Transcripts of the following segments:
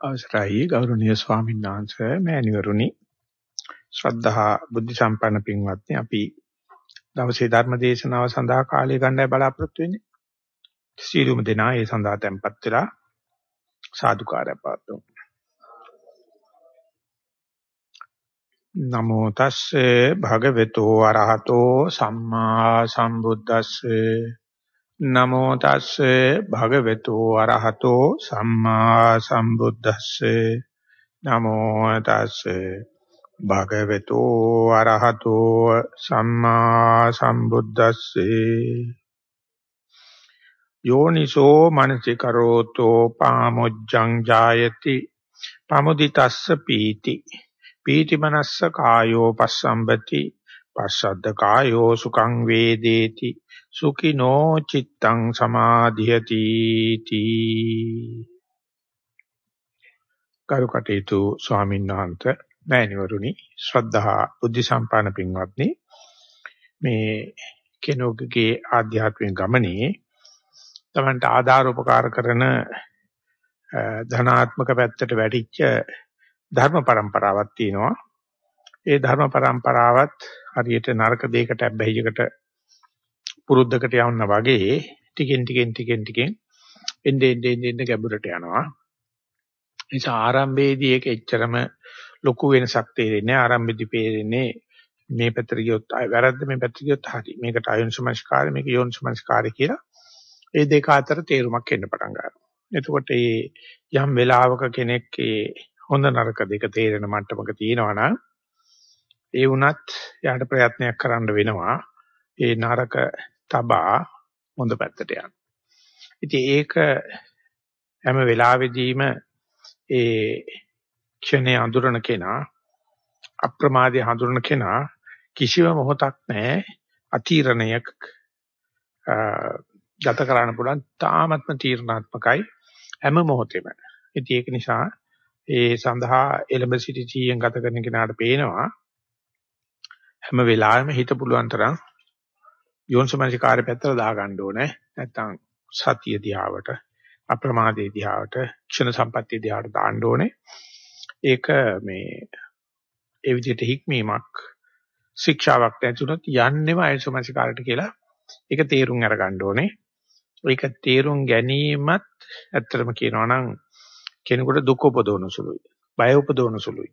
අවසරයි ගෞරවනීය ස්වාමීන් වහන්සේ මෑණිවරුනි. ශ්‍රද්ධා බුද්ධ සම්පන්න පින්වත්නි අපි දවසේ ධර්ම දේශනාව සඳහා කාලය ගන්නයි බලාපොරොත්තු වෙන්නේ. සීලුම දෙනා ඒ සඳහා tempත් වෙලා සාදුකාරය පාත්තුමු නමෝ තස්සේ භගවතු වරහතෝ සම්මා සම්බුද්දස්සේ. නමෝ තස්සේ භගවතු අරහතෝ සම්මා සම්බුද්දස්සේ. නමෝ තස්සේ භගවතු අරහතෝ සම්මා සම්බුද්දස්සේ. යෝනිසෝ මනසිකරෝතෝ පාමොජ්ජං ජායති. පමුදිතස්ස පීති. පීති මනස්ස කායෝ පස්සම්බති. පස්සද්ද කායෝ සුඛං වේදේති. සුඛිනෝ චිත්තං සමාධියති තී. කරුකටේතු ස්වාමීන් වහන්සේ මෑණිවරුනි ශ්‍රද්ධා බුද්ධ සම්පාදන පින්වත්නි මේ කෙනෙකුගේ ආධ්‍යාත්මික ගමනේ තමන්ට ආධාර උපකාර කරන ධනාත්මක පැත්තට වැටිච්ච ධර්ම પરම්පරාවක් තියෙනවා. ඒ ධර්ම પરම්පරාවත් හරියට නරක දෙයකට අබ්බැහියකට පුරුද්දකට යවන්න වගේ ටිකෙන් ටිකෙන් ටිකෙන් ටිකෙන් එන්නේ එන්නේ එන්නේ ගැඹුරට යනවා. නිසා ආරම්භයේදී ඒක එච්චරම ලොකු වෙනසක් තේරෙන්නේ නැහැ. ආරම්භයේදී පේන්නේ මේ පැත්තට ගියොත් වැරද්ද මේ පැත්තට ගියොත් හරි. මේකට අයෝනිසමස්කාරය මේක යෝනිසමස්කාරය කියලා ඒ දෙක අතර තේරුමක් එන්න පටන් ගන්නවා. එතකොට මේ යම් වෙලාවක කෙනෙක් ඒ හොඳ නරක දෙක තේරෙන මට්ටමක තියෙනවා නම් ඒ වුණත් යාට ප්‍රයත්නයක් කරන්න වෙනවා. ඒ නරක තබා හොඳ පැත්තට යන්න. ඉතින් ඒක හැම වෙලාවෙදීම ඒ ක්ෂණේ අඳුරන කෙනා අප්‍රමාදයේ හඳුනන කෙනා කිසිම මොහොතක් නැහැ අතිරණයක් ගත කරන්න පුළුවන් තාමත්ම තීරණාත්මකයි හැම මොහොතෙම. ඉතින් ඒක නිසා ඒ සඳහා එලඹ සිටි ජීයෙන් ගත කරන කෙනාට පේනවා හැම වෙලාවෙම හිත පුළුවන් තරම් යෝනිසමනසිකාරය පැත්තට දාගන්න ඕනේ. නැත්තම් සතිය දිහාවට, අප්‍රමාදයේ දිහාවට, ක්ෂණ සම්පත්තිය දිහාවට දාන්න ඕනේ. ඒක මේ ඒ විදිහට හික්මීමක් ශික්ෂාවක් නැතුනොත් යන්නෙම අයෝනිසමනසිකාරයට කියලා ඒක තේරුම් අරගන්න ඕනේ. ඒක තේරුම් ගැනීමත් ඇත්තටම කියනවා නම් කෙනෙකුට දුක උපදවන සුළුයි. බය උපදවන සුළුයි.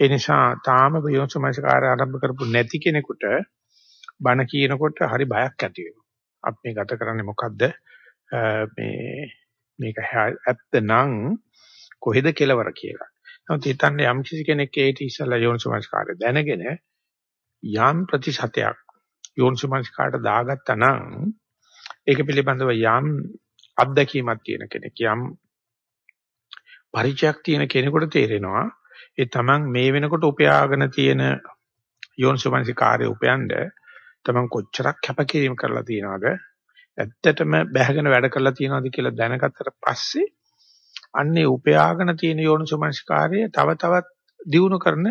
ඒ නිසා තාම යෝනිසමනසිකාරය ආරම්භ කරපු නැති කෙනෙකුට බණ කියනකොට හරි බයක් ඇති වෙනවා. අපි මේ ගත කරන්නේ මොකද්ද? මේ මේක ඇත්ත නම් කොහෙද කෙලවර කියලා. නමුත් හිතන්නේ යම් කිසි කෙනෙක් ඒටි ඉස්සලා යෝනිසමස්කාරය දැනගෙන යම් ප්‍රතිශතයක් යෝනිසමස්කාරට දාගත්තා නම් ඒක පිළිබඳව යම් අත්දැකීමක් තියෙන කෙනෙක් යම් පරිචයක් තියෙන කෙනෙකුට තේරෙනවා ඒ තමන් මේ වෙනකොට උපයාගෙන තියෙන යෝනිසමස්කාරය උපයන්නේ තමන් කොච්චරක් කැපකිරීම කරලා තියෙනවද ඇත්තටම බැහැගෙන වැඩ කරලා තියෙනවද කියලා දැනගත්තට පස්සේ අන්නේ උපයාගෙන තියෙන යෝනිසමනස්කාරය තව තවත් දියුණු කරන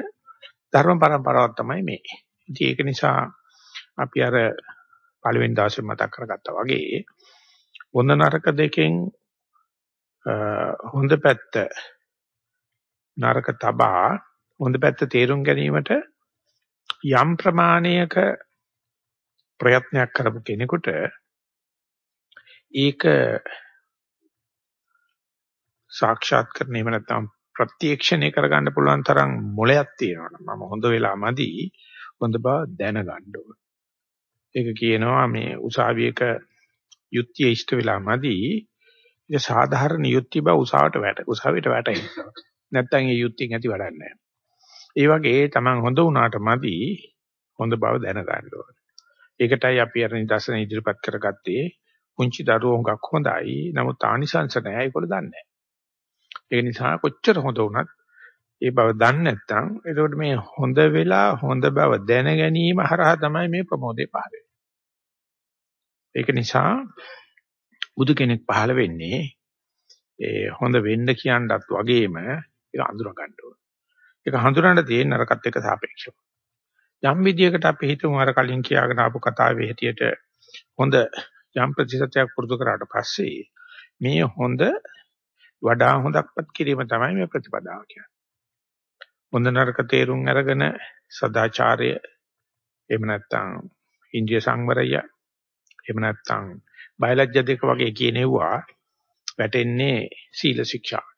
ධර්ම પરම්පරාවක් තමයි මේ. ඉතින් ඒක නිසා අපි අර පළවෙනි දවසේ මතක් කරගත්තා වගේ හොඳ නරක දෙකෙන් හොඳ පැත්ත නරක තබා හොඳ පැත්ත තේරුම් ගැනීමට යම් ප්‍රමාණයක ප්‍රයත්නයක් කරපු කෙනෙකුට ඒක සාක්ෂාත් කරන්න එහෙම නැත්නම් ප්‍රත්‍යක්ෂණය කරගන්න පුළුවන් තරම් මොලයක් තියෙනවා මම හොඳ වෙලාමදි හොඳ බව දැනගන්න ඕන. ඒක කියනවා මේ උසාවියක යුක්තිය ඉෂ්ට වෙලාමදි ඒක සාධාරණ යුක්ති බව උසාවට වැට උසාවියට වැටෙනවා. නැත්නම් ඒ යුක්තියෙන් ඇති වැඩක් නැහැ. ඒ වගේ Taman හොඳ වුණාට මදි හොඳ බව දැනගන්න ඕන. ඒකටයි අපි අර නිදර්ශන ඉදිරිපත් කරගත්තේ පුංචි දරුවෝ හුඟක් හොඳයි. නමුත් ආනිසංස නැහැ. ඒකවල දන්නේ නැහැ. ඒ නිසා කොච්චර හොඳ වුණත් ඒ බව දන්නේ නැත්නම් එතකොට මේ හොඳ වෙලා හොඳ බව දැන ගැනීම හරහා තමයි මේ ප්‍රමෝදේ පහළ වෙන්නේ. ඒක නිසා බුදු කෙනෙක් පහළ වෙන්නේ ඒ හොඳ වෙන්න කියනවත් වගේම ඒක අඳුර ගන්න ඕන. ඒක හඳුනන්න තියෙන නරකත් එක්ක සාපේක්ෂව. යම් විදියකට අපි හිතමු අර කලින් කියාගෙන ආපු කතාවේ හැටියට හොඳ යම් ප්‍රතිශතයක් පුරුදු කරාට පස්සේ මේ හොඳ වඩා හොඳක්පත් කිරීම තමයි මේ ප්‍රතිපදාව කියන්නේ. හොඳ නරක තේරුම් අරගෙන සදාචාරය එහෙම නැත්නම් ඉන්දිය සංවරය එහෙම නැත්නම් බයලජ්‍ය දෙක වගේ කියනෙවුවා වැටෙන්නේ සීල ශික්ෂාට.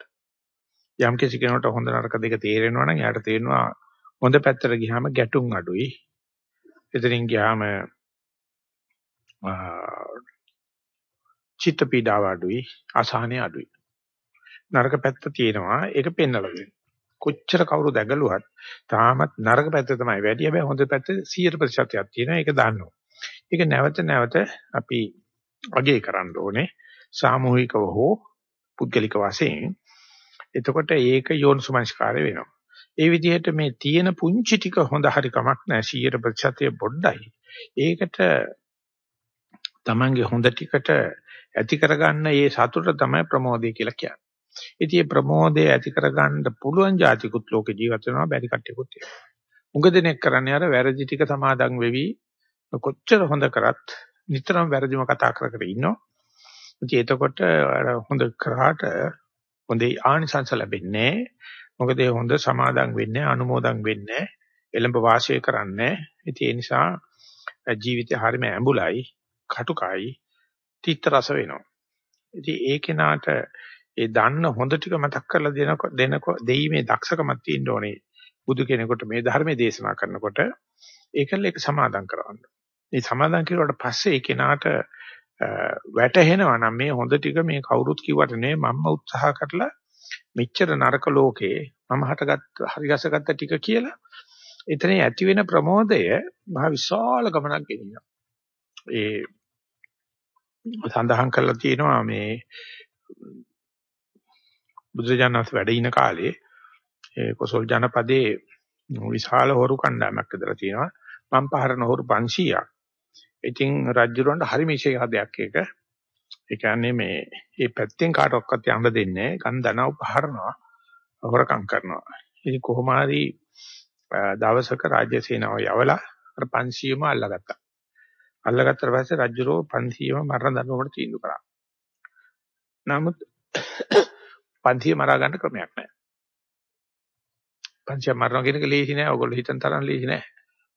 යම් කිසි කෙනෙකුට හොඳ නරක දෙක තේරෙනවා නම් එයාට තේරෙනවා හොඳ පැත්තට ගියාම ගැටුම් අඩුයි. එතනින් ගියාම චිත්ත පීඩාව අඩුයි, අසහනෙ අඩුයි. නරක පැත්ත තියෙනවා ඒක පෙන්නලා දෙන්න. කොච්චර කවුරු දැගලුවත් තාමත් නරක පැත්ත තමයි වැඩි. හැබැයි හොඳ පැත්ත 100%ක් තියෙනවා. ඒක දන්නවා. ඒක නැවත නැවත අපි අගය කරන්න ඕනේ. සාමූහිකව හෝ පුද්ගලික වශයෙන්. එතකොට ඒක යෝනිසමංස්කාරය වෙනවා. ඒ විදිහට මේ තියෙන පුංචි ටික හොඳ හරි කමක් නැහැ 100% පොඩ්ඩයි. ඒකට Tamange හොඳ ටිකට ඇති කරගන්න මේ සතුට තමයි ප්‍රමෝදය කියලා කියන්නේ. ඉතින් මේ ප්‍රමෝදය ඇති කරගන්න පුළුවන් જાතිකුත් ලෝකේ ජීවත් වෙනවා බැරි කට්ටියකුත් තියෙනවා. උඟ දෙනෙක් කරන්නේ අර වැරදි ටික සමාදන් වෙවි කොච්චර හොඳ කරත් නිතරම වැරදිම කතා කර කර ඉන්නවා. ඉතින් එතකොට අර හොඳ කරාට හොඳේ ආනිසංස ලැබෙන්නේ මොකද ඒ හොඳ සමාදන් වෙන්නේ අනුමෝදන් වෙන්නේ එළඹ වාසය කරන්නේ ඉතින් ඒ නිසා ජීවිතේ හරිම ඇඹුලයි කටුකයි තිත්ත රස වෙනවා. ඉතින් ඒ කෙනාට ඒ දන්න හොඳ ටික මතක් කරලා දෙනකො දෙනකො දෙීමේ දක්ෂකමක් තියෙන්න ඕනේ. බුදු කෙනෙකුට මේ ධර්මයේ දේශනා කරනකොට ඒකල එක සමාදන් කරවන්න. මේ සමාදන් කිරුවාට පස්සේ ඒ කෙනාට වැටහෙනවා නම් මේ හොඳ ටික මේ කවුරුත් කිව්වට නෙවෙයි මම උත්සාහ කරලා මෙච්චර නරක ලෝකේ මම හටගත් හරිගසගත්ත ටික කියලා එතන ඇති වෙන ප්‍රමෝදය මහ විශාල ගමනක් ගෙනියනවා. ඒ සඳහන් කරලා තියෙනවා මේ බුදුජානක වැඩ ඉන කාලේ ඒ කොසල් ජනපදයේ විශාල හොරු කණ්ඩායමක් ඉදලා තියෙනවා. මම පහරන හොරු 500ක්. ඉතින් රජුරවන්ට හරි මිෂේකයක් එක. ඒ කියන්නේ මේ මේ පැත්තෙන් කාටවත් යන්න දෙන්නේ නැහැ. ගන් දනව පහරනවා. හොරකම් කරනවා. ඉතින් කොහොම හරි දවසක රාජ්‍ය සේනාව යවලා අර 500ම අල්ලගත්තා. අල්ලගත්තට පස්සේ රජුරෝ 500ම මරණ දඬුවමට තීන්දුව කරා. නමුත් 500 මරා ගන්න ක්‍රමයක් නැහැ. 500 මරනවා කියන එක ලේසි නෑ. ඔයගොල්ලෝ හිතන තරම් ලේසි නෑ.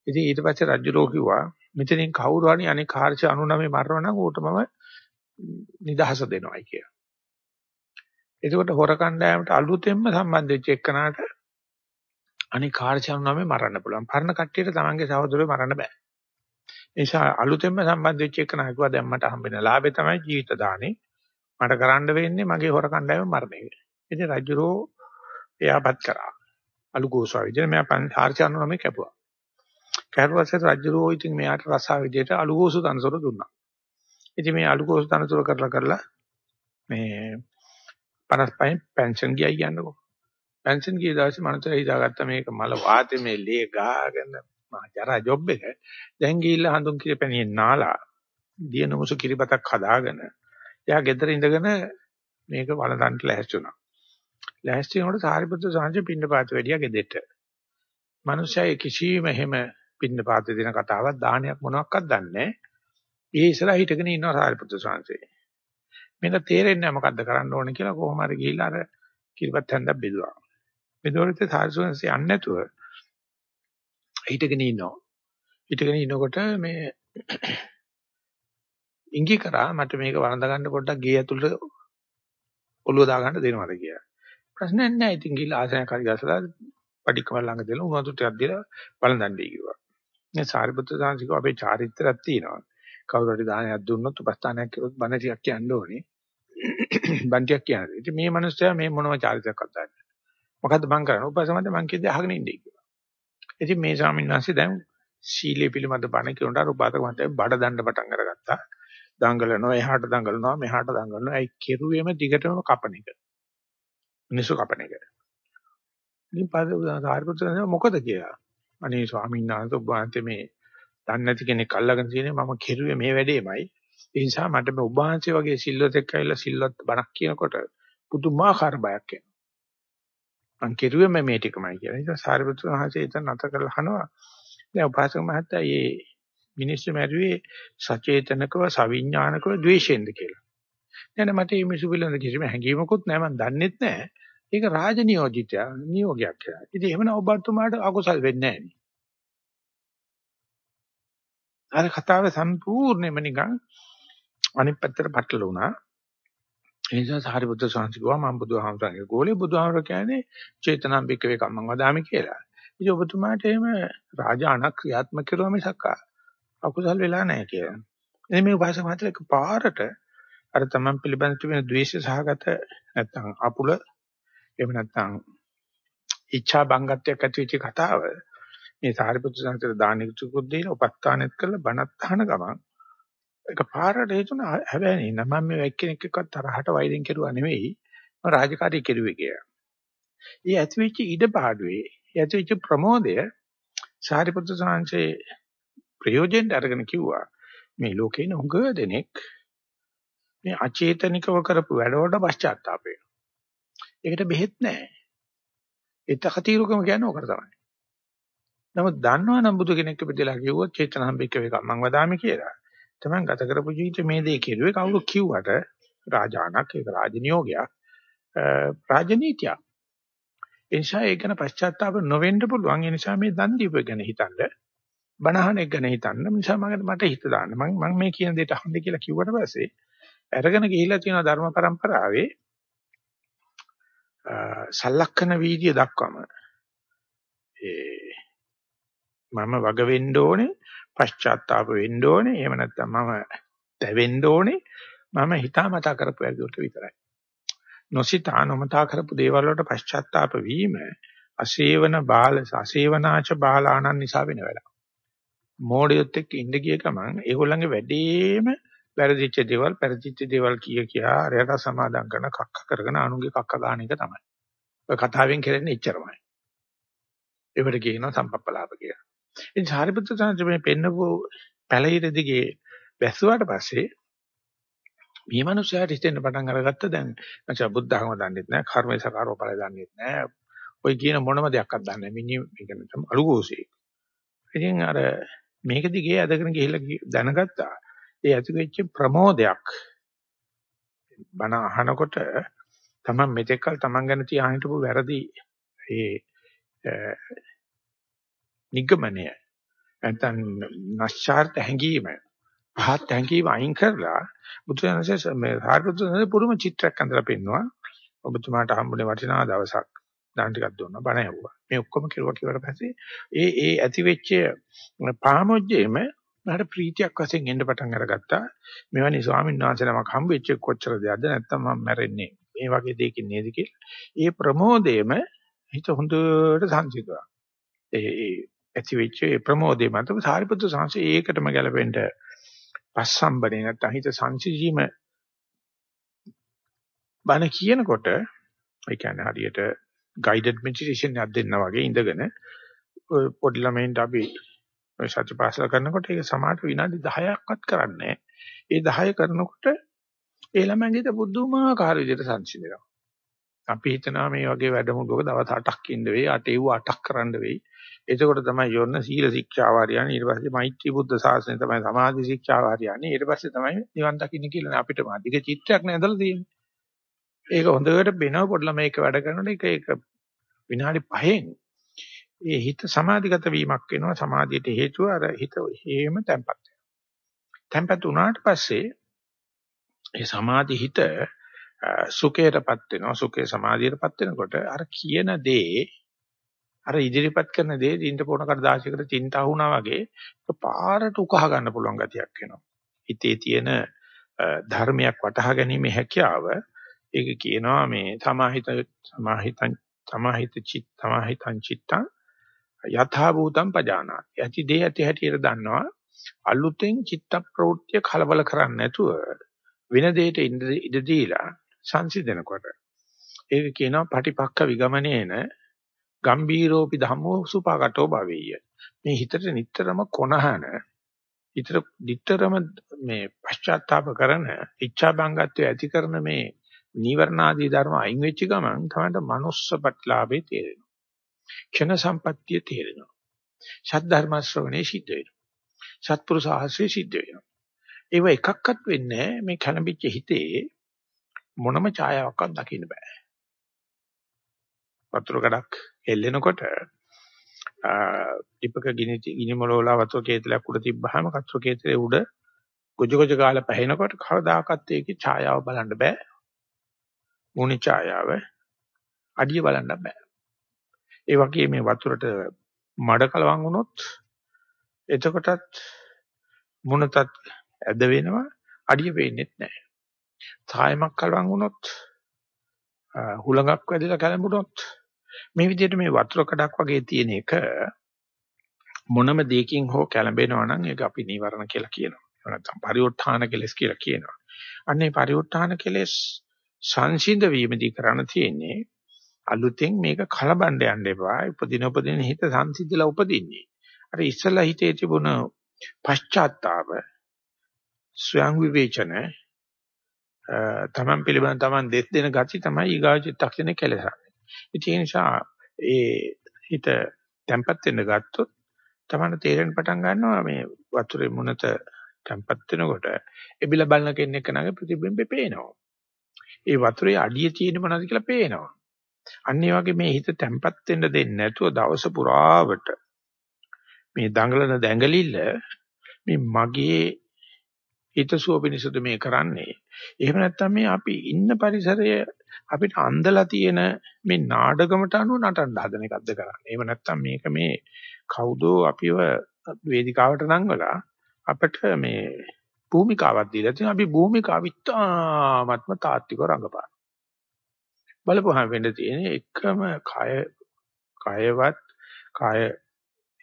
ඉතින් ඊට පස්සේ රජුරෝ කිව්වා මෙතනින් කවුරු හරි අනේ 499 මරනවා නම් ඌට මම නිදහස දෙනවයි කියලා. එතකොට හොර කණ්ඩායමට අලුතෙන්ම සම්බන්ධ වෙච්ච එක්කනට අනික 499 මරන්න පුළුවන්. පරණ කට්ටියට තමන්ගේ සහෝදරයෝ මරන්න බෑ. ඒ නිසා අලුතෙන්ම සම්බන්ධ වෙච්ච එක්කන කිව්වා දැන් මට හම්බෙන ලාභේ තමයි ජීවිත දානේ. මට කරන්න වෙන්නේ මගේ හොර කණ්ඩායම මරණ එක. ඉතින් රජුරෝ එයාපත් කරා. අලු ගෝසාව විදිහට මෙයා 499 කැපුවා. කැරුවාසේ රජුරෝ ඉතින් මෙයාට රසාව විදිහට අලු ගෝසු තනතුර දුන්නා. ඉතින් මේ අලු ගෝසු තනතුර කරලා කරලා මේ 55න් පෙන්ෂන් ගියයි කියන්නකෝ. පෙන්ෂන් ගිය දවසේ මනසට හිතාගත්ත මේක මල වාතේ මේ ලේ ගාගෙන මා ජරා ජොබ් එක දැන් ගිහිල්ලා හඳුන් කිරිපැණියෙන් නාලා දියනමුසු කිරිබතක් හදාගෙන එයා ගෙදර ඉඳගෙන මේක වළඳන්න ලෑස්ති වුණා. ලෑස්ති වෙනකොට සාරිපුත්‍ර සාංශ පින්නපාත වැඩියා ගෙදෙට්ට. මිනිස්සයා කිසිම එහෙම පින්නපාත දෙන කතාවක් දානයක් මොනවත් දන්නේ නැහැ. ඒ ඉස්සරහ හිටගෙන ඉන්නවා සාරිපුත්‍ර සාංශේ. මේක තේරෙන්නේ නැහැ මොකද්ද කරන්න ඕනේ කියලා කොහොම හරි ගිහිල්ලා අර කිරිපත් හැන්දක් බෙදුවා. බෙදුවට සාරිසුන්සේ යන්නේ නැතුව හිටගෙන ඉන්නවා. හිටගෙන ඉනකොට මේ ඉංගි කරා මට මේක වරඳ ගන්න පොඩ්ඩක් ගේ ඇතුළට ඔළුව දාගන්න දෙනවද කියලා. ප්‍රශ්නයක් නැහැ. ඉතින් ගිහලා ආසනයක් හරි ගසලා පඩිකම ළඟ දෙලා උණු වතුර ටිකක් දීලා බලන්දන්නේ කිව්වා. මේ සාරිපුත්‍ර සාංශික අපේ චාරිත්‍රාක් තියෙනවා. කවුරු හරි දානයක් දුන්නොත් උපස්ථානයක් කරොත් බණ ටිකක් කියන්න ඕනේ. බණ ටිකක් කියන්නේ. ඉතින් මේ මිනිස්සයා මේ මොනම චාරිත්‍රාක්වත් දන්නේ මොකද්ද මං කරන්නේ? උපසමත මං කිව්ද අහගෙන ඉන්නේ කියලා. ඉතින් මේ ස්වාමීන් වහන්සේ දැන් සීලයේ පිළිබඳ බණ කියනට උපාසක මහත්තයා බඩ දණ්ඩ පටන් අරගත්තා. දඟලනවා එහාට දඟලනවා මෙහාට දඟලනවා. ඒ කෙරුවේම දිගටම කපන එක. මිනිස්සු කපන එක. ඉතින් පාද සාරිපුත්‍රයන් මොකද කියලා. අනේ ස්වාමීන් වහන්සේ ඔබ වහන්සේ මේ දන්නේ නැති කෙනෙක් අල්ලගෙන තියෙන්නේ මම කෙරුවේ මේ වැඩේමයි. ඒ නිසා මට මේ ඔබ වහන්සේ වගේ සිල්වත් එක්ක ඇවිල්ලා සිල්වත් බණක් කියනකොට පුදුමාකාර බයක් එනවා. මං කෙරුවේ මේ ටිකමයි කියලා. ඒ නිසා සාරිපුත්‍ර මහත්තයා එතන නැත කරලා අහනවා. දැන් උපාසක මහත්තයා මේ මිනිස්සු මැරුවේ සචේතනකව සවිඥානිකව ද්වේෂයෙන්ද කියලා. නෑ මට මේ මිසු පිළිබඳ කිසිම හැඟීමකුත් නෑ මම දන්නෙත් නෑ. ඒක රාජනියෝජිතය නියෝගයක් කියලා. ඉතින් එහෙමනම් ඔබතුමාට අකුසල් වෙන්නේ නෑනේ. අර කතාව සම්පූර්ණයෙන්ම නිකන් අනිත් පැත්තට පටල වුණා. ඒ නිසා සාරිපුත්‍ර සංසිකුවා මම බුදුහාමරගේ ගෝලේ බුදුහාමර කියන්නේ චේතනාම්බික වේ කම්මං වදාමි කියලා. ඉතින් ඔබතුමාට එහෙම රාජාණක් ක්‍රියාත්මක කරුවා මිසක් අකුසල් වෙලා නැහැ කියලා. එනේ මේ උපාසක මාත්‍රක පාරට අර තමන් පිළිබඳ තිබෙන ද්වේෂ සහගත නැත්නම් අපුල එහෙම නැත්නම් ඉච්ඡා බංගත්වයක් ඇති වෙච්ච කතාව මේ සාරිපුත්‍ර සංසතේ දානෙක චුකුත් දීලා උපස්ථානෙත් කරලා බණත් අහන ගමන් ඒක පාරට හේතුන හැබැයි නෑ මම මේ එක්කෙනෙක් එක්කවත් තරහට වෛරෙන් කෙරුවා නෙවෙයි මම රාජකාරී කෙරුවේ කියලා. ඊ ඇතිවෙච්ච ඉඩ පාඩුවේ ඇතිවෙච්ච ප්‍රමෝදය සාරිපුත්‍ර සංසයේ ප්‍රයෝජෙන් අරගෙන කිව්වා මේ ලෝකේ ඉන්න හුඟ දෙනෙක් මේ අචේතනිකව කරපු වැඩවලට පශ්චාත්තාප වෙනවා. ඒකට බෙහෙත් නැහැ. ඒත් කතිරුකම කියන්නේ ඕකට තමයි. නමුත් දන්නවනම් බුදු කෙනෙක් ඉපදෙලා කිව්වොත් චේතනහම්බික වේ කම්මං වදාමි කියලා. තමයි ගත කරපු ජීවිතේ මේ දේ කෙරුවේ කවුරු කිව්වට රාජානක් ඒක රාජනියෝගයක් රාජනීතියක්. ඒ නිසා ඒක ගැන පශ්චාත්තාප නොවෙන්න පුළුවන්. ඒ නිසා මේ දන් දීප ගැන හිතන්න. බණහන එක ගැන හිතන්න. නිසා මම මට හිත දාන්න. මම මම මේ කියන දෙයට අහන්න කියලා කිව්වට පස්සේ අරගෙන ගිහිලා තියෙන ධර්ම પરම්පරාවේ සලක්කන වීදිය දක්වම. ඒ මම වග වෙන්න ඕනේ පශ්චාත්තාප වෙන්න ඕනේ එහෙම නැත්නම් මම දැවෙන්න ඕනේ. මම හිතාමතා කරපු වැඩවලට විතරයි. නොසිතා නොමතා කරපු දේවල් වලට පශ්චාත්තාප වීම අසේවන බාල අසේවනාච බාලාණන් නිසා වෙන වැඩක්. මෝඩයොත් එක්ක ඉඳ ගිය ගමන් ඒගොල්ලන්ගේ වැඩේම වැරදිච්ච දේවල් පෙරදිච්ච දේවල් කිය කියා අරයට සමාදම් කරන කක්ක කරගෙන අනුගේ කක්ක ගන්න එක තමයි. ඔය කතාවෙන් කරන්නේ එච්චරමයි. ඒවට කියනවා සම්පප්පලාප කියලා. ඉතින් සාරිපුත්‍ර සාන්ත මේ පෙන්නපු පැලිර දිගේ බැස්සුවාට පස්සේ මේ මිනිස්යාට හිතෙන්න පටන් අරගත්ත දැන් මචං බුද්ධ ධර්ම දන්නෙත් නැහැ කර්මේ සකාරෝ ඵල දන්නෙත් නැහැ ඔය කියන මොනම දෙයක්වත් දන්නේ නැහැ මිනිහ මේක නම් අලුගෝසෙක් ඉතින් අර මේක දිගේ ඇදගෙන ගිහිල්ලා දැනගත්තා. ඒ ඇති වෙච්ච ප්‍රමෝදයක්. බණ අහනකොට තමන් මෙතෙක්කල් තමන් ගැන තියාගෙන හිටපු වැරදි ඒ නිගමනය. නැත්නම් නැස්චාර්ත හැඟීම පහත් හැඟීම අයින් කරලා බුදුරජාණන්සේ මේ සාරිපුත්‍රයන්ගේ පුරුම චිත්‍රයක් අඳලා පෙන්නවා. ඔබතුමාට හම්බුනේ වටිනා දවසක්. දාන ටිකක් දුන්නා බණ ඇහුවා. මේ ඔක්කොම කෙරුවා කියලා පස්සේ ඒ ඒ ඇති වෙච්ච පාමොජ්ජේම මට ප්‍රීතියක් වශයෙන් එන්න පටන් අරගත්තා. මෙවැනි ස්වාමීන් වහන්සේ නමක් හම්බෙච්ච කොච්චර දෙයක්ද නැත්තම් මම මැරෙන්නේ. මේ වගේ දෙයකින් නේද කියලා. ඒ ප්‍රමෝදයේම හිත හොඳට සංසිඳුණා. ඒ ඒ ඇති වෙච්ච ඒ ප්‍රමෝදේ මත සාරිපුත්‍ර සංසේ ඒකටම ගැලපෙන්න පස්සම්බනේ නැත්තම් හිත සංසිඳීම බණ කියනකොට ඒ කියන්නේ හරියට guided meditation එකක් දෙන්නා වගේ ඉඳගෙන පොඩි ළමයින්ට අපි ඔය සතිපාසල කරනකොට ඒක සමාට විනාඩි 10ක්වත් කරන්නේ ඒ 10 කරනකොට ඒ ළමයින්ගේ පුදුමාකාර විදිහට සංසිඳනවා. අපි හිතනවා මේ වගේ වැඩමුළුවක දවස් 8ක් ඉන්න වෙයි, 8 ඒව 8ක් කරන්න වෙයි. එතකොට තමයි යොන්න සීල ශික්ෂාව හරියන්නේ. ඊට පස්සේ මෛත්‍රී බුද්ධ ශාසනය තමයි සමාධි ශික්ෂාව හරියන්නේ. ඊට පස්සේ තමයි නිවන් දකින්න කියලා අපිට අධික චිත්‍රයක් නෑදලා තියෙන්නේ. ඒක හොඳට බෙනව පොඩි ළමයික වැඩ කරනකොට ඒක ඒක විනාඩි 5න් ඒ හිත සමාධිගත වීමක් වෙනවා සමාධියට හේතුව අර හිත හේම තැම්පත් වෙනවා. තැම්පත් වුණාට පස්සේ ඒ සමාධි හිත සුඛයටපත් වෙනවා සුඛේ සමාධියටපත් වෙනකොට අර කියන දේ අර ඉදිරිපත් කරන දේ දින්ට පොණ කඩදාසියකට තින්තා වුණා වගේ පාරට උකහා ගන්න පුළුවන් ගතියක් එනවා. හිතේ තියෙන ධර්මයක් වටහා ගැනීම හැකියාව ඒක කියනවා මේ සමාහිත සමාහිතං සමාහිත චිත්ත සමාහිතං චිත්තං යථා භූතම් පජානාති. යටි දේ ඇති හැටියට දන්නවා. අලුතෙන් චිත්ත ප්‍රවෘත්ති කලබල කරන්නේ නැතුව වෙන දෙයකට ඉඩ දීලා සංසිඳනකොට ඒක කියනවා පටිපක්ක විගමනේන ගම්බීරෝපි ධම්මෝ සුපාකටෝ භවෙය්‍ය. මේ හිතට නිටතරම කොනහන හිතට නිටතරම මේ පශ්චාත්තාප කරන ඉච්ඡා බංගත්වය ඇති කරන මේ නීවරණාදී ධර්ම අයින් වෙච්ච ගමන් තමයි මනුස්ස ප්‍රතිලාභේ තේරෙනවා. ක්ෂණ සම්පත්තිය තේරෙනවා. සද්ධර්ම ශ්‍රවණේ සිද්ධ වෙනවා. සත්පුරුෂ ආශ්‍රය සිද්ධ වෙනවා. ඒව එකක්වත් වෙන්නේ මේ කලඹිච්ච හිතේ මොනම ඡායාවක්වත් දකින්න බෑ. වතුර ගඩක් හෙල්ලෙනකොට ටිපක ගිනි ගිනි මොළවල වතුර කේතලයක් උඩ තිබ්බහම වතුර කේතලේ උඩ ගොජ ගොජ ගාලා පැහෙනකොට කවදාකවත් ඒකේ ඡායාව බලන්න බෑ. මුනි ඡායාව අඩිය බලන්න බෑ. ඒ වගේ මේ වතුරට මඩ කලවම් වුණොත් එතකොටත් මුණතත් ඇද වෙනවා අඩිය පේන්නේ නැහැ. ඡායමක් කලවම් වුණොත් හුලඟක් වැදිලා කැළඹුණොත් මේ විදිහට මේ වතුර කඩක් වගේ තියෙන එක මොනම දෙයකින් හෝ කැළඹෙනවා නම් ඒක අපි නීවරණ කියලා කියනවා. එහෙම නැත්නම් පරිඋත්ථාන කෙලස් කියලා කියනවා. අන්නේ පරිඋත්ථාන කෙලස් සංසිඳ වීමදී කරණ තියෙන්නේ අලුතෙන් මේක කලබණ්ඩ යන්න එපා. උපදින උපදින හිත සංසිඳලා උපදින්නේ. අර ඉස්සලා හිතේ තිබුණ පශ්චාත්තාප ස්වයං විවේචන තමන් පිළිබඳ තමන් දෙස් දෙන gati තමයි ඊගාව චිත්තක්ෂණේ කෙලසන්නේ. ඒ නිසා ඒ හිත තැම්පත් වෙන්න ගත්තොත් තමන්න තේරෙන්න පටන් ගන්නවා මේ වතුරේ මුනත තැම්පත් වෙනකොට එබිල බලන කෙනෙක් නගේ ප්‍රතිබිම්බේ පේනවා. ඒ වතුරේ අඩිය තියෙන මොනවද කියලා පේනවා. අන්න ඒ වගේ මේ හිත තැම්පත් වෙන්න දෙන්නේ නැතුව දවස පුරාවට මේ දඟලන දැඟලිල්ල මේ මගේ හිතසුව පිණිසද මේ කරන්නේ. එහෙම නැත්නම් මේ අපි ඉන්න පරිසරය අපිට අන්දලා තියෙන මේ නාඩගමට අනුව නටන්න හදන එකක්ද කරන්නේ. එහෙම නැත්නම් මේක මේ කවුදෝ අපිව වේදිකාවට නංවලා අපිට මේ භූමිකාවක් දීලා තියෙනවා. අපි භූමිකාව ඉතාමත්ම තාත්විකව රඟපාන. බලපුවහම වෙන්න තියෙන එකම කය කයවත් කය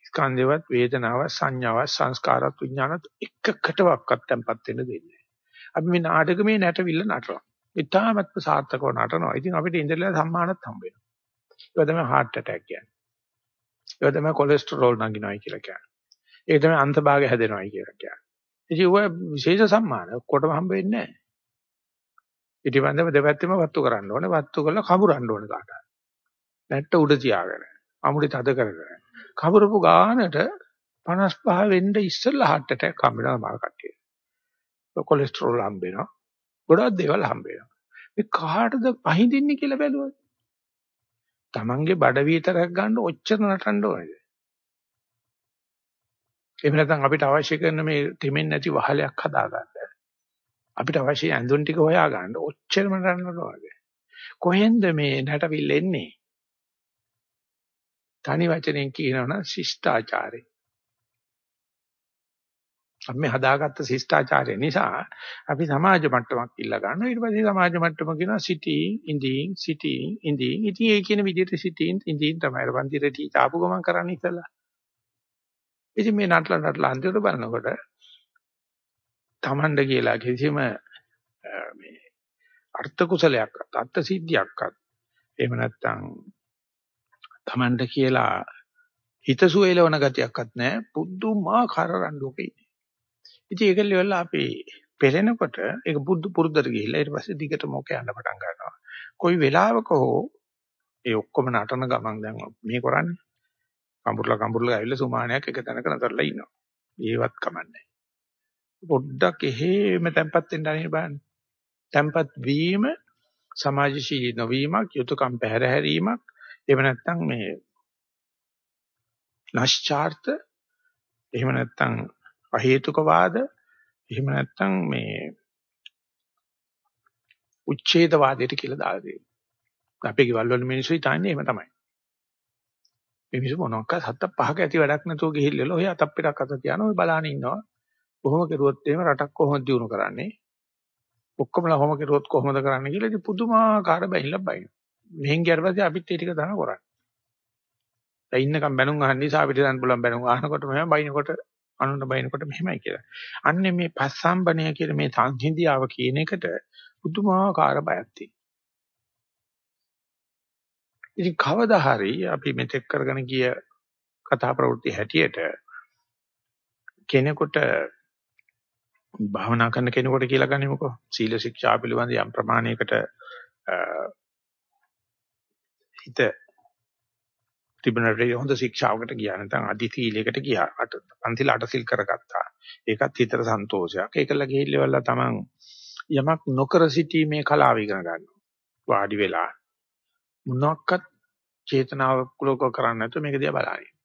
ස්කන්ධයවත් වේදනාවක් සංඥාවක් සංස්කාරات විඥානත් එකකටවත් tempත් වෙන්න දෙන්නේ නැහැ. අපි මේ නාටකමේ නැටවිල්ල නටනවා. ඉතාමත්ම සාර්ථකව නටනවා. ඉතින් අපිට ඉඳලා සම්මානත් හම්බ වෙනවා. ඒක තමයි heart attack කියන්නේ. ඒක තමයි කොලෙස්ටරෝල් නගිනවයි කියලා කියන්නේ. ඒක තමයි අන්තභාගය හැදෙනවයි කියලා කියන්නේ. ඉතින් ඔය විශේෂ සම්මාන ඔක්කොටම හම්බ වෙන්නේ නැහැ. පිටිපන්දම දෙපැත්තෙම වත්තු කරන්න ඕනේ. වත්තු කරලා කඹරන්න ඕනේ කාටද. නැට්ට උඩ තියාගෙන. අමුඩි තද කරගෙන. කඹරපු ගානට 55 වෙන්න ඉස්සෙල්ලා heart attack හම්බ වෙනවා මා කට්ටිය. කොලෙස්ටරෝල් හම්බ වෙනවා. ගොඩක් දේවල් හම්බ වෙනවා. මේ කාටද පහඳින්නේ කියලා බැලුවොත්. Tamange බඩ විතරක් ගන්න ඔච්චර නටන්න ඕනේද? එහෙම නැත්නම් අපිට අවශ්‍ය කරන මේ තෙමෙන් නැති වහලයක් හදාගන්න. අපිට අවශ්‍ය ඇඳුම් ටික හොයාගන්න ඔච්චරම නටන්න ඕනේද? කොහෙන්ද මේ නැටවිල්ල එන්නේ? තනි වචනෙන් කියනවනම් ශිෂ්ටාචාරය. අපි මේ හදාගත්ත ශිෂ්ටාචාරය නිසා අපි සමාජ මට්ටමක් ඉල්ල ගන්නවා ඊට පස්සේ සමාජ මට්ටම කියනවා සිටින් ඉඳින් සිටින් ඉඳින් ඉතින් ඒ කියන විදිහට සිටින් ඉඳින් තමයි පන්තිරටි තාපු ගමන් කරන්න ඉස්සලා ඉතින් මේ නටලා නටලා අන්තිමට බලනකොට තමන්ඩ කියලා කිසිම මේ අර්ථ කුසලයක්වත් අර්ථ සිද්ධියක්වත් එහෙම නැත්නම් තමන්ට කියලා හිතසුව එලවන ගතියක්වත් නැහැ පුදුමාකාර රණ්ඩුවක ඉන්නේ. ඉතින් ඒකල වෙලා අපි පෙරෙනකොට ඒක බුද්ධ පුරුද්දට ගිහිල්ලා ඊට පස්සේ දිගටම ඔක යන්න පටන් ගන්නවා. කොයි වෙලාවක හෝ ඒ ඔක්කොම නටන ගමන් දැන් මේ කරන්නේ. කඹුරලා කඹුරලා ඇවිල්ලා සුමානයක් එක තැනක නතරලා ඉන්නවා. ඒවත් කමන්නේ. පොඩ්ඩක් එහෙම තැම්පත් වෙන්න අනේ බලන්න. තැම්පත් වීම සමාජශීලී නොවීමක්, යුතුයකම් පැහැර හැරීමක්, එහෙම නැත්නම් මේ නැස්චාර්ථ එහෙම නැත්නම් අහේතුක වාද එහෙම නැත්නම් මේ උච්ඡේද වාදයට කියලා දාලා දෙනවා. අපේ ගෙවල් වල මිනිස්සු හිතන්නේ එහෙම තමයි. මේ මිනිස්සු මොනවාක් හත්ත පහක ඇති වැඩක් නැතුව ගිහිල්ලා ඔය අතක් පිටක් අත තියාන ඔය බලාන ඉන්නවා. කොහොම කෙරුවොත් එහෙම රටක් කොහොමද දියුණු කරන්නේ? ඔක්කොමලා කොහොම කෙරුවොත් කොහොමද කරන්නේ කියලා ඉතින් පුදුමාකාර බැහැලා බයින. මෙහෙන් ගියාට පස්සේ අපිත් ඒ ටික තමයි කරන්නේ. දැන් ඉන්නකම් බැනුම් අහන්න නිසා අපිට දැන් පුළුවන් බැනුම් අහනකොට මෙහෙම බයිනකොට අනුන බයිනකොට මෙහෙමයි කියලා. අන්නේ මේ පස්සම්බණය කියන මේ සංහිඳියාව කියන එකට පුදුමාකාර බයක් තියෙනවා. ඉතින් කවදා හරි අපි මෙතෙක් කරගෙන ගිය කතා ප්‍රවෘත්ති හැටියට කෙනෙකුට භාවනා කරන කෙනෙකුට කියලා ගනිමුකෝ. සීල ශික්ෂා පිළිබඳ යම් ප්‍රමාණයකට හිත තිබුණට හොඳ ශික්ෂාවකට ගියා. නැත්නම් අදි සීලයකට ගියා. අට පන්තිල අට සිල් කරගත්තා. ඒකත් හිතට සන්තෝෂයක්. ඒකල ගිහිල්ලා තමන් යමක් නොකර සිටීමේ කලාව ඉගෙන ගන්නවා. වාඩි වෙලා. මොනක්වත් චේතනාවක් කුලක කරන්නේ නැතුව මේක දිහා බලන්නේ.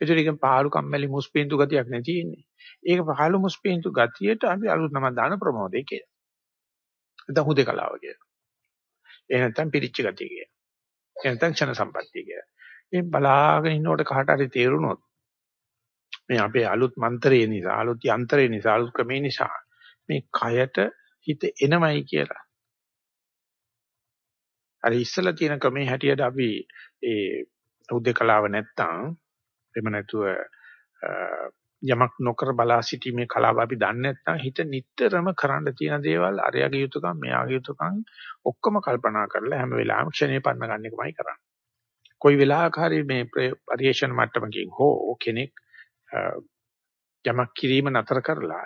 ඒතර ඒක පහළු කම්මැලි මුස්පීන්තු ගතියක් නේ තියෙන්නේ. ඒක පහළු මුස්පීන්තු ගතියට අපි අලුත් නම දාන ප්‍රමෝදේ කියලා. නැත්නම් හුදේකලාව කියලා. ඒ නැත්නම් පිරිච්ච ගතිය කියලා. ඒ නැත්නම් ක්ෂණ සම්පත්තිය කියලා. මේ බලාගෙන ඉන්නකොට කාට හරි තේරුනොත් මේ අපේ අලුත් මන්ත්‍රයේ නිසා අලුත් යන්ත්‍රයේ නිසා අලුත් ක්‍රමේ නිසා මේ කයට හිත එනමයි කියලා. අර ඉස්සලා තියෙන ක්‍රමේ හැටියට අපි ඒ උද්දකලාව නැත්තම් එහෙම නැතුව යමක් නොකර බලා සිටීමේ කලාව අපි දන්නේ නැත්නම් හිත නිටතරම කරන්න තියෙන දේවල් අරයාගේ යුතුයකම් මෙයාගේ යුතුයකම් ඔක්කොම කල්පනා කරලා හැම වෙලාවෙම ක්ෂණේ පන්න ගන්න එකමයි කරන්නේ. කොයි වෙලාවක හරි මේ පරිේශන මට්ටමකින් හෝ කෙනෙක් යමක් කිරීම නතර කරලා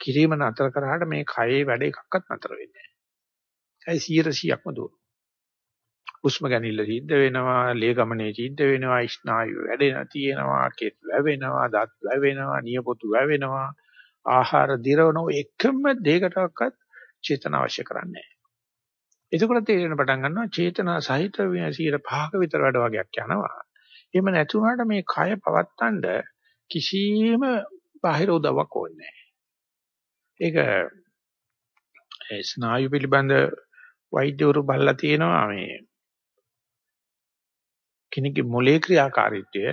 කිරීම නතර කරාට මේ කයේ වැඩ එකක්වත් නතර වෙන්නේ නැහැ. ඒයි 100%ක්ම දුර. උස්ම ගැනීම සිද්ධ වෙනවා, ලේ ගමනේ සිද්ධ වෙනවා, ස්නායු වැඩෙන තියෙනවා, කෙත් වැවෙනවා, දත් වැවෙනවා, නියපොතු වැවෙනවා, ආහාර දිරවන එකම දෙයකටවත් චේතන අවශ්‍ය කරන්නේ නැහැ. එතකොට තේරෙන පටන් ගන්නවා චේතනා සහිත 105ක විතර වැඩ වගේක් යනවා. එහෙම නැති වුණාට මේ කය පවත්තන්න කිසිම බාහිර උදව්වක් ඕනේ නැහැ. ඒක ස්නායු පිළිබඳ වෛද්‍යවරු බලලා තියෙනවා මේ කෙනෙක්ගේ මොලේ ක්‍රියාකාරීත්වය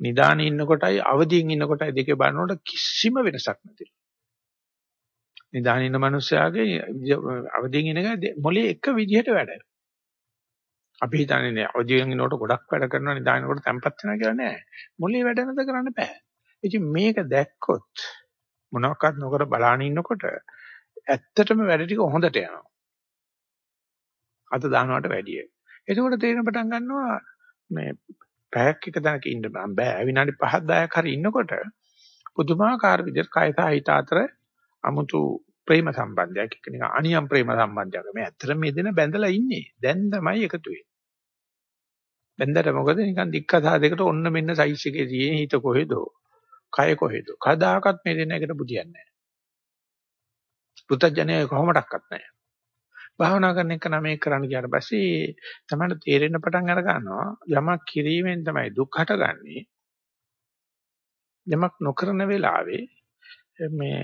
නිදානේ ඉන්නකොටයි අවදියෙන් ඉන්නකොටයි දෙකේ බලනකොට කිසිම වෙනසක් නැතිලු. නිදානේ ඉන්න මිනිස්යාගේ අවදියෙන් ඉන්න මොලේ එක විදිහට වැඩ. අපි හිතන්නේ නෑ අවදියෙන් ඉන්නකොට ගොඩක් වැඩ කරනවා නිදානකොට තැම්පත් වෙනවා කියලා නෑ. මොලේ වැඩ නැද කරන්න බෑ. ඉතින් මේක දැක්කොත් මොනවාක්වත් නොකර බලාන ඉන්නකොට ඇත්තටම වැඩ ටික හොඳට යනවා. අත දානවට වැඩිය. එතකොට තේරෙන පටන් ගන්නවා මේ පැයක් එක දණක ඉන්න බෑ. විනාඩි 5ක් 10ක් හරි ඉන්නකොට පුදුමාකාර විදිහට කය සහ හිත අතර 아무තු ප්‍රේම සම්බන්ධයක් එක නිකන් අනියම් ප්‍රේම සම්බන්ධයක්. මේ ඇත්තට මේ දෙන බැඳලා ඉන්නේ. දැන් තමයි එකතු වෙන්නේ. බැඳලා මොකද? නිකන් දික්කසා දෙකට ඔන්න මෙන්න සයිස් එකේ තියෙන හිත කොහෙද? කය කොහෙද? කදාකත් මේ දෙන එකට බුදියන්නේ නැහැ. පුතඥය කොහොමඩක්වත් නැහැ. භාවනා කරන එක නම් මේක කරන්න ගියාට පස්සේ තමයි තේරෙන්න පටන් අර ගන්නවා යමක් කිරීමෙන් තමයි දුක් හටගන්නේ යමක් නොකරන වෙලාවේ මේ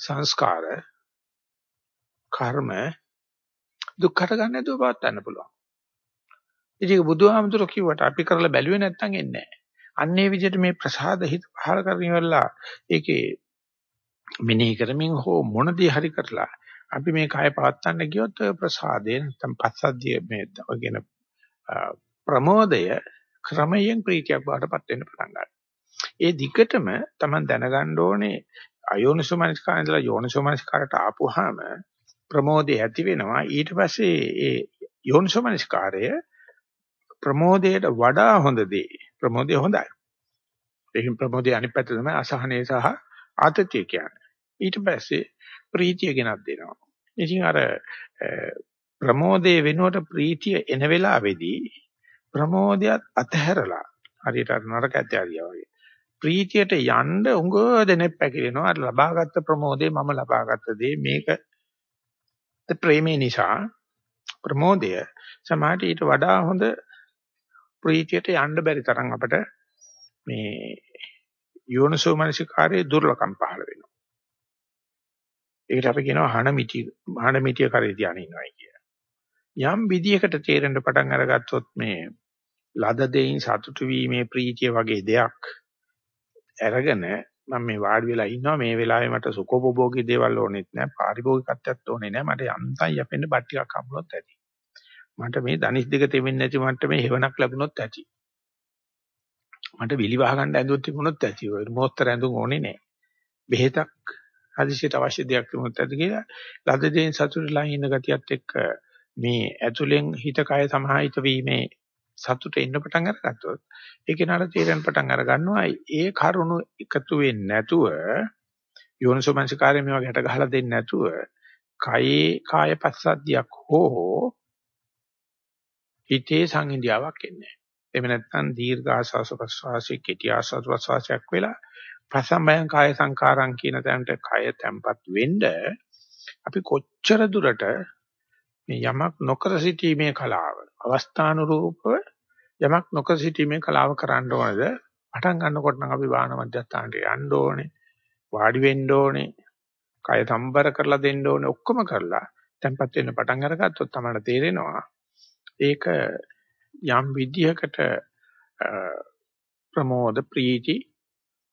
සංස්කාර කර්ම දුක් හටගන්නේ නැතුව පවත් ගන්න පුළුවන්. ඉතින් බුදුහාමුදුරුවෝ කිව්වට අපි කරලා බැලුවේ නැත්නම් එන්නේ නැහැ. අන්නේ විදිහට මේ ප්‍රසාද හිත පහල කරගෙන ඉවරලා ඒකේ මෙනෙහි කරමින් හෝ මොන දේ හරි කරලා අපි මේ කය පවත්තන්න ගියොත් ඔය ප්‍රසාදේ නැත්නම් පස්සද්ධිය මේ කියන ප්‍රමෝදය ක්‍රමයෙන් ප්‍රීතියක් බාටපත් වෙන්න පටන් ගන්නවා. ඒ දිගටම Taman දැනගන්න ඕනේ අයෝනිසෝමනස්කාරය ඉඳලා යෝනිසෝමනස්කාරට ආපුවාම ප්‍රමෝදය ඇති වෙනවා. ඊට පස්සේ ඒ යෝනිසෝමනස්කාරය ප්‍රමෝදයට වඩා හොඳ දේ. ප්‍රමෝදය හොඳයි. ඒකෙන් ප්‍රමෝදය අනිත් පැත්ත තමයි අසහනය සහ ආතතිය කියන්නේ. ඊට පස්සේ ප්‍රීතිය ගෙනත් දෙනවා. ඉතින් අර ප්‍රමෝදයේ වෙනුවට ප්‍රීතිය එන වෙලාවේදී ප්‍රමෝදයත් අතහැරලා හරියට නරක ඇතරියා වගේ ප්‍රීතියට යන්න උඟ දෙනෙක් පැකිලෙනවා අර ලබාගත් ප්‍රමෝදේ මම ලබාගත් දේ මේක ප්‍රේමේ නිසා ප්‍රමෝදය සමාහට ඊට වඩා හොඳ ප්‍රීතියට යන්න බැරි තරම් අපිට මේ යෝනසෝමනසිකාරයේ දුර්ලභම් පහළ වෙනවා ඒකට අපි කියනවා හන මිටි හන මිටිය කරේ ධානය ඉනවයි කියලා. යම් විදියකට තේරෙන්න පටන් අරගත්තොත් මේ ලද දෙයින් සතුටු වීමේ ප්‍රීතිය වගේ දෙයක් අරගෙන මම මේ වාඩි වෙලා ඉන්නවා. මේ වෙලාවේ මට සුඛෝපභෝගී දේවල් ඕනෙත් නැහැ පාරිභෝගිකත්වයක් ඕනේ නැහැ මට යන්තම් යපෙන්න බත් ටිකක් හම්බුනොත් ඇති. මට මේ දනිස් දෙක තෙමෙන්නේ නැති මට මේ හේවණක් ලැබුණොත් ඇති. මට විලි වහ ගන්න ඇඳුම් තිබුණොත් ඇති. ඔය මොස්තර ඇඳුම් ඕනේ නැහැ බෙහෙතක් හදිසියට අවශ්‍ය දෙයක් වුණොත් ඇති කියලා ලද දෙයින් සතුටුලා ඉන්න ගතියත් එක්ක මේ ඇතුලෙන් හිත කය සමාහිත වීමේ සතුට එන්න පටන් අරගත්තොත් ඒක නතර තීරණ පටන් අර ගන්නවා ඒ කරුණු එකතු වෙන්නේ නැතුව යෝනිසෝමනසිකාරය මේවා ගැට ගහලා දෙන්නේ නැතුව කයේ කාය පස්සද්ධියක් හෝ හිතේ සංහිඳියාවක් එන්නේ. එහෙම නැත්නම් දීර්ඝ ආස්වාස ප්‍රස්වාසයේ කෙටි ආස්වාස ප්‍රස්වාසයක් වෙලා පසම්බයං කාය සංකාරං කියන තැනට කය තැම්පත් වෙන්න අපි කොච්චර දුරට මේ යමක් නොකර සිටීමේ කලාව අවස්ථානුරූපව යමක් නොකර සිටීමේ කලාව කරන්න ඕනද? පටන් ගන්නකොට නම් අපි වාහන මධ්‍යස්ථානට යන්න ඕනේ වාඩි වෙන්න ඕනේ කය සම්බර කරලා දෙන්න ඕනේ ඔක්කොම කරලා tempat වෙන්න පටන් අරගත්තොත් තමයි තේරෙනවා ඒක යම් විදිහකට ප්‍රමෝද ප්‍රීති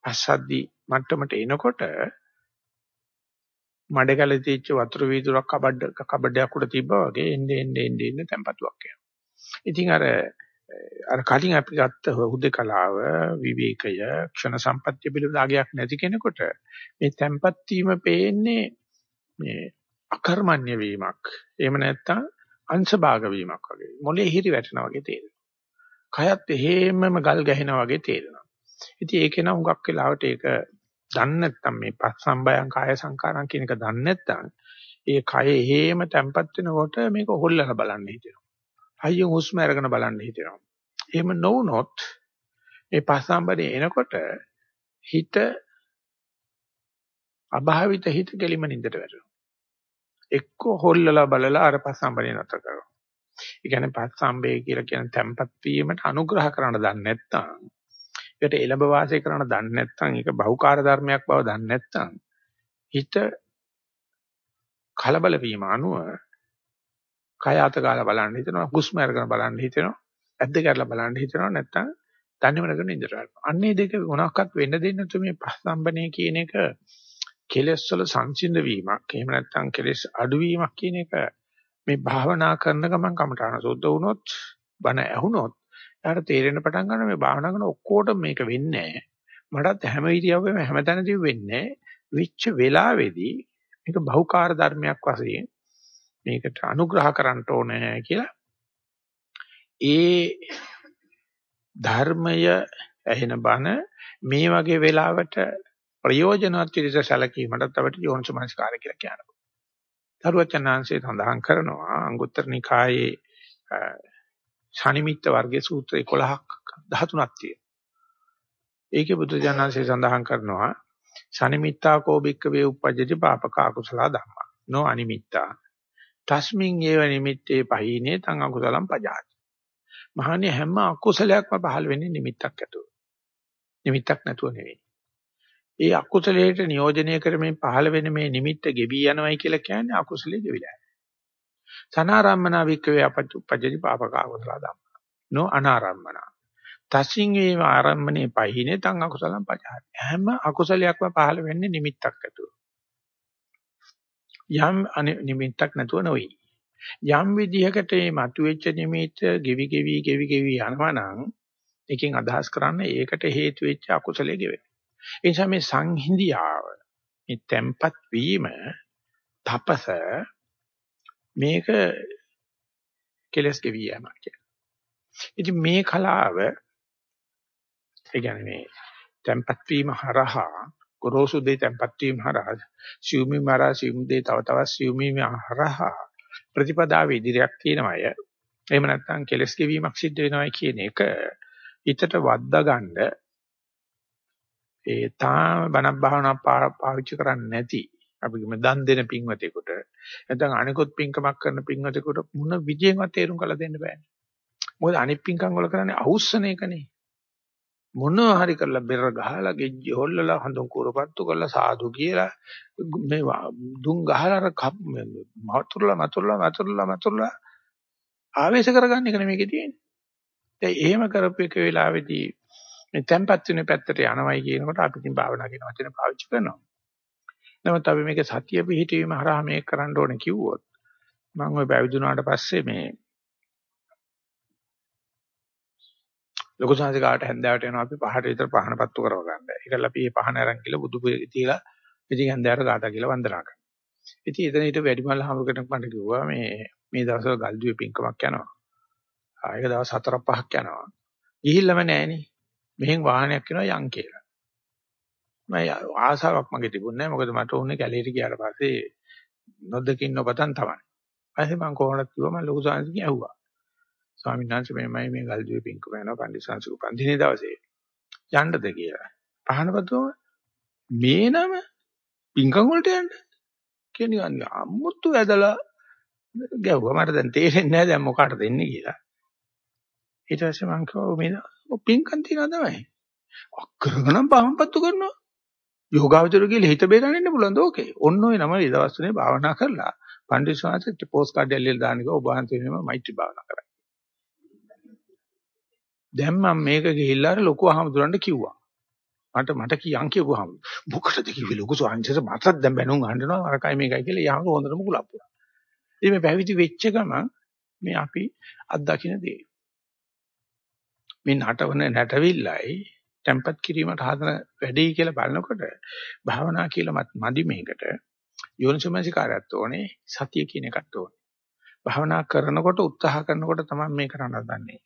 අසද්දි මට්ටමට එනකොට මඩකල තීච්ච වතුර වීදුරක් කබඩ කබඩයක් උඩ තිබ්බා වගේ එන්නේ එන්නේ එන්නේ tempatuක් යනවා. ඉතින් අර අර කලින් අපි ගත්ත හුදකලාව විවේකය ක්ෂණ සම්පත්‍ය පිළිබඳ ආගයක් නැති කෙනෙකුට මේ tempat වීම පේන්නේ මේ අකර්මණ්‍ය වීමක්. එහෙම නැත්නම් අංශභාග වීමක් වගේ. මොලේ හිරි වැටෙනා වගේ තේරෙනවා. කයත් එහෙමම ගල් ගැහෙනා වගේ තේරෙනවා. ඉතින් ඒකේ නම් හුඟක් වෙලාවට ඒක දන්නේ නැත්නම් මේ පස්සම්බයං කාය සංකාරම් කියන එක දන්නේ නැත්නම් ඒ කය එහෙම තැම්පත් වෙනකොට මේක හොල්ලලා බලන්න හිතෙනවා. අයියෝ හුස්ම අරගෙන බලන්න හිතෙනවා. එහෙම නොවුනොත් මේ පස්සම්බනේ එනකොට හිත අභාවිත හිත කෙලිම නින්දට වැටෙනවා. එක්ක හොල්ලලා බලලා අර පස්සම්බනේ නැතර කරනවා. ඒ කියන්නේ පස්සම්බේ කියලා කියන තැම්පත් වීමට අනුග්‍රහ කරන්න දන්නේ නැත්නම් ඒකට එළඹ වාසය කරන්න දන්නේ නැත්නම් ඒක බහුකාර්ය ධර්මයක් බව දන්නේ නැත්නම් හිත කලබල වීම අනුව කය අත ගාලා බලන්න හිතෙනවා හුස්ම අරගෙන බලන්න හිතෙනවා ඇද්ද කරලා බලන්න හිතෙනවා නැත්නම් දන්නේම නැගෙන ඉඳලා බලනවා. අන්නේ දෙක මොනක්වත් වෙන්න දෙන්න තු මේ පස්සම්බනේ කියන එක කෙලස් වල සංසිඳ වීමක්. එහෙම නැත්නම් කෙලස් අඩුවීමක් කියන එක මේ භාවනා කරන ගමන් කමඨාන සුද්ධ වුණොත් බණ ඇහුනොත් එයාට තේරෙන්න පටන් ගන්නවා මේ භාවනා කරන ඔක්කොටම මේක වෙන්නේ නැහැ. මටත් හැම ඉරියව්වෙම හැමතැනදීම වෙන්නේ විච්ච වෙලාවේදී මේක බහුකාර්ය ධර්මයක් වශයෙන් මේකට අනුග්‍රහ කරන්න ඕනේ කියලා ඒ ධර්මය ඇහෙන බණ මේ වගේ වෙලාවට ප්‍රයෝජනවත් විදිහට සැලකීමටත් අපිට යෝනිසමනස්කාරය කියලා කියනවා. තරුවචනාංශය සඳහන් කරනවා අංගුත්තර නිකායේ ශනිමිත්ත වර්ගයේ සූත්‍ර 11ක් 13ක් තියෙනවා. ඒකේ බුදුජානන්සේ සඳහන් කරනවා ශනිමිත්තා කෝ බික්කවේ උපජ්ජති පාපක අකුසල ධම්මා. නෝ අනිමිත්තා. තස්මින් ඒව නිමිත්තේ පහිනේ තං අකුසලම් පජාති. මහන්නේ හැම අකුසලයක්ම පහළ වෙන්නේ නිමිත්තක් ඇතුව. නිමිත්තක් නැතුව නෙවෙයි. ඒ අකුසලයට නියෝජනය කරමින් පහළ වෙන මේ නිමිත්ත ගෙවි යනවයි කියලා කියන්නේ අකුසලයේ ගෙවිලා. සනාරම්මනා වික්කවේ අපච්චුප්පජ්ජති පාපක අකුසල ධම්ම. නෝ අනාරම්මන. තසින් ඒ ආරම්මනේ පහිනේ තං අකුසලම් පජාති. හැම අකුසලයක්ම පහළ වෙන්නේ නිමිත්තක් ඇතුව. යම් නිමිත්තක් නැතුව නොවේ. යම් විදිහකට මේ මතුවෙච්ච නිමිත්ත ගෙවි ගෙවි ගෙවි ගෙවි යනවා නම් එකෙන් අදහස් කරන්නේ ඒකට හේතු වෙච්ච අකුසලයේ ගෙවෙන. ඒ නිසා මේ සංහිඳියාව මේ tempat වීම තපස මේක කෙලස් ගෙවි යamak කියන. ඉතින් මේ කලාව ඒ කියන්නේ මේ tempat වීම හරහා ගොරෝසු දෙය tempat වීම හරහා සියුමි මරා සියුම් දෙය තව තවත් සියුමි හරහා ප්‍රතිපදාවේ ඉදිරියක් තියෙනවා අය. එහෙම නැත්නම් කෙලස් ගෙවීමක් සිද්ධ වෙනවා කියන එක හිතට වද්දා ගන්න ඒ තාම බණක් භාවනා පාවිච්චි කරන්නේ නැති අපි කිව්ව දන් දෙන පින්වතෙකුට නැත්නම් අනිකුත් පින්කමක් කරන පින්වතෙකුට මොන විදියෙන්වත් තේරුම් කරලා දෙන්න බෑනේ. මොකද අනිත් පින්කම් වල කරන්නේ අහුස්සන එකනේ. මොනවා හරි කරලා බෙර ගහලා ගෙජ්ජි හොල්ලලා හඳුන් කුරපත්තු කරලා සාදු කියලා මේ දුම් ගහලා අර මතුරුලා මතුරුලා මතුරුලා මතුරුලා ආවේශ කරගන්න එක නෙමෙයි තියෙන්නේ. දැන් එහෙම කරපු එක වෙලාවේදී මේ tempat වෙන පැත්තට යනවයි කියනකොට අපි ඉතින් භාවනා කියන වචන පාවිච්චි කරනවා. නමුත් අපි මේක සතිය පිහිටීම හරහා මේක කරන්න ඕනේ කිව්වොත් මම ওই පැවිදුණාට පස්සේ මේ ලොකු සංස්කාරට හැන්දෑවට යනවා අපි පහට විතර පහන පත්තු කරව ගන්න. ඒකල අපි මේ පහන අරන් කියලා බුදු තියලා ඉතින් හැන්දෑවට ගාථා කියලා වන්දනා කරනවා. ඉතින් එතන ඊට වැඩිමල් හමුරකට මට කිව්වා මේ මේ දවස්වල ගල්දුවේ පින්කමක් යනවා. ආයෙක දවස් 4 5ක් යනවා. ගිහිල්ලාම නැහෙනේ. මෙහෙන් වාහනයක් එනවා යන් කියලා. මම ආසාවක් මගේ තිබුණේ නැහැ. මොකද මට උන්නේ කැලේට ගියාට පස්සේ නොදකින් නොපතන් තමයි. ඊපස්සේ මම කොහොමද කිව්වා මම ලොකු සාංශකින් ඇහුවා. ස්වාමීන් වහන්සේ මෙමය මේ ගල්දුවේ පින්කම යනවා පන්දි සංසුක පන්දිනේ දවසේ. යන්නද කියලා. පහනපතුම මේ නම පිංකම් වලට යන්න කියන්නේ අමුතු ඇදලා ගැව්වා මට දැන් තේරෙන්නේ නැහැ දැන් මොකටද දෙන්නේ කියලා ඊට පස්සේ මං කිව්වා මේ පිංකම් තියනවා තමයි අක්කරගනම් බාහම්පත්තු කරනවා යෝගාවචර කියලා හිත බේරන්න ඉන්න පුළුවන් දෝකේ ඔන්න ඔය නම ඒ දවස් තුනේ භාවනා කරලා පණ්ඩිත ස්වාමීන් පෝස්ට් කාඩ් එකක් ලියලා දාන්න කිව්වා ඔබ වහන්සේ වෙනම මෛත්‍රී භාවනා කරා. දැන් මම මේක ගිහිල්ලා ලොකු අහමුදුරන්ට කිව්වා. මට මට කියන් කියපුවාම මොකටද කිව්වේ? ලොකු ස්වාමීන්ට මටත් දැන් බැනුම් අහනවා අරකයි මේකයි කියලා යහම හොඳටම කුලප්පුවා ඉතින් මේ පැවිදි වෙච්ච ගමන් මේ අපි අත්දකින්න දේ මේ නටවන නැටවිල්ලයි tempat කිරීමට හදන වැඩේ කියලා බලනකොට භාවනා කියලා මදි මේකට යෝනිසමසිකාරයත් ඕනේ සතිය කියන එකත් ඕනේ භාවනා කරනකොට උත්සාහ කරනකොට තමයි මේ කරන්න හදන්නේ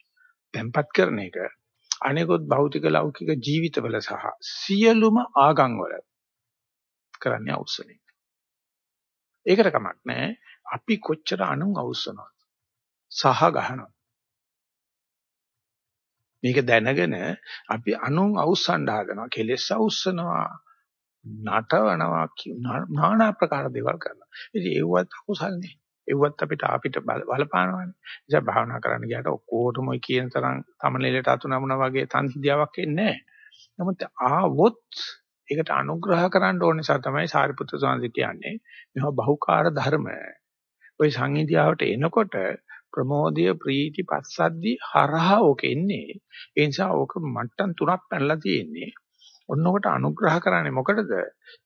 tempat කරන එක අනෙකුත් භෞතික ලෞකික ජීවිතවල සහ සියලුම ආගම් වල කරන්නේ අවශ්‍යනේ. ඒකට කමක් නැහැ. අපි කොච්චර අනුන් අවශ්‍යනවද? සහ ගහනවා. මේක දැනගෙන අපි අනුන් අවශ්‍යන්න හදනවා. කෙලෙස් අවශ්‍යනවා. නටවනවා নানা ප්‍රකාර දේවල් කරනවා. ඉතින් ඒවත් අකුසල්නේ. ඒවත් අපිට අපිට බලපානවානේ. නිසා භාවනා කරන්න ගියාට ඔක්කොටම ඔය කියන තරම් තමනෙලට අතු නමුනා වගේ තන්හිදියාවක් එන්නේ නැහැ. නමුත් ආවොත් ඒකට අනුග්‍රහ කරන්න ඕන නිසා තමයි සාරිපුත්‍ර ස්වාමීන් කියන්නේ මේවා බහුකාර ධර්ම. ওই සංහිදියාවට එනකොට ප්‍රමෝදය ප්‍රීති පස්සද්දි හරහා ඕක එන්නේ. ඒ නිසා ඕක මට්ටම් තුනක් පැනලා තියෙන්නේ. ඔන්නකොට අනුග්‍රහ කරන්නේ මොකටද?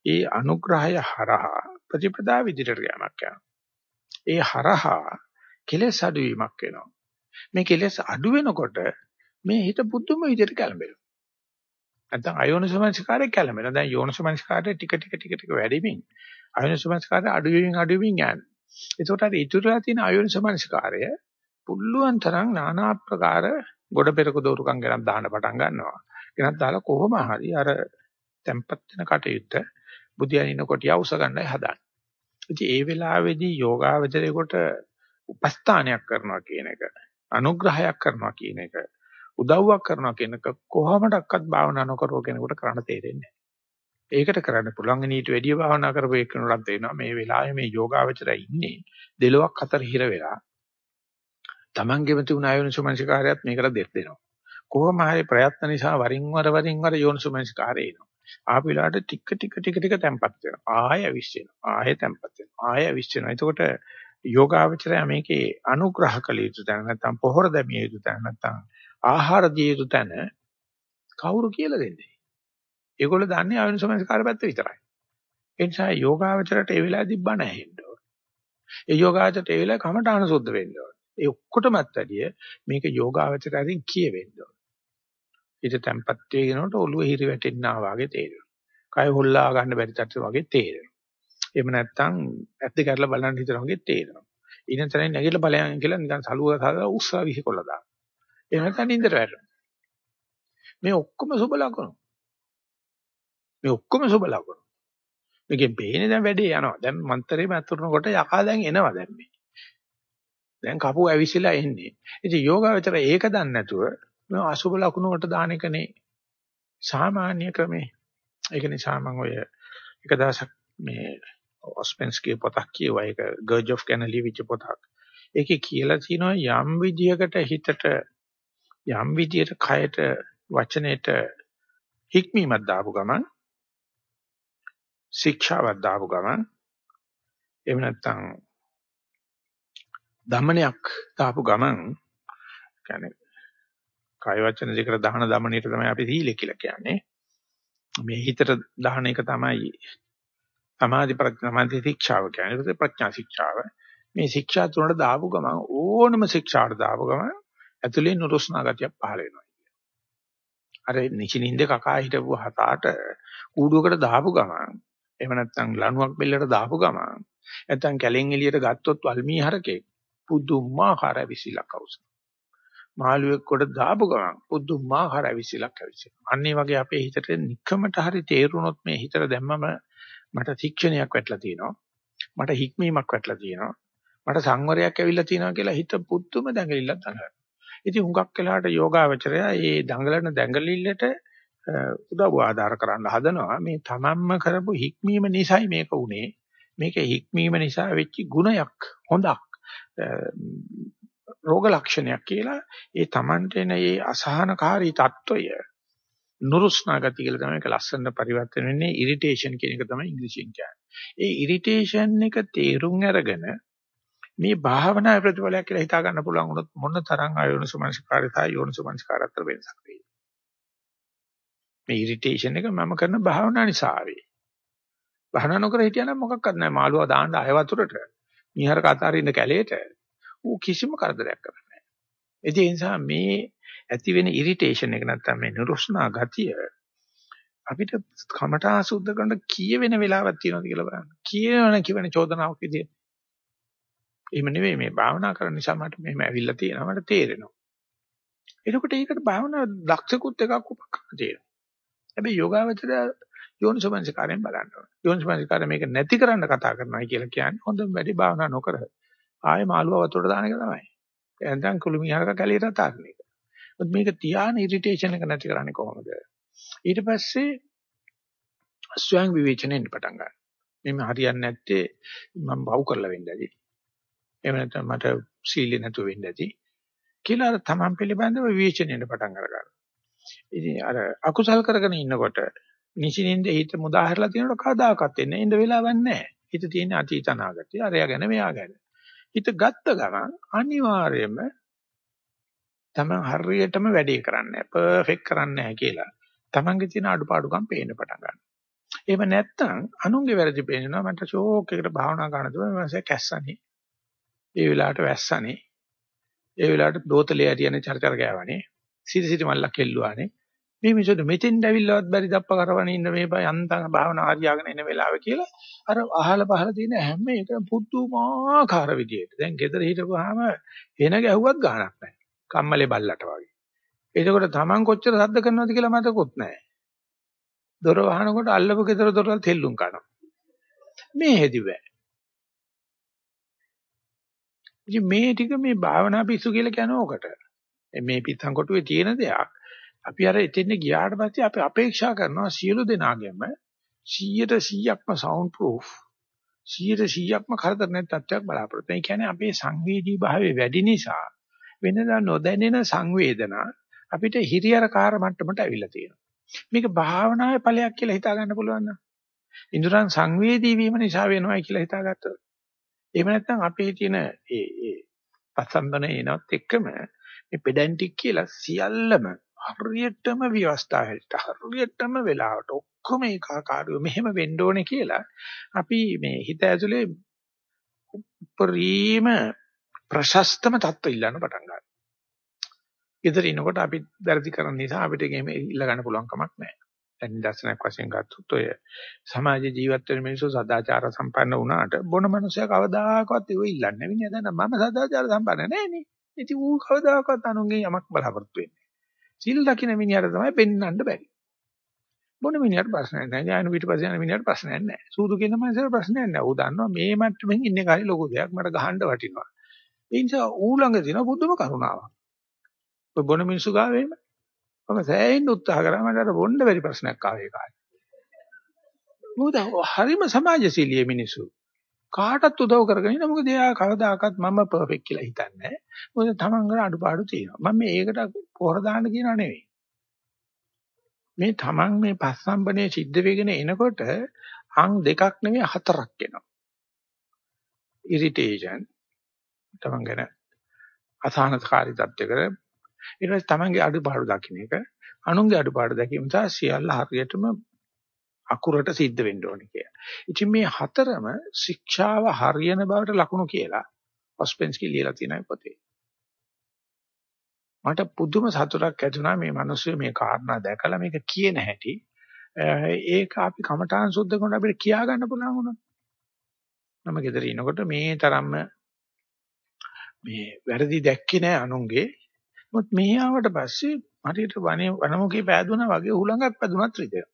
ඒ අනුග්‍රහය හරහා ප්‍රතිපදා විදිහට යamak යනවා. ඒ හරහා කෙලෙස් අඩුවීමක් වෙනවා. මේ කෙලෙස් අඩු වෙනකොට මේ හිත පුදුම විදිහට කැළඹෙනවා. නැත්නම් අයෝනිසමනස්කාරය කැළඹෙනවා. දැන් යෝනිසමනස්කාරය ටික ටික ටික ටික වැඩිමින් අයෝනිසමනස්කාරය අඩු වෙමින් අඩු වෙමින් යනවා. ඒකට අර ඉතුරුලා තියෙන අයෝනිසමනස්කාරය පුල්ලුවන් තරම් নানা ආකාර ගොඩ පෙරක දෝරුකම් ගණන් දාන්න පටන් ගන්නවා. ගෙනත් දාලා කොහොම හරි අර tempat වෙන කටයුත්ත බුදියානින කොටිය උස ගන්නයි හදන්නේ. ඉතින් ඒ වෙලාවේදී යෝගාවචරයේකට උපස්ථානයක් කරනවා කියන එක අනුග්‍රහයක් කරනවා කියන එක උදව්වක් කරනවා කියන එක කොහොමඩක්වත් භාවනා නොකරව කෙනෙකුට කරන්න තේරෙන්නේ නැහැ. ඒකට කරන්න පුළුවන් ඊට වැඩිය භාවනා කරපු එකනට තේරෙනවා මේ වෙලාවේ මේ යෝගාවචරය ඉන්නේ දෙලොවක් අතර හිර වෙලා. Tamangeම තිබුණ ආයෝනිසමනසිකාරයත් මේකට දෙත් දෙනවා. කොහොම හරි ප්‍රයත්න නිසා වරින් වර වරින් වර යෝනිසමනසිකාරය එනවා. ආපු වෙලාවට ටික ටික ටික ටික තැම්පත් වෙනවා. ආය අවිශ්වෙනවා. ආය තැම්පත් වෙනවා. ආය අවිශ්වෙනවා. එතකොට යෝගාවචරය මේකේ අනුග්‍රහ කළ යුතු තැන නැත්නම් පොහොර දැමිය යුතු තැන නැත්නම් ආහාර දිය යුතු තැන කවුරු කියලා දෙන්නේ? ඒගොල්ලෝ දන්නේ ආයුෂමනස්කාර පැත්ත විතරයි. ඒ නිසා යෝගාවචරයට ඒ වෙලාවේදී බණ ඇහෙන්න ඕන. ඒ යෝගාවචරයට ඒ වෙලාවේ කමඨාන සුද්ධ වෙන්න ඕන. ඒ ඔක්කොටමත් වැඩිය මේක යෝගාවචරයෙන් කියවෙන්න ඕන. ඊට තැම්පත් වෙනකොට ඔළුව හිරි වැටෙන්නා වගේ තේරෙනවා. කය හොල්ලා ගන්න බැරි තත්ත්ව වගේ තේරෙනවා. එහෙම නැත්නම් ඇත්ත කරලා බලන්න හිතන වගේ තේරෙනවා. ඊන තරම් නැගිටලා බලයන් කියලා නිකන් සලුව සාදලා උස්සා විහිකොල්ල දානවා. එහෙම නැත්නම් නින්දට වැටෙනවා. මේ ඔක්කොම සුබ ලකුණු. මේ ඔක්කොම සුබ ලකුණු. මේකෙන් පේන්නේ දැන් වැඩේ යනවා. දැන් මන්තරේ මතුරුනකොට යකා දැන් එනවා දැන් මේ. දැන් කපුව ඇවිසිලා එන්නේ. ඉතින් යෝගාවචර ඒක දන්නේ නැතුව මේ අසුබ ලකුණු වලට දාන එකනේ සාමාන්‍ය ක්‍රමේ. ඒක නිසා මම ඔය එක දවසක් මේ ඔස්පෙන්ස්කී පොතක් කියුවා. ඒක ගර්ජ් ඔෆ් කැනලි විච පොතක්. ඒකේ කියලා තියෙනවා යම් විදියකට හිතට යම් විදියට කයට වචනෙට හික්මීමක් දාපු ගමන් ශික්ෂාවක් දාපු ගමන් එහෙම නැත්නම් දමනයක් දාපු ගමන් කියන්නේ කාය වචන දෙකට දහන දමණයට තමයි අපි සීලය කියලා කියන්නේ. මේ හිතට දහන එක තමයි සමාධි ප්‍රඥාමාදී ශික්ෂාව කියන්නේ. ඒක ප්‍රඥා ශික්ෂාව. මේ ශික්ෂා තුනට දාපු ගමන් ඕනම ශික්ෂාවට දාපු ගමන් ඇතුලේ නුරුස්නා ගතියක් පහළ වෙනවා. අර නිචිනින්ද කකා හිටපු හතාට කූඩුවකට දාපු ගමන් එහෙම නැත්නම් ලණුවක් බෙල්ලට දාපු ගමන් නැත්නම් කැලෙන් එළියට ගත්තොත් වල්මී හරකේ පුදුමාකාර විසිලක් අවසන්. මාළුවෙක් කොට දාපු ගමන් පුදුමාකාර ඇවිසිලක් ඇවිසිනවා. අන්න ඒ වගේ අපේ හිතට নিকමට හරි තේරුනොත් මේ හිතට දැම්මම මට ශික්ෂණයක් වැටලා තියෙනවා. මට හික්මීමක් වැටලා තියෙනවා. මට සංවරයක් ඇවිල්ලා තියෙනවා කියලා හිත පුදුම දැඟලිල්ලක් දඟලනවා. ඉතින් හුඟක් වෙලාවට යෝගාවචරය මේ දඟලන දැඟලිල්ලට උදව් ආධාර කරන්න හදනවා. මේ තමන්ම කරපු හික්මීම නිසයි මේක උනේ. මේක හික්මීම නිසා වෙච්ච ගුණයක් හොඳක් රෝග ලක්ෂණයක් කියලා ඒ තමන්ට එන ඒ අසහනකාරී తত্ত্বය නුරුස්නා ගති කියලා තමයි ඒක ලස්සනට පරිවර්තන වෙන්නේ. ඉරිටේෂන් කියන එක තමයි ඉංග්‍රීසියෙන් කියන්නේ. ඒ ඉරිටේෂන් එක තේරුම් අරගෙන මේ භාවනා ප්‍රතිඵලයක් කියලා හිතා ගන්න පුළුවන් උනොත් මොන තරම් ආයෝනිසමනසිකාරය සහ යෝනිසමනසිකාරය අතර වෙනසක් වෙයි මේ ඉරිටේෂන් එක මම කරන භාවනා නිසා ආවේ. භාවනා නොකර හිටියනම් මොකක්වත් නැහැ. මාළුවා දාන්න ආය වතුරට, මිහර කතාරින්න කැලේට ඌ කිසිම කරදරයක් කරන්නේ නැහැ. ඒ නිසා මේ ඇති වෙන ඉරිටේෂන් එක නැත්තම් මේ නිරුස්නා ගතිය අපිට කමඨා සුද්ධ කරන කීය වෙන වෙලාවක් තියෙනවද කියලා බලන්න. කියවන කිවන චෝදනාවක් විදියට. එහෙම නෙවෙයි මේ භාවනා කරන නිසා මට මෙහෙම ඇවිල්ලා තියෙනවා මට තේරෙනවා. එතකොට ඒකට භාවනා දක්ෂකුත් එකක් උපකරණ තියෙනවා. හැබැයි යෝගාවචරය යෝනිසමනසිකාරයෙන් බලන්න ඕනේ. යෝනිසමනසිකාරය මේක නැති කරන්න කතා කරනවා කියලා කියන්නේ හොඳම වැඩි භාවනා නොකර ආයේ මාළුව වතුරට දාන එක තමයි. එතෙන් කුළුමිහරක කැලියට තාරන එක. මොකද මේක තියාන ඉරිටේෂන් එක නැති කරන්නේ කොහොමද? ඊට පස්සේ ස්වයං විවේචනයෙන් පටන් ගන්නවා. මේ හරියන්නේ නැත්තේ මම බව් කරලා වෙන්න ඇති. එහෙම නැත්නම් මට සීලිය නැතුව වෙන්න ඇති. කියලා අර තමන් පිළිබඳව විවේචනයෙන් පටන් අරගන්නවා. ඉතින් අර අකුසල් කරගෙන ඉන්නකොට නිසින්ින්ද හිත මුදාහැරලා තියෙනකොට කවදාකවත් එන්නේ ඉන්න වෙලාවක් නැහැ. හිත තියෙන අතීත අනාගතය, අරයා ගැන මෙයා ගැන. හිත ගත්ත ගමන් අනිවාර්යයෙන්ම තමන් හරියටම වැඩේ කරන්නේ පර්ෆෙක්ට් කරන්නේ නැහැ කියලා. තමන්ගේ තියෙන අඩුපාඩුකම් පේන්න පටන් ගන්නවා. එහෙම නැත්නම් අනුන්ගේ වැරදි පේනවා මට ෂෝක් එකට භාවනා කරන තුම මම කැස්සනේ. ඒ වෙලාවට වැස්සනේ. ඒ වෙලාවට දෝතලේ ඇරියනේ චර්චර ගෑවනේ. සිට සිට මල්ලක් කෙල්ලුවානේ. මේ මිනිස්සුන්ට මෙතෙන්ද ඇවිල්ලවත් බැරි දප්ප කරවන ඉන්න මේ බය අන්තං භාවනා හරියාගෙන එන වෙලාව කියලා අර අහල පහල තියෙන හැම එකම පුදුමාකාර විදියට. දැන් ගෙදර හිටපුවාම එන ගැහුවත් ගාණක් නැහැ. කම්මලේ බල්ලට වගේ. එතකොට Taman කොච්චර සද්ද කරනවද කියලා මතකොත් නැහැ. දොර වහනකොට අල්ලපු ගෙදර දොරවල් තෙල්ලුම් කරනවා. මේ හෙදිවැ. ඉතින් මේ ටික මේ භාවනා පිස්සු කියලා කියන ඕකට. මේ පිටං කොටුවේ තියෙන දෙයක්. අපි අර එතෙන් ගියාට පස්සේ අපි අපේක්ෂා කරනවා සියලු දෙනාගේම 100%ක්ම sound proof 100%ක්ම කරදර නැති තත්ත්වයක් බලාපොරොත්තු වෙනවා. ඒ කියන්නේ අපේ සංවේදී භාවය වැඩි නිසා වෙනදා නොදැනෙන සංවේදනා අපිට හිරියරකාර මට්ටමට අවිලා තියෙනවා. මේක භාවනාවේ ඵලයක් කියලා හිතා ගන්න පුළුවන් නම් ඉන්ද්‍රයන් සංවේදී වීම නිසා වෙනවයි කියලා හිතාගත්තොත් එහෙම නැත්නම් අපේ තියෙන ඒ ඒ පසම්බන එනවත් එක්කම මේ පෙඩැන්ටික් කියලා සියල්ලම හරියටම විවස්ථා හැට හරියටම වෙලාවට ඔක්කොම ඒකාකාරව මෙහෙම වෙන්න ඕනේ කියලා අපි මේ හිත ඇතුලේ උපරිම ප්‍රශස්තම தত্ত্ব ඉල්ලන්න පටන් ගන්නවා. ඊතර ඉනකොට අපි දැරදි කරන නිසා අපිට ගේම ඉල්ල ගන්න පුළුවන් කමක් නැහැ. දැන් දර්ශනයක් වශයෙන් ගත්තොත් ඔය සමාජ ජීවත් වෙන මිනිස්සු සදාචාර සම්පන්න වුණාට බොන මිනිස්සු කවදාකවත් ඒව ඉල්ලන්නේ නැහැ. දැන් මම සදාචාර සම්පන්න නැහැ නේ. ඉතින් ඌ කවදාකවත් අනුන්ගේ යමක් බලාපොරොත්තු වෙන්නේ සිල් දකින්න මිනිහට තමයි පෙන්වන්න බැරි. මොන මිනිහට ප්‍රශ්නයක් නැහැ. ඥාන පිටපස්සේ යන මිනිහට ප්‍රශ්නයක් නැහැ. සූදු කියන මනසට ප්‍රශ්නයක් නැහැ. ඌ දන්නවා මේ මට්ටමින් ඉන්නේ කාරි ලොකු දෙයක් මට ගහන්න වටිනවා. ඒ නිසා ඌ ළඟ තියෙන බුදුම කරුණාවක්. ඔය බොන මිනිස්සු ගාවෙම මම සෑහෙන්න උත්සාහ කරා මට අර බොන්න බැරි ප්‍රශ්නයක් ආවේ කාලේ. මොකද හරිම සමාජශීලී මිනිස්සු. කාටත් උදව් කරගෙන ඉන්න මොකද එයා කවදාකවත් මම පර්ෆෙක්ට් කියලා හිතන්නේ නැහැ. මොකද තමන්ගේ අඩුපාඩු තියෙනවා. මම මේකට පොහොර දාන්න කියනා නෙවෙයි. මේ තමන් මේ පස්සම්බනේ සිද්ධ වෙගෙන එනකොට අං දෙකක් නෙවෙයි හතරක් එනවා. ඉරිටේෂන් තමන් ගැන අසහනකාරී තත්ත්වයකට ඊට පස්සේ තමන්ගේ අඩුපාඩු දකින්න එක අනුන්ගේ අඩුපාඩු දැකීම සහ සියල්ල හරියටම අකුරට සිද්ධ වෙන්න ඕනේ කියලා. ඉතින් මේ හතරම ශික්ෂාව හරියන බවට ලකුණු කියලා ඔස්පෙන්ස්කි ලියලා තියෙනවා පොතේ. මට පුදුම සතුටක් ඇතිුණා මේ මිනිස්සු මේ කාරණා දැකලා මේක කියන හැටි. ඒක අපි කමඨාන් සුද්ධ කරන අපිට කියා ගන්න පුළුවන් වුණා. මම ගෙදර ඉනකොට මේ තරම්ම මේ වැරදි දැක්කේ නෑ අනුන්ගේ. මොකද මෙහි ආවට පස්සේ හරියට වනේ වනමුකේ පෑදුනා වගේ උහුලඟක් පැදුනත් රිදෙනවා.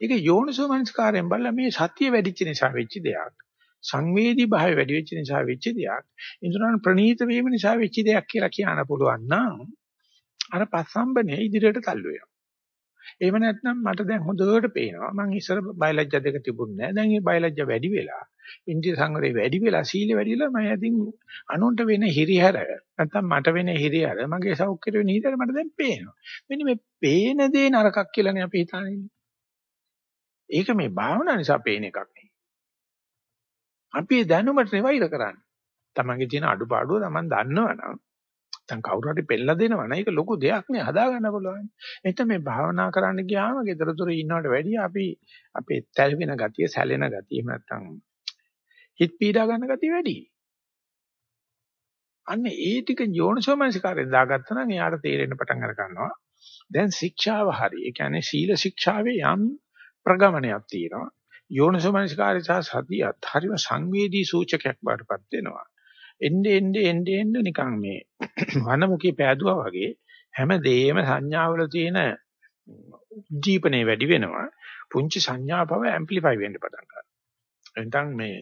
ඒක යෝනිසෝ මනස්කාරයෙන් බලලා මේ සතිය වැඩිච්ච නිසා වෙච්ච දෙයක්. සංවේදී භාවය වැඩි වෙච්ච නිසා වෙච්ච දෙයක්. ඉන්ද්‍රයන් ප්‍රනීත වීම නිසා වෙච්ච දෙයක් කියලා කියන්න පුළුවන් නම් අර පස්සම්බනේ ඉදිරියට තල්ලු වෙනවා. එහෙම නැත්නම් මට දැන් හොඳට පේනවා මං ඉස්සර බයලජ්ජා දෙක තිබුණේ නැහැ. දැන් මේ බයලජ්ජා වැඩි වෙලා, ඉන්ද්‍රිය සංවරේ වැඩි වෙලා, සීල වැඩි වෙලා මම ඉතින් අනුන්ට වෙන හිරිහැර නැත්නම් මට වෙන හිරිහැර මගේ සෞඛ්‍යෙට වෙන හිරිහැර මට දැන් පේනවා. මෙන්න මේ පේන දේ නරකක් කියලානේ අපි හිතන්නේ. ඒක මේ භාවනා නිසා පේන එකක් නෙවෙයි. අපි දැනුමට නෙවෙයිද කරන්නේ. තමන්ගේ තියෙන අඩුපාඩුව තමන් දන්නවනම් නැත්නම් කවුරු හරි පෙන්නලා දෙනවනම් ඒක ලොකු දෙයක් නේ හදා ගන්න පුළුවන්. එතන මේ භාවනා කරන්න ගියාම gedarathura ඉන්නවට වැඩිය අපි අපේ තැල්වෙන ගතිය, සැලෙන ගතිය, එහෙම නැත්නම් හිත පීඩා ගන්න ගතිය වැඩි. අන්න ඒ ටික යෝනිසෝමනසිකාරයෙන් දාගත්තා නම් එයාට තේරෙන්න පටන් අර ගන්නවා. දැන් ශික්ෂාව හරි. ඒ කියන්නේ සීල ශික්ෂාවේ යම් ප්‍රගමනයක් තියෙනවා. යෝනිසෝමනසිකාරය සහ සතියත් හරිම සංවේදී සූචකයක් බාටපත් වෙනවා. එන්නේ එන්නේ එන්නේ එන්නේ නිකන් මේ වනමුකේ පෑදුවා වගේ හැමදේම සංඥාවල තියෙන උද්දීපනේ වැඩි වෙනවා. පුංචි සංඥා බව ඇම්ප්ලිෆයි වෙන්න පටන් ගන්නවා. එතෙන් මේ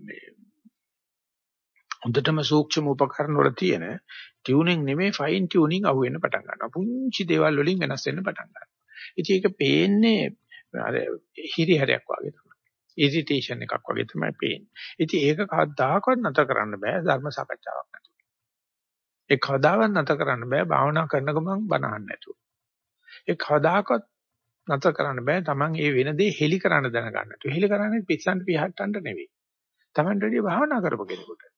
මේ හොඳටම සූක්ෂම උපකරණ වල තියෙන ටියුනින් නෙමෙයි ෆයින් ටියුනින් අහු වෙන්න පටන් ගන්නවා. පුංචි දේවල් වලින් වෙනස් වෙන්න පටන් ගන්නවා. ඉතින් ඒක පේන්නේ අර හිරිහැරයක් වගේ තමයි. ඉරිටේෂන් එකක් වගේ තමයි පේන්නේ. ඉතින් ඒක කවදාකවත් නැතර කරන්න බෑ ධර්ම සාකච්ඡාවක් නැතුව. ඒ කවදාවත් නැතර කරන්න බෑ භාවනා කරන ගමන් බනහන්න නැතුව. ඒ කවදාකවත් නැතර කරන්න බෑ Taman ඒ වෙන දේ හෙලි කරන්න දැනගන්න නැතුව. හෙලි කරන්නේ පිස්සන්ට පිහට්ටන්න නෙවෙයි. Taman රෙඩි භාවනා කරපු කෙනෙකුට.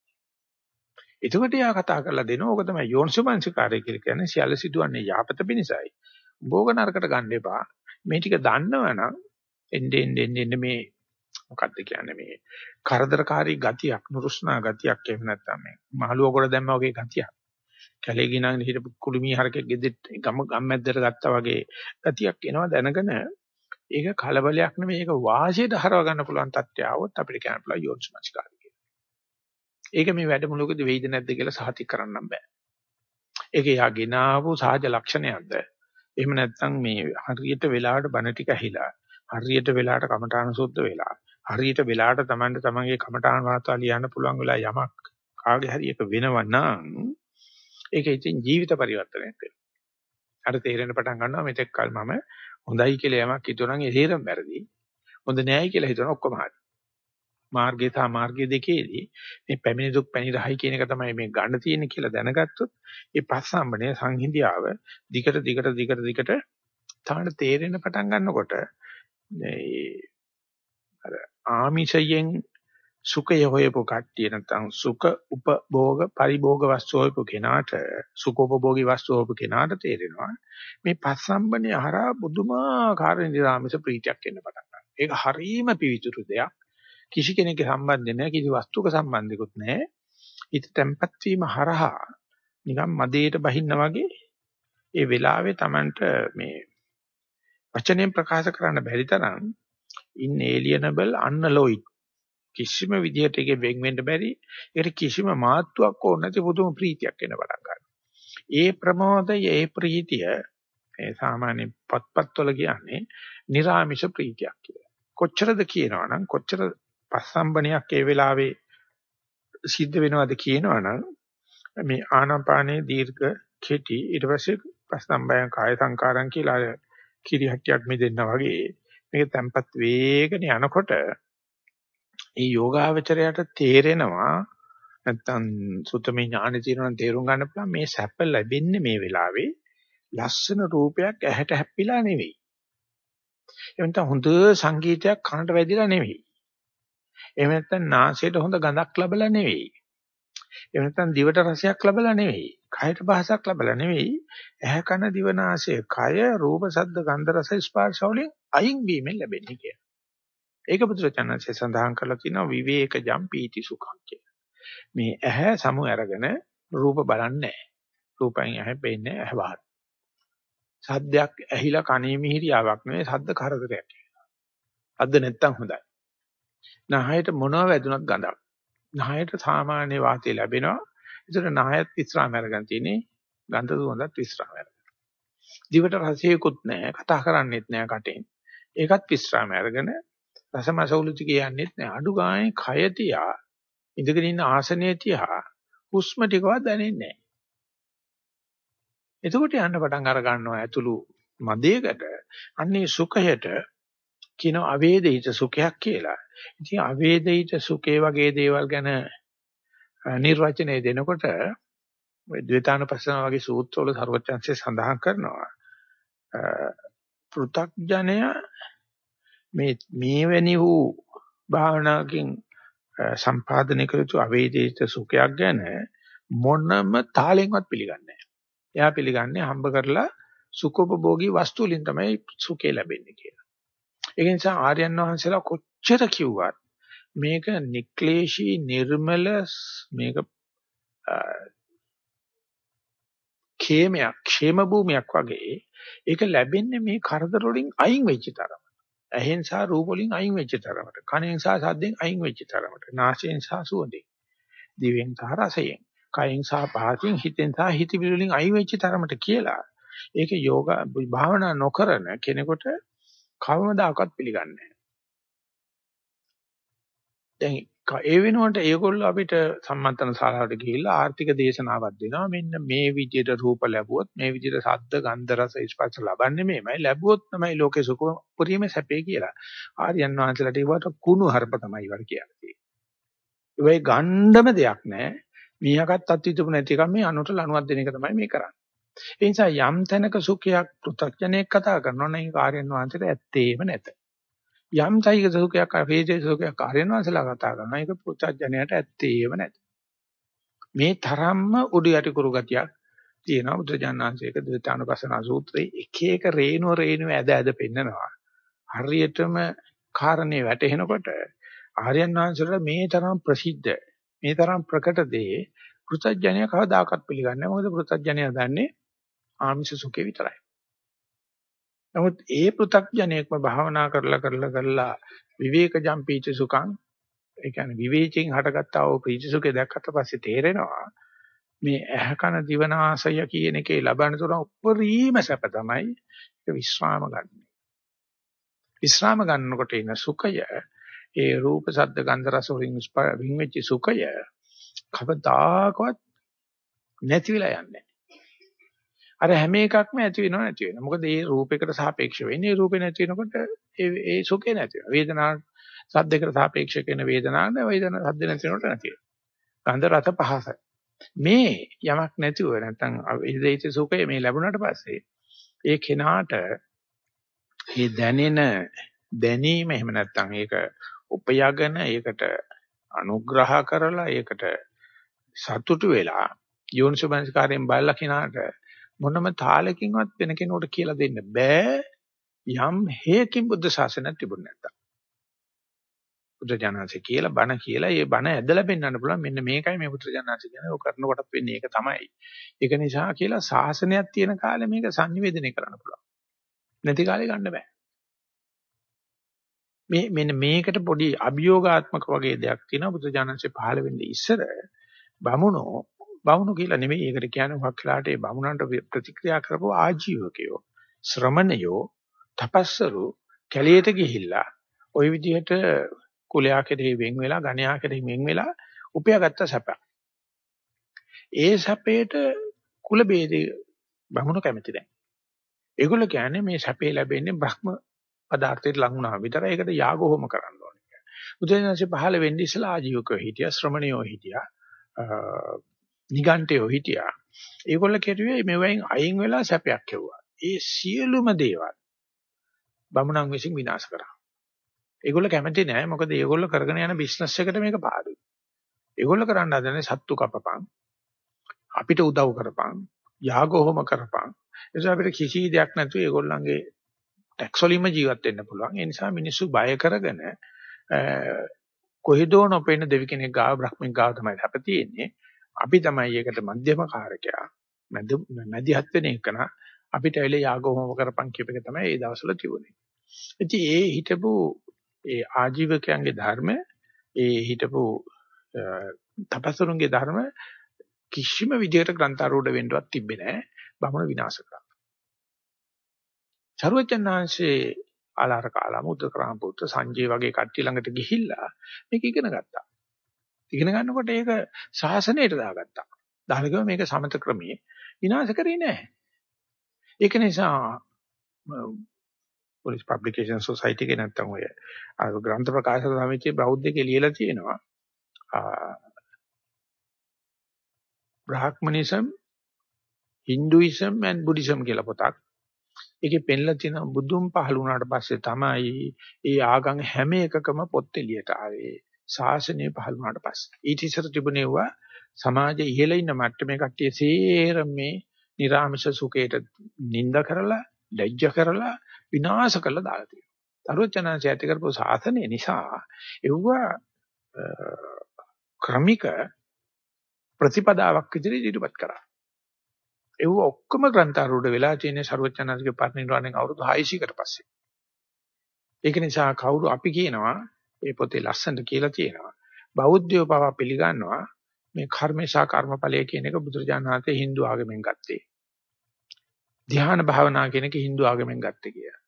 එතකොට යා කතා කරලා දෙනවා. ඕක තමයි යෝනිසෝමනසිකාරය කියලා කියන්නේ සියල්ල සිදුවන්නේ යහපත පිණිසයි. භෝග නරකට ගන්න එපා. මේ ටික දන්නවනම් එන්නේ එන්නේ එන්නේ මේ මොකද්ද කියන්නේ මේ කරදරකාරී ගතියක් නුරුස්නා ගතියක් එහෙම නැත්නම් මේ මහලුව කොට දැම්මා වගේ ගතියක් කැලේ ගිනාගෙන හිටපු කුළුමී හරකෙක් ගෙදෙට්ට ගම ගම්මැද්දට ගත්තා වගේ ගතියක් එනවා දැනගෙන ඒක කලබලයක් නෙමෙයි ඒක වාසියට හරව ගන්න පුළුවන් තත්ත්වය આવොත් අපිට කියන්න පුළුවන් යෝනිසමස්කාරය කියලා. ඒක මේ වැඩමුළුවකදී වෙයිද නැද්ද කියලා සාතික කරන්න බෑ. ඒක යා ගෙනාවු සහජ ලක්ෂණයක්ද? එහෙම නැත්නම් මේ හරියට වෙලාවට බණ ටික ඇහිලා හරියට වෙලාවට කමඨාන සුද්ධ වෙලා හරියට වෙලාවට Tamanට තමන්ගේ කමඨාන වාර්තා ලියන්න පුළුවන් වෙලා යමක් කාගේ හරි එක වෙනවා නම් ඒක ඉතින් ජීවිත පරිවර්තනයක් වෙනවා. අර තේරෙන පටන් ගන්නවා මෙතෙක් කල මම හොඳයි කියලා යමක් හිතුවා නම් ඒ හේරම වැරදි. හොඳ නෑයි කියලා හිතන ඔක්කොම හරි. මාර්ගය සහ මාර්ගය දෙකේදී මේ පැමිණි දුක් පැණි රහයි කියන එක තමයි මේ ගන්න තියෙන්නේ කියලා දැනගත්තොත් ඒ පස්සම්බනේ සංහිඳියාව දිගට දිගට දිගට දිගට තාන තේරෙන පටන් ගන්නකොට මේ අර ආමිෂයෙන් සුඛය හොයපු කට්ටිය නැත්නම් සුඛ උපභෝග පරිභෝග වස්තු හොයපු කෙනාට සුඛෝපභෝගී වස්තු හොයපු කෙනාට තේරෙනවා මේ පස්සම්බනේ හරහා බුදුමාකාර නිරාමිෂ ප්‍රීතියක් එන්න පටන් ගන්නවා. ඒක හරීම පිවිතුරු දෙයක්. කිසි කෙනෙක්ගේ සම්බන්ධ නැහැ කිසි වස්තුක සම්බන්ධිකුත් නැහැ. හිත තැම්පත් වීම හරහා නිකන් මදේට බහින්න වගේ ඒ වෙලාවේ Tamanට මේ වචනෙන් ප්‍රකාශ කරන්න බැරි තරම් inalienable unalloyed කිසිම විදිහට ඒකෙ වෙන් වෙන්න බැරි ඒකට කිසිම මාත්‍යක් ඕන නැති පුදුම ප්‍රීතියක් එන පටන් ගන්නවා. ඒ ප්‍රමෝදය ඒ ප්‍රීතිය ඒ සාමාන්‍ය පත්පත්වල කියන්නේ නිර්ාමිෂ ප්‍රීතියක් කියලා. කොච්චරද කියනවනම් කොච්චර පස්සම්බනයක් ඒ වෙලාවේ සිද්ධ වෙනවද කියනවනම් මේ ආනාපානයේ දීර්ඝ කෙටි ඊට පස්සේ පස්සම්බයං කාය සංකාරම් කියලා කිරිහට්ටියක් මෙදෙන්න වගේ මේක තැම්පත් වේගන යනකොට මේ යෝගාවචරයට තේරෙනවා නැත්තම් සුතමේ ඥානෙ තියෙනවා තේරුම් ගන්න පුළුවන් මේ සැප ලැබෙන්නේ මේ වෙලාවේ ලස්සන රූපයක් ඇහැට හැප්පිලා නෙවෙයි. එහෙම නැත්නම් හොඳ සංගීතයක් කනට වැදිලා නෙවෙයි. එහෙම නැත්නම් නාසයට හොඳ ගඳක් ලැබලා නෙවෙයි. එහෙම නැත්නම් දිවට රසයක් ලැබලා නෙවෙයි. කයට පහසක් ලැබලා නෙවෙයි. ඇහැ කන දිව නාසය කය රූප ශබ්ද ගන්ධ රස ස්පර්ශ වලින් අයින් වීමෙන් ලැබෙන්නේ කියලා. ඒක බුදුරජාණන්සේ සඳහන් කරලා තියෙනවා විවේකජම් පීති සුඛං කියලා. මේ ඇහැ සමු අරගෙන රූප බලන්නේ නැහැ. රූපයෙන් ඇහැ පෙන්නේ ඇහැ වහන. සද්දයක් ඇහිලා කනේ මිහිරියාවක් නෙවෙයි සද්ද කරදරයක්. අද්ද නැත්තම් හොඳයි. නහයට මොනව වැදුනත් ගඳක්. නහයට සාමාන්‍ය වාතය ලැබෙනවා. ඒතර නහයත් විස්රාම අරගෙන තියෙන්නේ ගන්ධ සුවඳත් විස්රාම අරගෙන. දිවට රසයකුත් නැහැ, කතා කරන්නේත් නැහැ කටෙන්. ඒකත් විස්රාම අරගෙන රසමසවුලුති කියන්නේත් නැහැ. අඩු ගානේ කය තියා ඉඳගෙන ඉන්න ආසනයේ තියා හුස්ම ටිකවත් දැනෙන්නේ නැහැ. එතකොට යන්න පටන් අර ගන්නවා ඇතුළු මදයකට අන්නේ සුඛයට කියනවා අවේදිත සුඛයක් කියලා. ඉතින් අවේදිත සුඛේ වගේ දේවල් ගැන නිර්වචනය දෙනකොට ද්වේතානුපස්සන වගේ සූත්‍රවල ਸਰවඥාන්සේ සඳහන් කරනවා. පෘ탁ජනය මේ මේවැනි වූ භාවනාවකින් සම්පාදනය කළ යුතු අවේදිත සුඛයක් ගැන මොනම තාලෙන්වත් පිළිගන්නේ නැහැ. එයා පිළිගන්නේ හම්බ කරලා සුඛෝපභෝගී වස්තු වලින් තමයි සුඛය ලැබෙන්නේ කියලා. ඒ නිසා ආර්යයන් වහන්සේලා කොච්චර කිව්වත් මේක නික්ලේශී නිර්මල මේක ඛේමයක් ക്ഷേම භූමියක් වගේ ඒක ලැබෙන්නේ මේ කරදර වලින් අයින් වෙච්ච තරම. ඇහෙන් සහ රූප වලින් අයින් වෙච්ච තරමට. කනෙන් සහ ශබ්දෙන් අයින් වෙච්ච තරමට. නාසයෙන් සහ සුවඳෙන්. දිවෙන් සහ රසයෙන්. කයෙන් සහ පහසින් හිතෙන් සහ හිතවිලි වලින් අයින් වෙච්ච තරමට කියලා. ඒක යෝග භාවනා නොකරන කෙනෙකුට කවමදාකවත් පිළිගන්නේ නැහැ. දැන් ඒ වෙනුවට ඒගොල්ලෝ අපිට සම්මන්ත්‍රණ ශාලාවට ගිහිල්ලා ආර්ථික දේශනාවක් දෙනවා. මෙන්න මේ විදිහට රූප ලැබුවොත් මේ විදිහට ශබ්ද, ගන්ධ, රස, ස්පර්ශ ලබන්නේ මේමයි. ලැබුවොත් තමයි ලෝකේ සුඛ පුරීමේ සැපේ කියලා. ආර්යයන් වහන්සේලාට ඒවට කුණු හරප තමයි වර කියන්නේ. ඒ ගණ්ඩම දෙයක් නැහැ. මීහකත් අත්විඳපු නැති එකම මේ අනුට ලණුවක් දෙන එක තමයි මේ කරන්නේ. ඒ නිසා යම් තැනක සුඛයක් පෘථග්ජනයෙක් කතා කරනවා නම් ඒ ආර්යයන් වහන්සේට ඇත්තේම නැත. යම් සයික සුඛයක් අපේජේ සුඛයක් ආර්යයන් වහන්සේලා කතා කරනවා ඒක පෘථග්ජනයට ඇත්තේම නැත. මේ තරම්ම උඩු යටි කුරු ගතියක් තියෙනවා බුදුජානනාංශයක ද්විතානුපස්සන සූත්‍රයේ එක එක රේණුව රේණුව ඇද ඇද පෙන්නනවා. හරියටම කාරණේ වැටෙනකොට ආර්යයන් වහන්සේලා මේ තරම් ප්‍රසිද්ධ මේ තරම් ප්‍රකට දේ පෘථග්ජනය කවදාකවත් පිළිගන්නේ නැහැ. මොකද පෘථග්ජනය දන්නේ ආමිෂ සුඛේ විතරයි. නමුත් ඒ පෘථග්ජනයෙක්ම භාවනා කරලා කරලා කරලා විවේකජම් පීච සුඛං ඒ කියන්නේ විවේචයෙන් හටගත්තා වූ පීච සුඛේ දැක්කට පස්සේ තේරෙනවා මේ ඇහ කන දිවනාසය කියන එකේ ලබන තුන උපරිම සැප තමයි ඒක විශ්‍රාම ගන්න. විශ්‍රාම ගන්නකොට එන සුඛය ඒ රූප ශබ්ද ගන්ධ රස වලින් වින් වෙච්ච සුඛය කවදාකවත් නැති වෙලා යන්නේ අර හැම එකක්ම ඇති වෙනව නැති වෙනවා. මොකද ඒ රූපයකට සාපේක්ෂ වෙන්නේ. ඒ රූපේ නැති වෙනකොට ඒ ඒ සුඛේ නැති වෙනවා. වේදනා සද්දයකට සාපේක්ෂ වෙන වේදනාවක් නෑ. වේදනා සද්ද නැති වෙනකොට නැති වෙනවා. ගන්ධ රස පහස. මේ යමක් නැතිව නැත්නම් වේදිත සුඛය මේ ලැබුණාට පස්සේ ඒ කෙනාට ඒ දැනෙන දැනීම එහෙම නැත්නම් ඒක උපයගෙන ඒකට අනුග්‍රහ කරලා ඒකට සතුටු වෙලා යෝනිසෝමනස්කාරයෙන් බලලා කිනාට මොනම තාලකින්වත් වෙන කෙනෙකුට කියලා දෙන්න බෑ යම් හේකින් බුද්ධ ශාසනයක් තිබුණ නැත්තම්. බුද්ධ ජානන්සේ කියලා බණ කියලා ඒ බණ ඇදලා පෙන්වන්න පුළුවන් මෙන්න මේකයි මේ බුද්ධ ජානන්සේ කියන්නේ ඔය කරන කොටත් වෙන්නේ ඒක තමයි. ඒක නිසා කියලා ශාසනයක් තියෙන කාලේ මේක sannivedanaya කරන්න පුළුවන්. නැති කාලේ ගන්න බෑ. මේ මෙන්න මේකට පොඩි අභියෝගාත්මක වගේ දෙයක් තියෙනවා බුද්ධ ජානන්සේ පහළ වෙන්නේ ඉස්සර බමුණෝ බමුණු කියලා නෙමෙයි ඒකට කියන්නේ මොකක් වෙලාට ඒ බමුණන්ට ප්‍රතික්‍රියා කරපු ආජීවකයෝ ශ්‍රමණයෝ තපස්සරු කැලියට ගිහිල්ලා ওই විදිහට කුලයා කෙරෙහි වෙන් වෙලා ගණයා කෙරෙහි වෙන් වෙලා උපයාගත්ත සැප. ඒ සැපේට කුල ભેදේ බමුණු කැමති නැහැ. ඒගොල්ලෝ කියන්නේ මේ සැපේ ලැබෙන්නේ බ්‍රහ්ම පදාර්ථයට ලඟ වුණා විතර. ඒකට යාග හෝම කරන්න ඕනේ. බුදුරජාණන්සේ පහළ වෙන්නේ ඉස්සලා ආජීවකෝ හිටියා, ශ්‍රමණයෝ හිටියා, නිගණ්ඨයෝ හිටියා. ඒගොල්ල කෙරුවේ මෙවෙන් අයින් වෙලා සැපයක් කෙවුවා. ඒ සියලුම දේවල් බමුණන් විසින් විනාශ කරා. ඒගොල්ල කැමති නෑ මොකද ඒගොල්ල කරගෙන යන බිස්නස් එකට මේක පාඩුයි. ඒගොල්ල කරන්න හදන්නේ සත්තු කපපන්. අපිට උදව් කරපන්. යාගෝහම කරපන්. ඒ අපිට කිසි දෙයක් නැතුව ඒගොල්ලන්ගේ ටැක්ස් වලින්ම ජීවත් වෙන්න පුළුවන්. ඒ නිසා මිනිස්සු බය කරගෙන කොහෙදෝ නොපෙන්න දෙවි කෙනෙක් ගාව බ්‍රහ්මෙක් ගාව තමයි හැප තියෙන්නේ. අපි තමයි ඒකට මධ්‍යම කාරකයා. මැද මැදිහත් වෙන එකන අපිට ඇවිල්ලා යාගෝම කරපන් කියප එක තමයි ඒ දවස්වල තිබුණේ. ඉතින් ඒ හිටපු ඒ ආජීවකයන්ගේ ධර්ම ඒ හිටපු තපසරුන්ගේ ධර්ම කිසිම විදිහකට ග්‍රන්ථාරූඪ වෙන්නවත් තිබෙන්නේ නැහැ. බමුණ විනාශ කරා. චරවචනාංශේ ආලාර කාලා මුද්දකරාම පුත්‍ර සංජය වගේ කට්ටිය ළඟට ගිහිල්ලා මේක ඉගෙන ගත්තා. ඉගෙන ගන්නකොට ඒක ශාසනයට දාගත්තා. දානකම මේක සමත ක්‍රමයේ විනාශ කරේ නැහැ. ඒක නිසා පොලිස් පබ්ලිකේෂන් සොසයිටි එකේ නැත්තම් ඔය අර ග්‍රන්ථ ප්‍රකාශක සමිතියේ බෞද්ධකේ ලියලා තියෙනවා බ්‍රාහ්මනිසම් Hinduism and Buddhism කියලා පොතක්. ඒකේ පෙන්ලා තියෙන බුදුන් පහළ වුණාට පස්සේ තමයි ඒ ආගම් හැම එකකම පොත් එළියට ආවේ. ශාසනය පහළ වුණාට පස්සේ. ඊට ඉස්සර තිබුණේවා සමාජයේ ඉහළ ඉන්න මට්ටමේ කට්ටිය සේරම මේ නිර්ආමිෂ සුඛයට නිඳ කරලා, ලැජ්ජ කරලා, විනාශ කරලා දාලා තියෙනවා. තරුවචනanse ඇති කරපු ශාසනය නිසා එවුවා ක්‍රමික ප්‍රතිපදාවක් විදිහට ඉදිරිපත් කරා. ඒව ඔක්කොම ග්‍රන්ථාරූඪ වෙලා තියෙන ਸਰවඥාන්සේගේ පරිනිර්වාණයෙන් අවුරුදු 600කට පස්සේ. ඒක නිසා කවුරු අපි කියනවා මේ පොතේ ලස්සනට කියලා තියෙනවා. බෞද්ධයෝ පව පිළිගන්නවා මේ කර්මේශා කර්මඵලය කියන එක බුදුරජාණන් වහන්සේ Hindu ආගමෙන් ගත්තේ. ධ්‍යාන භාවනා කියන එක Hindu ආගමෙන් ගත්තේ කියලා.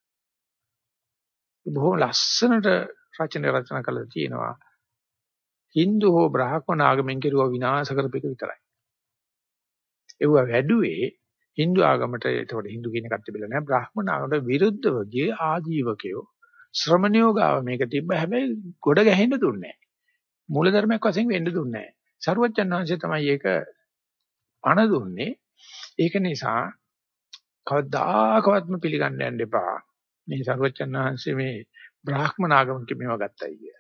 බොහොම ලස්සනට රචන රචනා කළා තියෙනවා. Hindu හෝ බ්‍රාහ්මණ ආගමෙන් කෙරුවා විනාශ කරපෙක විතරයි. ඒව වැඩුවේ Hindu ආගමට ඒතකොට Hindu කියන එකක් තිබිලා නැහැ බ්‍රාහ්මණ ආගමට විරුද්ධව ගිය ආජීවකයෝ ශ්‍රමණයෝ ගාව මේක තිබ්බ හැබැයි ගොඩ ගැහෙන්න දුන්නේ නැහැ මූලධර්මයක් වශයෙන් වෙන්න දුන්නේ නැහැ සරුවච්චන් වහන්සේ තමයි ඒක පණ දුන්නේ ඒක නිසා කවදාකවත්ම පිළිගන්න යන්න එපා මේ සරුවච්චන් වහන්සේ මේ බ්‍රාහ්මණ ආගමක මේවා ගත්තයි කිය.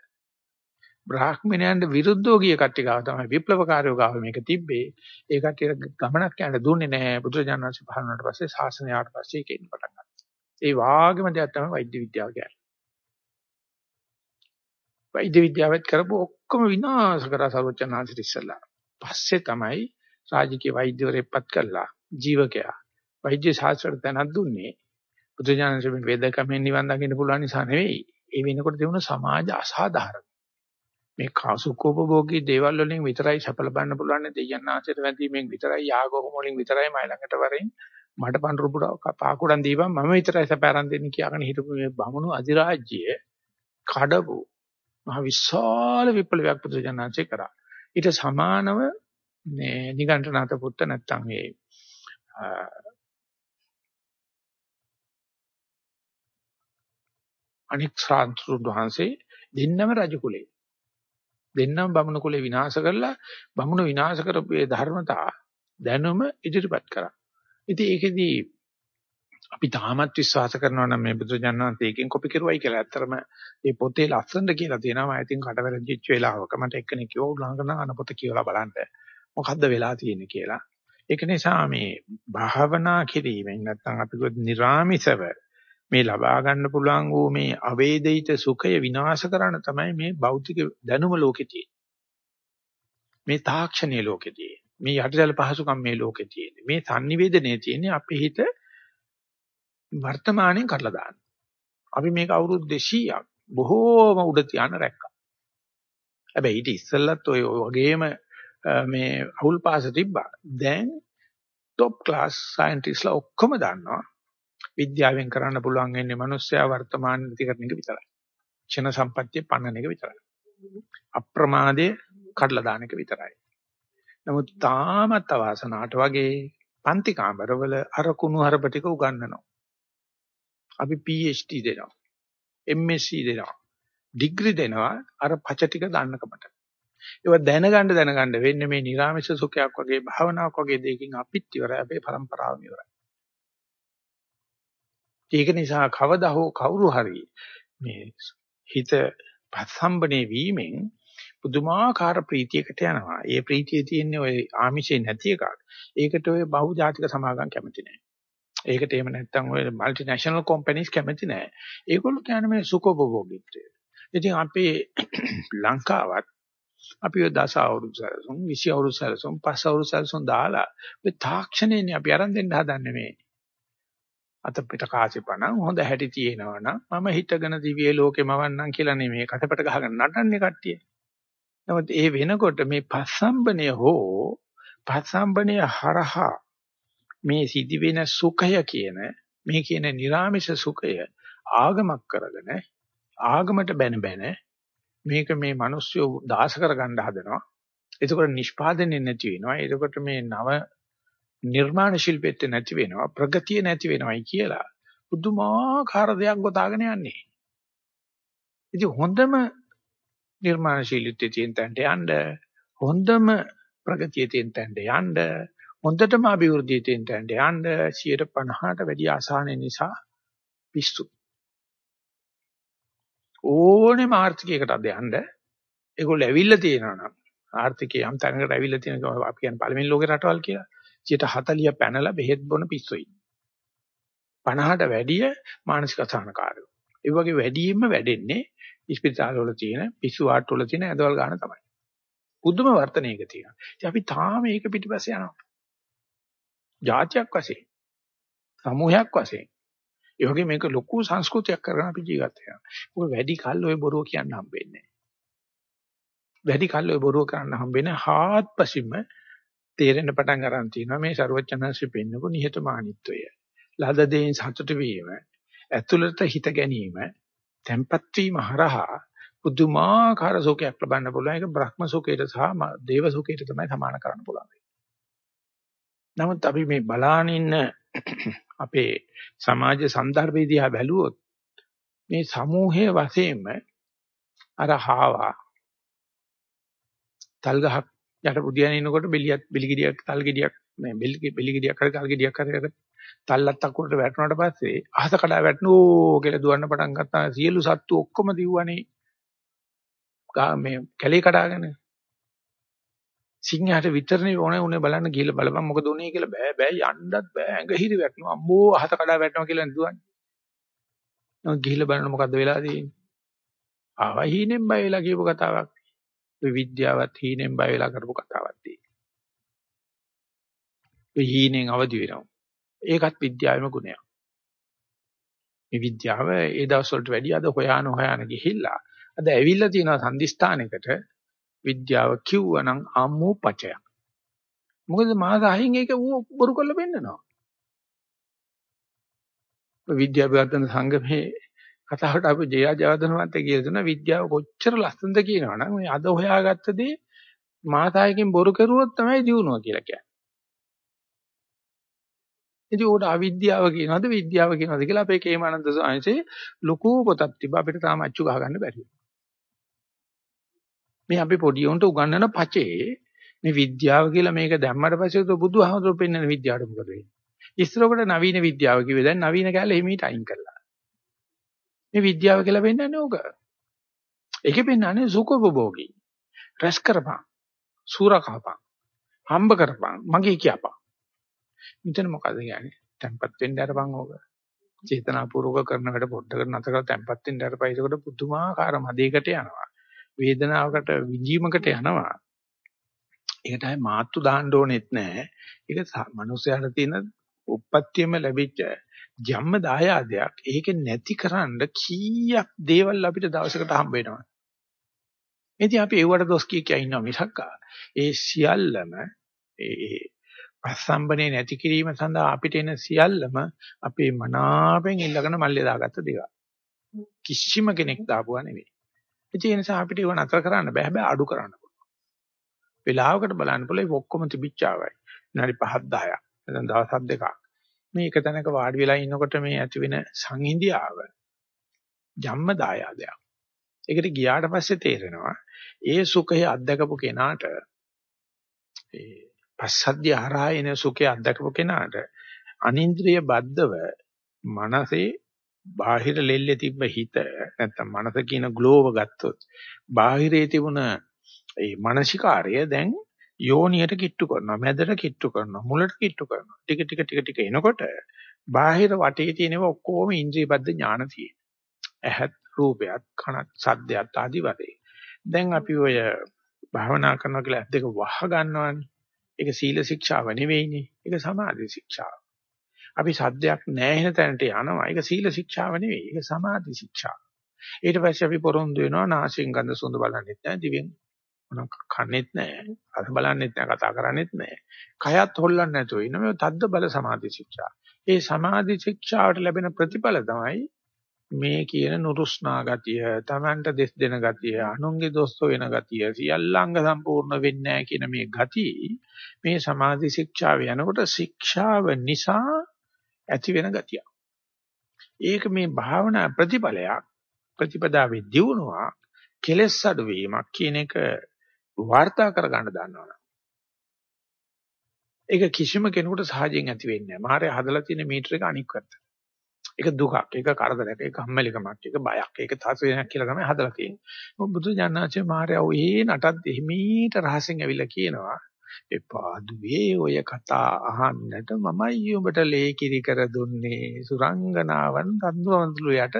බ්‍රාහ්මණයන්ට විරුද්ධව ගිය කට්ටිය ගාව තමයි විප්ලවකාරයෝ ගාව මේක තිබ්බේ. ඒ කට්ටියට ගමනක් යන්න දුන්නේ නැහැ. බුදුරජාණන් වහන්සේ පහළ වුණාට පස්සේ ශාසනය ආවට පස්සේ ඒක එන්න පටන් ගත්තා. ඒ වාගේම දෙයක් තමයි වෛද්‍ය විද්‍යාව කියන්නේ. වෛද්‍ය විද්‍යාවත් කරපු ඔක්කොම විනාශ කරා සර්වචනාංශිත ඉස්සලා. පස්සේ තමයි රාජකීය වෛද්‍යවරයෙක්පත් කළා ජීවකයා. වෛද්‍ය ශාස්ත්‍රයට දැනක් දුන්නේ. බුදුජානක මේ වේදකමෙන් නිවන් දකින්න පුළුවන් නිසා නෙවෙයි. ඒ වෙනකොට තිබුණ සමාජ අසාධාරණ. මේ කාසුකෝපභෝගී දේවල් වලින් විතරයි සැප ලබන්න පුළුවන් දෙයයන් ආශ්‍රිත වැඳීමෙන් විතරයි යාගෝම වලින් විතරයි මයි ළඟට වරෙන් මඩ පඳුරු පුඩා පාකුඩන් දීපම් මම විතරයි සැප ආරන් දෙන්නේ කියලාගෙන හිටපු මේ බමුණු අධිරාජ්‍ය කඩපු මහ විශාල විප්ලවයක් පුදුජනanse කරා ඊට සමානව මේ නිගණ්ඨනාත පුත්ත නැත්තම් ඒ අනික් ශ්‍රාන්තුන් වහන්සේ දෙන්නම රජ කුලේ දෙන්නම බමුණු කුලේ විනාශ කරලා බමුණු විනාශ කරපු ඒ ධර්මතා දැනුම ඉදිරිපත් කරා. ඉතින් ඒකෙදී අපි තාමත් විශ්වාස කරනවා නම් මේ බුදුජානනාත් ඒකෙන් කොපි කරුවයි කියලා. ඇත්තරම මේ පොතේ ලස්සනට කියලා තියෙනවා. මම ඉතින් කටවැරදිච්ච වෙලාවක මට එක්කෙනෙක් කිව්වා උලංඝන අන පොත කියලා බලන්න. මොකද්ද වෙලා තියෙන්නේ කියලා. ඒක නිසා මේ භාවනා කිරීමෙන් නැත්නම් අපි කිව්වොත් නිර්ාමිසව මේ ලබා ගන්න පුළුවන් වූ මේ අවේදිත සුඛය විනාශ කරන තමයි මේ භෞතික දැනුම ලෝකේ තියෙන්නේ. මේ තාක්ෂණීය ලෝකේ තියෙන්නේ. මේ යටිදල පහසුකම් මේ ලෝකේ තියෙන්නේ. මේ sannivedanaye තියෙන්නේ අපේ හිත වර්තමානයෙන් කඩලා දාන්න. අපි මේක අවුරුදු 200ක් බොහෝම උඩ තියාන රැක්කා. හැබැයි ඊට ඉස්සෙල්ලත් ඔය වගේම මේ අවුල් පාස තිබ්බා. දැන් টොප් ක්ලාස් සයන්ටිස්ලා ඔක්කොම දන්නවා විද්‍යාවෙන් කරන්න පුළුවන් වෙන්නේ මිනිස්සයා වර්තමාන නැති කරන එක විතරයි. ක්ෂණ සම්පත්තිය පන්නන එක විතරයි. අප්‍රමාදයේ කඩලා දාන එක විතරයි. නමුත් තාමත් අවාසනාවට වගේ පන්ති කාමරවල අර කුණු හරප ටික උගන්වනවා. අපි PhD දෙනවා. MSc දෙනවා. ඩිග්‍රී දෙනවා අර පච ටික දන්නකමට. ඒව දැනගන්න දැනගන්න වෙන්නේ මේ නිර්ාමිෂ සුඛයක් වගේ භාවනාවක් වගේ දෙයකින් අපිත් ඉවරයි අපේ પરම්පරාවම ඉවරයි. ඒක නිසා කවදා හෝ කවුරු හරි මේ හිත පස්සම්බනේ වීමෙන් පුදුමාකාර ප්‍රීතියකට යනවා. ඒ ප්‍රීතිය තියෙන්නේ ඔය ආමිෂේ නැති එකක්. ඒකට ඔය බහුජාතික සමාගම් කැමති නැහැ. ඒකට එහෙම නැත්නම් ඔය মালටි නේෂනල් කම්පැනිස් කැමති නැහැ. ඒගොල්ලෝ කියන්නේ මේ සුඛෝපභෝගීත්වය. ඉතින් අපේ ලංකාවත් අපි ඔය දස අවුරුදු සැලසුම් 20 අවුරුදු සැලසුම් 5 අවුරුදු සැලසුම් දාලා ඔය තාක්ෂණයනේ අපි අරන් දෙන්න හදන්නේ මේ. අත පිට කාසිපණන් හොඳ හැටි තියෙනවනම් මම හිතගෙන දිව්‍ය ලෝකෙම වන්නම් කියලා නෙමෙයි කටපට ගහගෙන නටන්නේ කට්ටිය. නමුත් ඒ වෙනකොට මේ පස්සම්බණය හෝ පස්සම්බණය හරහා මේ සිදිවෙන සුඛය කියන මේ කියන නිර්ාමිෂ සුඛය ආගමක් කරගෙන ආගමට බැන බැන මේක මේ මිනිස්සු දාස කරගන්න හදනවා. එතකොට නිෂ්පාදනය නැති වෙනවා. එතකොට මේ නව නිර්මාණ ශිල්පෙත් නැති වෙනවා ප්‍රගතිය නැති වෙනවයි කියලා පුදුමාකාර දෙයක් ගොතාගෙන යන්නේ. ඉතින් හොඳම නිර්මාණශීලීත්වයේ තියෙන තැනට යන්න හොඳම ප්‍රගතියේ තියෙන තැනට යන්න හොඳටම අභිවෘද්ධියේ තියෙන තැනට යන්න 150ට වැඩි ආසානෙ නිසා පිස්සු ඕනෙම ආර්ථිකයකට අද යන්න ඒගොල්ලෝ ඇවිල්ලා තියෙනවා නම් ආර්ථිකය යම් තැනකට ඇවිල්ලා තියෙන අපි කියන්නේ පළවෙනි ලෝකේ රටවල් කියලා 40 පැනලා බෙහෙත් බොන පිස්සුයි 50ට වැඩිය මානසික අසහනකාරයෝ ඒ වගේ වැඩියෙන්ම වැඩෙන්නේ ඉස්පිරිතාල වල තියෙන පිස්සු ආට් වල තියෙන ඇදවල් ගන්න තමයි. පුදුම වර්තනයක තියෙනවා. ඉතින් අපි තාම ඒක පිටිපස්සේ යනවා. ජාතියක් වශයෙන් සමූහයක් වශයෙන් ඒ වගේ මේක ලොකු සංස්කෘතියක් කරගෙන අපි ජීවත් වෙනවා. මොකද වැඩි කල් ওই බොරුව කියන්න හම්බෙන්නේ නැහැ. වැඩි කල් ওই බොරුව කරන්න හම්බෙන්නේ හාත්පසින්ම තේරෙන පටන් ගන්න තියෙනවා මේ ਸਰවඥාන්සේ පෙන්නපු නිහතමානීත්වය. ලද දෙයින් සතුට වීම, ඇතුළත හිත ගැනීම, තැම්පත් වීම හරහා පුදුමාකාර සෝකයක් ලබන්න පුළුවන්. ඒක බ්‍රහ්ම සෝකයට සහ දේව සෝකයට තමයි සමාන කරන්න පුළුවන්. නමුත් අපි මේ බලාන ඉන්න අපේ සමාජ සන්දර්භය දිහා බැලුවොත් මේ සමූහයේ වශයෙන්ම අර හාවා තල් ගහක් යට පුදියන ඉනකොට බෙලියක් බෙලිගිරියක් තල් ගෙඩියක් මේ බෙලිගිරියක් හරි තල් ගෙඩියක් හරි තල්ලත් අකුරට වැටුණාට පස්සේ අහස කඩා වැටෙනෝ කියලා දුවන්න පටන් ගත්තා. සියලු සත්තු ඔක්කොම දිව්වනේ. මේ කැලේ කඩාගෙන සිංහයාට විතරනේ ඕනේ උනේ බලන්න ගිහලා බලපන් මොකද උනේ කියලා. බෑ බෑ යන්නත් බෑ. ඇඟ හිරි වැටෙනවා. අම්මෝ අහස කඩා වැටෙනවා කියලා දුවන්නේ නෝ ගිහලා බලන්න මොකද්ද වෙලා තියෙන්නේ. ආවා හීනෙන් බය වෙලා කියපු කතාවක්. විද්‍යාවත් හීනෙන් බය වෙලා කරපු කතාවක් තියෙන්නේ. හීනෙන් අවදි වෙනවා. ඒකත් විද්‍යාවෙම ගුණයක්. මේ විද්‍යාව ඒ දවස් වලට වැඩිය අද හොයාන හොයාන ගිහිල්ලා අද ඇවිල්ලා තියෙන සම්දිස්ථානයකට. විද්‍යාව කිව්වනම් අම්මෝ පචයක්. මොකද මාස 6න් ඒක බොරු කරලා පෙන්නනවා. විද්‍යාවර්ධන සංගමේ කතාවට අපි ජයා ජයවර්ධන මහත්තයා කියලා දුන්නා විද්‍යාව කොච්චර ලස්සනද කියනවනම් මේ අද හොයාගත්ත දේ මාස 6කින් බොරු කරුවොත් තමයි දිනුවා කියලා කියන්නේ. ඉතින් උඩ අවිද්‍යාව කියනවද විද්‍යාව කියනවද කියලා අපේ කේමානන්ද සාංශේ ලොකු පොතක් තිබ්බා අපිට තාම අච්චු ගහ ගන්න බැරි. මේ අපි පොඩි උන්ට උගන්වන පචේ මේ විද්‍යාව කියලා මේක දැම්මට පස්සේ તો බුදුහාමුදුරුවෝ පෙන්වන විද්‍යාවට මොකද වෙන්නේ? ඉස්සරකට නවීන විද්‍යාව කිව්වේ දැන් නවීන කැලේ හිමීට අයින් කරලා. මේ විද්‍යාව කියලා පෙන්වන්නේ ඕක. ඒකේ පෙන්වන්නේ සුඛෝපභෝගී. රැස් කරපන්. සූරකපන්. හම්බ කරපන්. මගේ කියපන්. මෙතන මොකද කියන්නේ? tempat වෙන්න අරපන් ඕක. චේතනාපූර්වක කරන වැඩ පොඩ්ඩකට නැතර කරලා tempat වෙන්න අරපයි. ඒකට පුදුමාකාර මදයකට යනවා. වේදනාවකට විඳීමකට යනවා. ඒකට ආයේ මාත්තු දාන්න ඕනෙත් නැහැ. ඒක මනුස්සයාට තියෙන උප්පත්තියම ලැබිච්ච ජම්ම දායාදයක්. ඒක නැතිකරන්න කීයක් දේවල් අපිට දවසකට හම්බ වෙනවා. ඉතින් අපි ඒවට දොස් කිය කිය ඉන්නවා මිසක් ඒ සියල්ලම ඒ ප්‍රසම්බනේ නැති කිරීම සඳහා අපිට එන සියල්ලම අපේ මනාපෙන් ඉල්ලගෙන මල්ලේ දාගත්ත දේවල්. කිසිම කෙනෙක් දාපුවා නෙවෙයි. ඒ නිසා අපිට ඒව නතර කරන්න බෑ හැබැයි අඩු කරන්න පුළුවන්. වෙලාවකට බලන්න පුළුවන් ඔක්කොම තිබිච්චාවයි. විනාඩි 5ක් 10ක්. නැත්නම් දවස් දෙකක්. මේ එක තැනක වාඩි වෙලා ඉන්නකොට මේ ඇති වෙන සංහිඳියාව ජම්ම දායාදයක්. ඒකට ගියාට පස්සේ තේරෙනවා ඒ සුඛය අත්දකපු කෙනාට ඒ පස්සද්ධිය හරහා එන සුඛය අත්දකපු කෙනාට අනින්ද්‍රිය බද්ධව මනසේ බාහිර ලෙල්ලේ තිබ්බ හිත නැත්තම් මනස කියන ග්ලෝව ගත්තොත් බාහිරේ තිබුණ ඒ මානසිකාර්ය දැන් යෝනියට කිට්ටු කරනවා මැදට කිට්ටු කරනවා මුලට කිට්ටු කරනවා ටික ටික ටික ටික එනකොට බාහිර වටේ තියෙනව ඔක්කොම ඉන්ද්‍රිය බද්ධ ඥාන තියෙන ඇහත් රූපයත් කනත් සද්දයත් ආදි වශයෙන් දැන් අපි ඔය භාවනා කරනවා කියලා ඇස් දෙක වහ ගන්නවානේ ඒක සීල ශික්ෂාව නෙවෙයිනේ. ඒක සමාධි ශික්ෂාව. අපි සද්දයක් නැහැ තැනට යනවා. ඒක සීල ශික්ෂාව නෙවෙයි. ඒක සමාධි ශික්ෂාව. ඊට පස්සේ අපි පොරොන්දු වෙනවා නාසයෙන් ගඳ සුවඳ බලන්නෙත් නැහැ. දිවෙන් මොන කන්නේත් නැහැ. අත බලන්නෙත් නැහැ. කතා කරන්නෙත් නැහැ. කයත් හොල්ලන්නේ නැතුව ඉන්න මේ තද්ද බල සමාධි ශික්ෂා. ඒ සමාධි ශික්ෂාවට ලැබෙන ප්‍රතිඵල තමයි මේ කියන නුරුස්නා ගතිය, Tamanට දෙස් දෙන ගතිය, අනුන්ගේ දොස් වෙන ගතිය, සියල්ලංග සම්පූර්ණ වෙන්නේ නැහැ කියන මේ ගතිය මේ සමාධි ශික්ෂාව යනකොට ශික්ෂාව නිසා ඇති වෙන ගතිය. ඒක මේ භාවනා ප්‍රතිඵලයක් ප්‍රතිපදාවේ දියුණුවක් කෙලෙස් අඩු වීමක් කියන එක වාර්තා කරගන්න දන්නවනේ. ඒක කිසිම කෙනෙකුට සහජයෙන් ඇති වෙන්නේ නැහැ. මාරේ හදලා තියෙන මීටර එක අනික් පැත්ත. ඒක දුකක්, ඒක කරදරයක්, ඒක හම්මැලිකමක්, ඒක බයක්, ඒක තාසනයක් කියලා තමයි හදලා තියෙන්නේ. බුදු ජානනාචේ මාරේ ඔය නටත් එහිමීට රහසෙන් ඇවිල්ලා කියනවා. එපා. දුවේ ඔය කතා අහන්නට මමයි උඹට ලේකිරි කර දුන්නේ. සුරංගනාවන් තන්දුවන්තුළු යට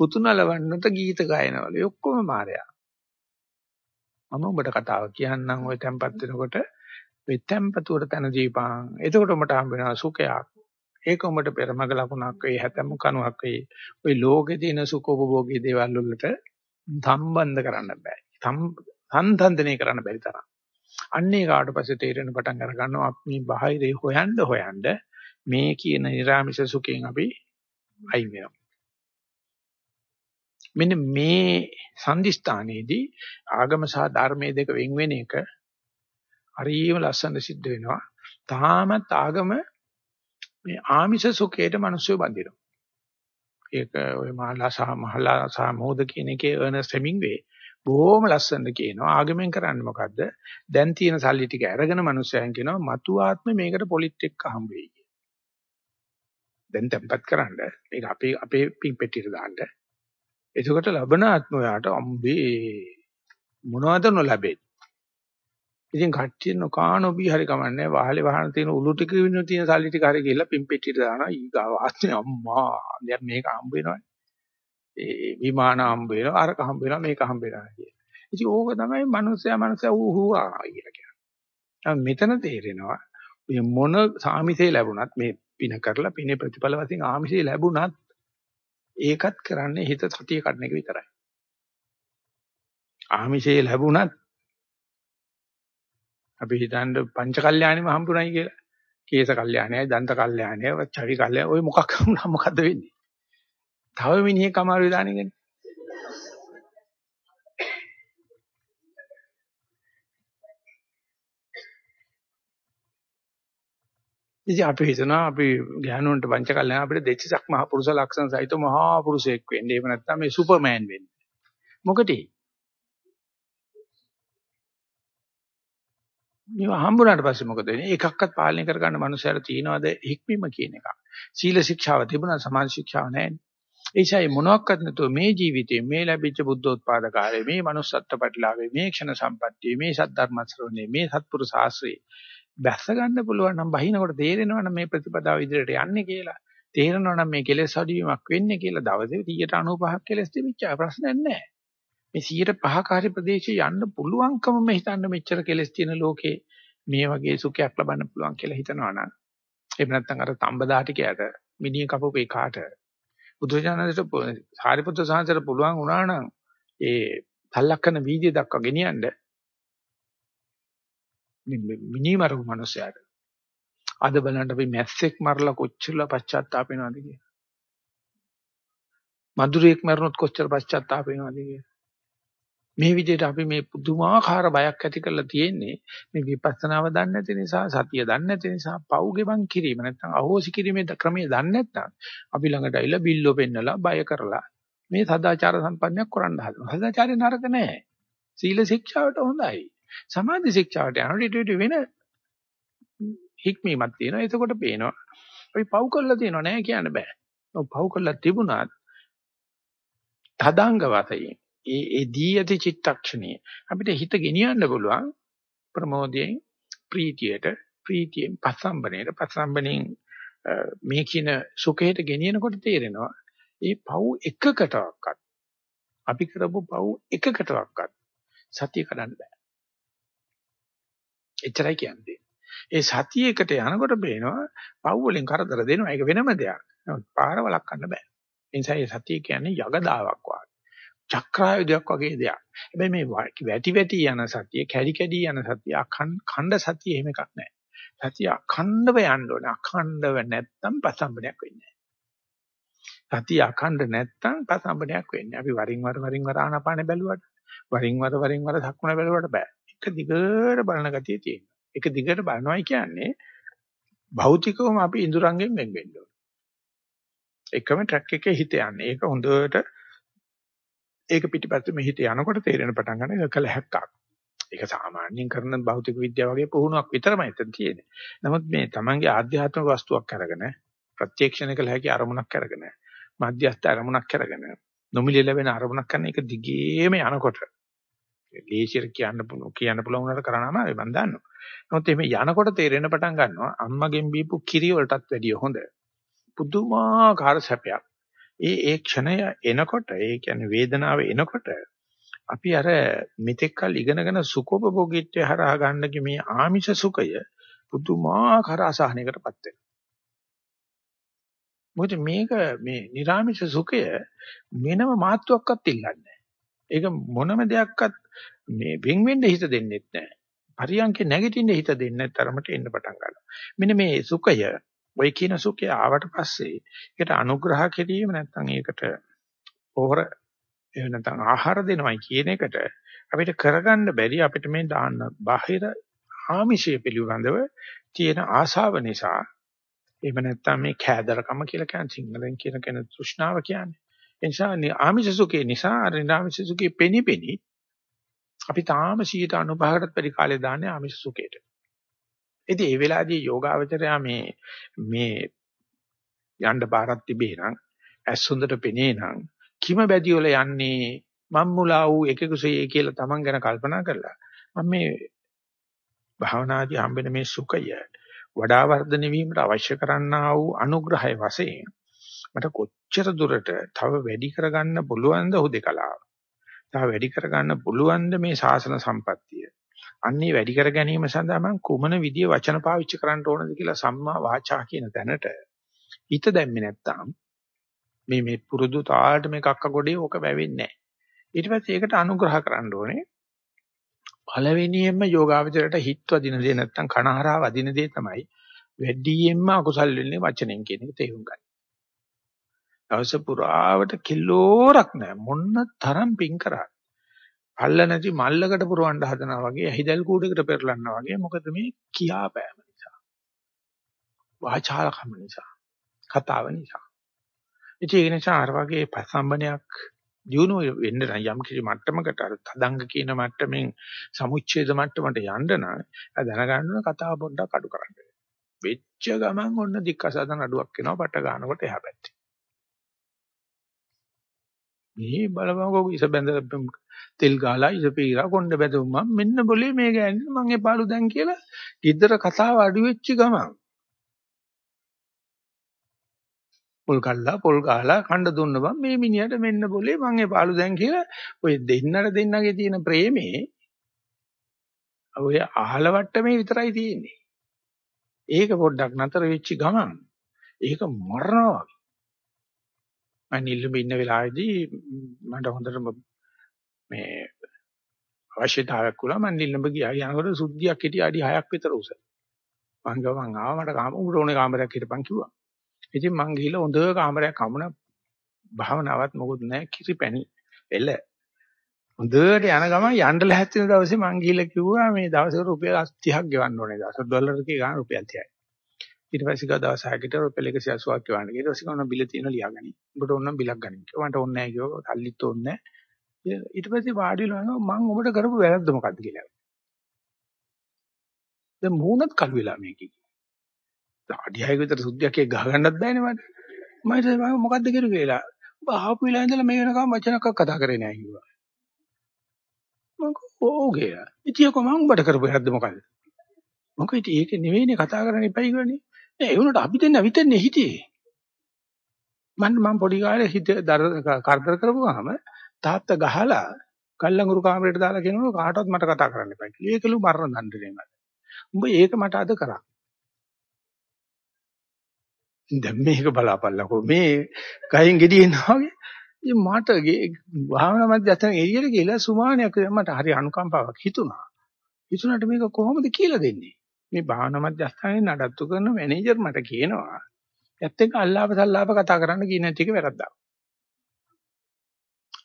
පුතුනලවන්නට ගීත ගායනවල. ඔක්කොම මායයා මම උඹට කතාව කියන්නම් ඔය tempat වෙනකොට. මේ tempatuට තන දීපං එතකොට උඹට හම්බ වෙනවා සුඛයක්. ඒක උඹට පෙරමග ලකුණක් ඒ හැතැම් කණුවක් ඒ ඔය ලෝකේ තියෙන සුඛෝපභෝගී දේවල් වලට සම්බන්ධ කරන්න බෑ. සම්සන්දනය කරන්න බැරි තරම්. අන්නේ කාට පස්සේ තේරෙන පටන් අර ගන්නවා අපි මේ බාහිරේ හොයන්න හොයන්න මේ කියන නිර්ාමිෂ සුඛයෙන් අපි අයින් වෙනවා. මෙන්න මේ සංදිස්ථානයේදී ආගම සහ ධර්මයේ දෙක වෙන් වෙන එක හරියම ලස්සන සිද්ධ වෙනවා. තාමත් ආගම මේ ආමිෂ සුඛයට මිනිස්සු බඳිනවා. ඒක ඔය මහලා සහ මහලා සහ මොහොද කියන එකේ අර්නස්ට් හෙමින්ගේ බොහොම ලස්සනට කියනවා ආගමෙන් කරන්නේ මොකද්ද? දැන් තියෙන සල්ලි ටික අරගෙන මිනිස්සයන් කියනවා මතු ආත්මේ මේකට පොලිට් එක්ක හම්බ වෙයි කියලා. දැන් tempat කරන්න මේක අපේ අපේ පින් පෙට්ටියට දාන්න. එතකොට ලබන ආත්මයට අම්බේ මොනවද නොලැබෙන්නේ? ඉතින් කට්ටිය නොකානොබි හරි කමන්නේ වහලේ වහන තියෙන උළු ටික විනු තියෙන සල්ලි ටික හරි ගිහලා පින් පෙට්ටියට දානවා ඊගාව ආත්මේ අම්මා දැන් මේක හම්බ වෙනවනේ. ඒ විමාන හම්බ වෙනවා අරක හම්බ වෙනවා මේක හම්බ වෙනවා කිය. ඉතින් ඕක තමයි මනුස්සයා මනුස්සයා ඌ හුවා කියලා කියන්නේ. මෙතන තේරෙනවා මේ මොන සාමිසේ ලැබුණත් මේ පින කරලා පිනේ ප්‍රතිඵල වශයෙන් ආමිසේ ලැබුණත් ඒකත් කරන්නේ හිත සතිය කඩන එක විතරයි. ආමිසේ ලැබුණත් අපි හිතන්න පංච කල්යාණිම හම්බුනායි කියලා. කේස කල්යාණයයි, දන්ත කල්යාණයයි, චවි කල්යාණය ඔය මොකක් වුණා මොකද්ද වෙන්නේ? තව මිනිහෙක් අමාරු දානෙගෙන. ඉතින් අපි හිතනවා අපි ගෑනුන්ට වංච කල්යනා අපිට දෙච්චසක් මහ පුරුෂ ලක්ෂණ සහිත මහා පුරුෂයෙක් වෙන්න. එහෙම නැත්නම් මේ සුපර්මෑන් වෙන්න. මොකටද? මේව හම්බුනාට පස්සේ මොකද වෙන්නේ? එකක්වත් පාලනය කරගන්න මනුස්සයර තියනවාද හික්මීම කියන එක. සීල ශික්ෂාව තිබුණා සමාධි ශික්ෂාව නැහැ. ඒසයි මොනවත් නැතුව මේ ජීවිතේ මේ ලැබිච්ච බුද්ධෝත්පාද කාලේ මේ manussත්ත්ව ප්‍රතිලාභේ මේ ක්ෂණ සම්පත්තිය මේ සද්ධර්ම ශ්‍රවණේ මේ සත්පුරු ශාස්ත්‍රේ බැස ගන්න පුළුවන් නම් බහිනකොට තේරෙනවනම් මේ ප්‍රතිපදාව ඉදිරියට යන්නේ කියලා. තේරෙනවනම් මේ කෙලෙස් අඩුවීමක් වෙන්නේ කියලා දවසේ 195ක් කෙලෙස් තිබිච්චා. ප්‍රශ්නයක් නැහැ. මේ 105ක හරි ප්‍රදේශයේ යන්න පුළුවන්කම මේ හිතන්න මෙච්චර කෙලෙස් තියෙන ලෝකේ මේ වගේ සුඛයක් ලබන්න පුළුවන් කියලා හිතනවනම් එහෙම නැත්නම් අර තඹදාටිකයට මිනිහ කපපු එකාට බුදුජානකට සාරිපුත්‍ර සාංශයට පුළුවන් වුණා නම් ඒ තල්ලක්කන වීදිය දක්වා ගෙනියන්න මිනිමරු මනුස්සයාට අද බලන්න අපි මැස්සෙක් මරලා කොච්චර පශ්චාත්තාප වෙනවද කියලා. මధుරයක් මරනොත් කොච්චර පශ්චාත්තාප වෙනවද කියලා. මේ විදිහට අපි මේ පුදුමාකාර බයක් ඇති කරලා තියෙන්නේ මේ විපස්සනාව දන්නේ නැති නිසා සතිය දන්නේ නැති නිසා පව් ගෙවන් කිරීම නැත්නම් අහෝසි කිරීමේ ක්‍රමය දන්නේ නැත්නම් අපි ළඟට ඇවිල්ලා බිල්ලෝ පෙන්නලා බය කරලා මේ සදාචාර සම්පන්නයක් කරන්න හදනවා. සදාචාරය නරක නෑ. සීල ශික්ෂාවට හොඳයි. සමාධි ශික්ෂාවට යනකොට ඊට වෙන හික්මීමක් තියෙනවා. එතකොට පේනවා. අපි පව් කරලා තියෙනව නෑ කියන්න බෑ. පව් කරලා තිබුණත් තදාංග වශයෙන් ඒ ඒ දී ඇති චිත්තක්ෂණයේ අපිට හිත ගෙනියන්න පුළුවන් ප්‍රමෝදයෙන් ප්‍රීතියට ප්‍රීතියෙන් පස්සම්බණයට පස්සම්බණෙන් මේ කියන සුඛයට ගෙනියනකොට තේරෙනවා ඒ පව් එකකටවත් අපි කරපු පව් එකකටවත් සතිය කඩන්න බෑ. එච්චරයි කියන්නේ. ඒ සතිය එකට යනකොට පේනවා පව් වලින් කරදර දෙනවා. ඒක වෙනම දෙයක්. පාර වළක්වන්න බෑ. ඒ නිසා මේ සතිය කියන්නේ යගදාවක් වගේ. චක්‍රායුධයක් වගේ දෙයක්. හැබැයි මේ වැටි වැටි යන සතිය, කැඩි කැඩි යන සතිය, අඛණ්ඩ සතිය එහෙම එකක් නැහැ. සතිය අඛණ්ඩව යන්න ඕනේ. අඛණ්ඩව නැත්තම් පසම්බනයක් වෙන්නේ නැහැ. සතිය අඛණ්ඩ නැත්තම් පසම්බනයක් වෙන්නේ. අපි වරින් වර වරින් වර ආනාපාන බැලුවට, වරින් වර වරින් වර සක්මන බැලුවට බෑ. එක දිගට බලන ගතිය තියෙනවා. එක දිගට බලනවායි කියන්නේ භෞතිකවම අපි ඉඳුරංගෙන් වෙන් වෙන්න ඕනේ. එකම ට්‍රැක් එකේ හිත යන්නේ. ඒක හොඳට ඒක පිටිපස්සේ මේ හිත යනකොට තේරෙන පටන් ගන්න එක කළ හැක්කක්. ඒක සාමාන්‍යයෙන් කරන භෞතික විද්‍යාව වගේ පුහුණුවක් විතරමයි එතන තියෙන්නේ. නමුත් මේ Tamange ආධ්‍යාත්මික වස්තුවක් අරගෙන ප්‍රත්‍යක්ෂණය කළ හැකි අරමුණක් අරගෙන මධ්‍යස්ථ අරමුණක් අරගෙන නොමිලේ ලැබෙන අරමුණක් කරන එක දිගේම යනකොට ලේසියට කියන්න කියන්න පුළුවන් උනට කරනාම මම දන්නවා. නමුත් එimhe යනකොට තේරෙන පටන් ගන්නවා අම්මගෙන් බීපු කිරි වලටත් වැඩිය හොඳ. පුදුමාකාර සැපයක්. ඒ ඒ ක්ෂණය එනකොට ඒ කියන්නේ වේදනාව එනකොට අපි අර මෙතෙක් කල ඉගෙනගෙන සුඛෝපභෝගීත්වය හරහා ගන්න මේ ආමිෂ සුඛය පුදුමාකාර අසහනයකටපත් වෙනවා. මොකද මේක මේ නිර්ආමිෂ සුඛය වෙනම මාත්‍රයක්වත් ඉල්ලන්නේ ඒක මොනම දෙයක්වත් මේ වෙන් වෙන්න හිත දෙන්නෙත් නැහැ. පරියන්කේ නැගිටින්න හිත දෙන්නේ නැත් තරමට එන්න පටන් ගන්නවා. මෙන්න මේ සුඛය ඔය කියන සුඛය ආවට පස්සේ ඒකට අනුග්‍රහ කිරීම නැත්නම් ඒකට පොහොර එහෙම නැත්නම් ආහාර දෙනවයි කියන එකට අපිට කරගන්න බැරි අපිට මේ දාන්න බාහිර ආමිෂය පිළිබඳව තියෙන ආශාව නිසා එහෙම නැත්නම් මේ කෑදරකම කියලා කියන සිංහලෙන් කියන කෙන තෘෂ්ණාව කියන්නේ. ඒ නිසා ආමිෂ සුඛේ නිසා අර නිරාමිෂ සුඛේ පෙනිපෙනි අපි තාම 95කටත් වැඩි කාලය දාන්නේ ආමිෂ සුඛේට. ඉතින් ඒ වෙලාවේදී යෝගාවචරයා මේ මේ යන්න බාරක් තිබේ නම් ඇස් හොඳට පෙනේ නම් කිම බැදි වල යන්නේ මම් මුලා වූ එකකුසේ කියලා Taman ගැන කල්පනා කරලා මම මේ භාවනාදී හම්බෙන මේ සුඛය වඩා වර්ධනය වීමට අවශ්‍ය කරන්නා වූ අනුග්‍රහය වශයෙන් මට කොච්චර දුරට තව වැඩි කරගන්න පුළුවන්ද හුදේකලාව. තව වැඩි කරගන්න පුළුවන්ද මේ ශාසන සම්පත්තිය. අන්නේ වැඩි කර ගැනීම සඳහා මම කුමන විදිය වචන පාවිච්චි කරන්න ඕනද කියලා සම්මා වාචා කියන තැනට හිත දැම්මේ නැත්තම් මේ මේ පුරුදු තාලට මේ කක්ක ගොඩේ ඕක වැවෙන්නේ නැහැ. ඊට පස්සේ ඒකට අනුග්‍රහ කරන්න ඕනේ. පළවෙනියෙන්ම යෝගාවචරයට හිත වදින දේ නැත්තම් කනහරා වදින දේ තමයි වැඩියෙන්ම අකුසල් වෙන්නේ වචනෙන් කියන එක තේරුම් ගන්න. දවස පුරාවට කිලෝරක් නැහැ මොන්න තරම් පිං කරා. අල්ල නැති මල්ලකට පුරවන්න හදනවා වගේ ඇහිදල් කූඩේකට පෙරලන්නා වගේ මොකද මේ කියාපෑම නිසා. වාචාලකම නිසා. කතාව නිසා. ඉතින් ඒ නිසා අර වගේ පසම්බනයක් දිනු වෙන්න නම් යම් කිසි මට්ටමකට අර තදංග කියන මට්ටමින් සමුච්ඡේද මට්ටමට යන්න නම් දැනගන්න කතාව පොඩ්ඩක් අඩු කරන්න. වෙච්ච ගමන් ඔන්න දික්කසදන අඩුවක් වෙනවා පට ගන්නකොට එහා පැත්තේ. මේ බලවංගෝ ඉස බැඳලා තෙල් ගාලා ඉස පීරා කොණ්ඩ බැඳුම් මම මෙන්න બોලේ මේ ගෑනිට මං එපාලු දැන් කියලා ඊතර කතාව අඩු වෙච්ච ගමන් පොල් කල්ලා පොල් ගහලා කණ්ඩ දුන්න බම් මේ මිනිහට මෙන්න બોලේ මං එපාලු දැන් කියලා ඔය දෙන්නට දෙන්නගේ තියෙන ප්‍රේමේ ඔය අහල වට්ටමේ විතරයි තියෙන්නේ. ඒක පොඩ්ඩක් නතර වෙච්ච ගමන් ඒක මරනවා. මම නිල්ලුඹ ඉන්න වෙලාවේදී මට හොඳටම මේ අවශ්‍යතාවයක් වුණා මම නිල්ලඹ ගියා. යනකොට සුද්ධියක් හිටිය අඩි 6ක් විතර උස. මං ගව මං ආවා. මට කාම උඹට ඕනේ කාමරයක් හිටපන් කිව්වා. ඉතින් මං ගිහිල්ලා හොඳ කාමරයක් හමුණ භාවනාවක් මොකුත් නැහැ. කිරිපැණි. එළ. හොඳට යන ගමන් යන්න ලැහැත් වෙන දවසේ මං ගිහිල්ලා කිව්වා මේ දවසට රුපියල් 30ක් ගෙවන්න ඕනේ. දවස් ඩොලර් එකේ ගාන රුපියල් 30යි ඊට පස්සේ ගා දවස් 6කට රුපියල් 180ක් ගෙවන්න. ඊට පස්සේ කවන්න බිල තියෙන ලියාගනි. උඹට ඕන නම් බිලක් ගනින් කිව්වා. මට ඕනේ නැහැ කිව්වා. සල්ලිත් ඕනේ නැහැ. ඊට පස්සේ වාඩි වෙලා මම උඹට කරපු වැරද්ද මොකද්ද කියලා. දැන් මූණත් කල් වෙලා මේකේ. අඩියයි විතර සුද්ධියක් එක ගහ ගන්නත් බෑනේ මට. මම හිතුවා මොකද්ද කරුවේ කියලා. ඔබ ආපු වෙලාව ඉඳලා මේ වෙනකම් වචනයක් කතා කරේ නැහැ කිව්වා. මම ඕගේ. ඉතින් කොහොම උඹට කරපු වැරද්ද මොකද්ද? මොකද ඒක නෙවෙයිනේ කතා කරන්න එපයි කියන්නේ. නෑ ඒ වුණාට අපි දෙන්න විතරනේ හිටියේ. මම මම පොඩි කාලේ හිත කරදර කරපුවාම තාත්තා ගහලා කල්ලඟුරු කාමරේට දාලා කියනවා කාටවත් මට කතා කරන්න එපා කියලා. ඒකලු මරණ දඬුවමයි මට. උඹ ඒක මට අද කරා. දැන් මේක බලාපල්ලකෝ මේ ගහෙන් ගෙඩියෙනවා වගේ. ඉතින් මට භාවනා මැදයන් එළියට ගිහලා සුමානයක් මට හරි අනුකම්පාවක් හිතුණා. හිතුණාට මේක කොහොමද කියලා දෙන්නේ? මේ භාවනා මධ්‍යස්ථානයේ නඩත්තු කරන මැනේජර් මට කියනවා ඇත්ත එක අල්ලාප සල්ලාප කතා කරන්න කියන එක වැරද්දක්.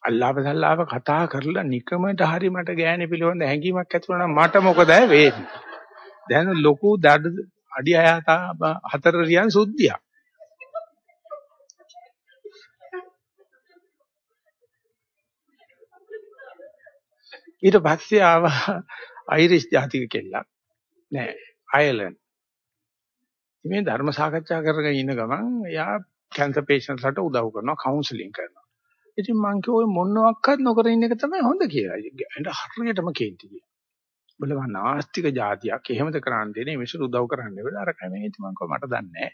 අල්ලාප සල්ලාප කතා කරලා නිකමට හරි මට ගෑණි පිළිබඳ හැඟීමක් ඇති වුණා නම් මට මොකද වෙන්නේ? දැන් ලොකු දඩ අඩි අයතා හතර රියන් සුද්ධියක්. ඊට පස්සේ ආවා අයිරිෂ් ජාතික කෙල්ලක්. නෑ අයර්ලන්ඩ්. මේ ධර්ම සාකච්ඡා කරගෙන ඉන්න ගමන් එයා කැන්සර් පේෂන්ට්ස්ලට උදව් කරනවා කවුන්සලින් කරනවා. ඉතින් මං කිව්වේ මොනවත් නොකර ඉන්න එක තමයි හොඳ කියලා. ඒකට හරියටම කේන්ති කියලා. බලවා නාස්තික જાතියක් එහෙමද කරන්න දෙන්නේ මිනිස්සු උදව් කරන්න වෙලා අර කමේ ඉතින් මං මට දන්නේ නැහැ.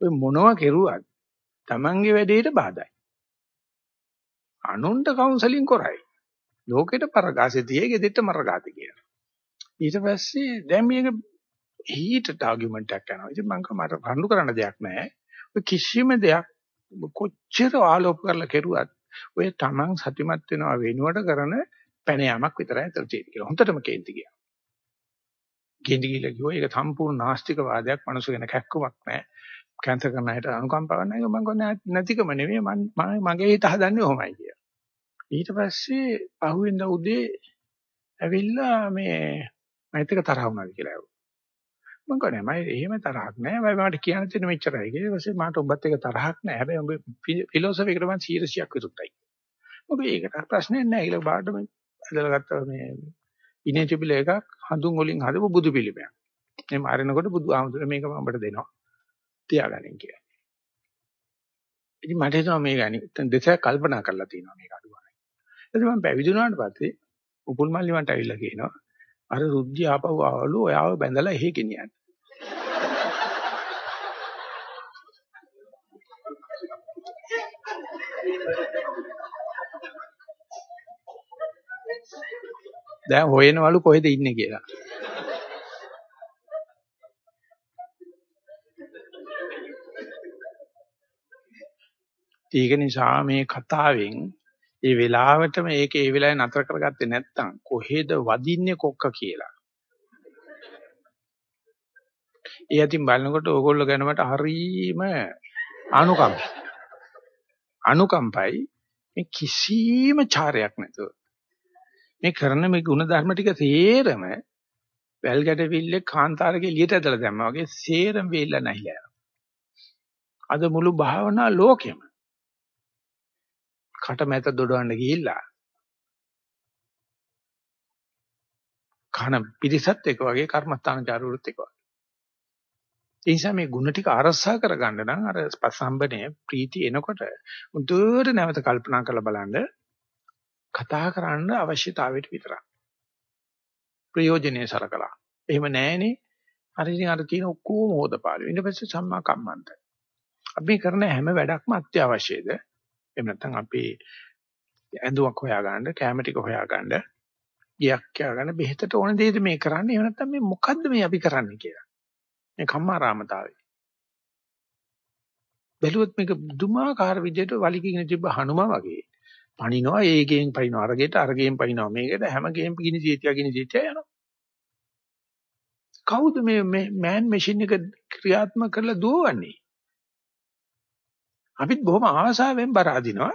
ඔය මොනවා කෙරුවත් Tamange වැඩේට බාධායි. අනුන්ට කවුන්සලින් කරයි. ලෝකෙට පරගාසෙ තියේ ගෙදෙට්ට මරගාති කියලා. ඊට පස්සේ දැන් මේක හීටට ආගියුමන්ට් එකක් යනවා. ඉතින් මං කව මට රණ්ඩු කරන්න දෙයක් නැහැ. ඔය කිසිම දෙයක් කොච්චර ආලෝප කරලා කෙරුවත් ඔය Taman සතිමත් වෙනවා වෙනුවට කරන පැන යාමක් විතරයි අතර තියෙන්නේ කියලා. හොඳටම කේන්ති ගියා. කේන්ති ගිහලා කිව්වා ඒක සම්පූර්ණ නාස්තික වාදයක් මනුස්ස වෙන කැක්කමක් නැහැ. කැන්සර් කරන අයට අනුකම්පාවක් නැහැ. මම කියන්නේ නැතිකම නෙමෙයි මම මගේ හිත හදන්නේ ඔහොමයි කියලා. ඊට පස්සේ පහුවෙන්ද උදේ ඇවිල්ලා මේ මෛත්‍රික තරහ වුණාද කියලා ඇහුවා. මම කියන්නේ මම එහෙම තරහක් නෑ. මම මට කියන්න තියෙන මෙච්චරයි. ඊට පස්සේ මට ඔබත් එක තරහක් නෑ. හැබැයි ඔබ ෆිලොසොෆි එකට මම 100ක් විරුද්ධයි. ඔබ ඒකට ප්‍රශ්නයක් නෑ. ඊළ බාඩම ඇදලා ගත්ත මේ ඉනේ තිබිල එකක් හඳුන් වලින් හදපු බුදු පිළිමයක්. මේ මාරිනකොට බුදු ආමතුල මේක මම ඔබට දෙනවා. තියාගන්න කියලා. ඉතින් මට හිතෙනවා මේක අනිත් දෙසක් කල්පනා කරලා තියෙනවා මේක අඩුවයි. ඊට මම පැවිදි වුණාට පස්සේ උපුල් මල්ලි මන්ට ඇවිල්ලා කියනවා අර රුද්ධි ආපහු ආවලු ඔයාව බැඳලා එහෙ ගෙනියන්න. දැන් හොයනවලු කොහෙද ඉන්නේ කියලා. ඒක නිසා මේ කතාවෙන් ඒ වෙලාවටම ඒක ඒ වෙලාවේ නතර කරගත්තේ නැත්නම් කොහෙද වදින්නේ කොක්ක කියලා. ඒ අතින් බලනකොට ඕගොල්ලෝ ගැන මට හරීම අනුකම්ප. අනුකම්පයි මේ කිසිම චාරයක් නැතුව. මේ කරන මේ ගුණ ධර්ම ටික තේරම වැල් ගැටවිල්ලේ කාන්තාරගේ එළියට ඇදලා දැම්මා වගේ සේරම වෙilla නැහිලා යනවා. අද මුළු භාවනා ලෝකෙම කටමැත දොඩවන්න ගිහිල්ලා කන පිරිසත් එක වගේ කර්මස්ථානචාරවලුත් එක වගේ. ඒ නිසා මේ ಗುಣ ටික අරසා කරගන්න නම් අර පසම්බනේ ප්‍රීති එනකොට උදුර නැවත කල්පනා කරලා බලන්න කතා කරන්න අවශ්‍යතාවයට විතරක්. ප්‍රයෝජනේ සලකලා. එහෙම නැහෙනේ. අර ඉතින් අර තියෙන ඔක්කොම හොදපාලු. ඊට පස්සේ සම්මා කම්මන්ත. අපි කරන හැම වැඩක්ම අත්‍යවශ්‍යද? එහෙම නැත්නම් අපි ඇඳුමක් හොයාගන්න, කැම ටික හොයාගන්න, ගියක් හොයාගන්න බෙහෙතට ඕන දෙයද මේ කරන්නේ? එහෙම නැත්නම් මේ මොකද්ද මේ අපි කරන්නේ කියලා. මේ කම්මාරාමතාවේ. බැලුවොත් මේක දුමාකාර විදිහට වලිගින්න තිබ්බ හනුමා වගේ. පණිනවා ඒකෙන් පණිනවා අරගෙට අරගෙන් පණිනවා මේකට හැම ගේම් ගිනි ජීතිය ගිනි ජීතිය යනවා. කවුද මේ මෑන් මැෂින් එක ක්‍රියාත්මක කරලා දුවන්නේ? අපිත් බොහොම ආසාවෙන් බර අදිනවා.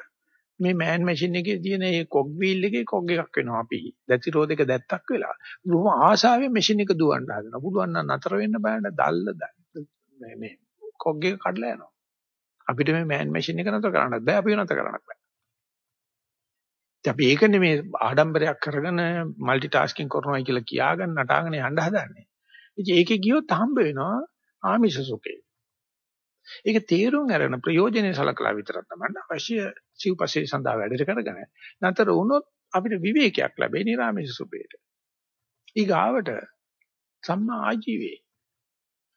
මේ මෑන් මැෂින් එකේ තියෙන මේ කොග් වීල් එකේ කොග් එකක් වෙනවා අපි. දැති රෝද එක දැත්තක් වෙලා. බොහොම ආසාවෙන් මැෂින් එක දුවන්න හදනවා. පුළුවන් නම් නතර වෙන්න බෑන දැල්ල මේ මේ කොග් එක කඩලා යනවා. අපිට මේ මෑන් මැෂින් එක නතර කරන්නත් බෑ. අපි නතර කරන්නත් බෑ. අපි ඒකනේ මේ ආඩම්බරයක් කරගෙන মালටි ටාස්කින් කරනවා කියලා කියාගෙන නටාගෙන යන්න හදන්නේ. ඉතින් ඒකේ ගියොත් හම්බ වෙනවා ආමිෂ සුඛේ. ඒක තේරුම් අරගෙන ප්‍රයෝජනෙ සලකලා විතරක් තමයි අවශ්‍ය සිව්පසේ සඳහා වැඩට කරගෙන. නැතර වුණොත් අපිට විවේකයක් ලැබේ නිරාමේශ සුපේට. ඊගාවට සම්මා ආජීවේ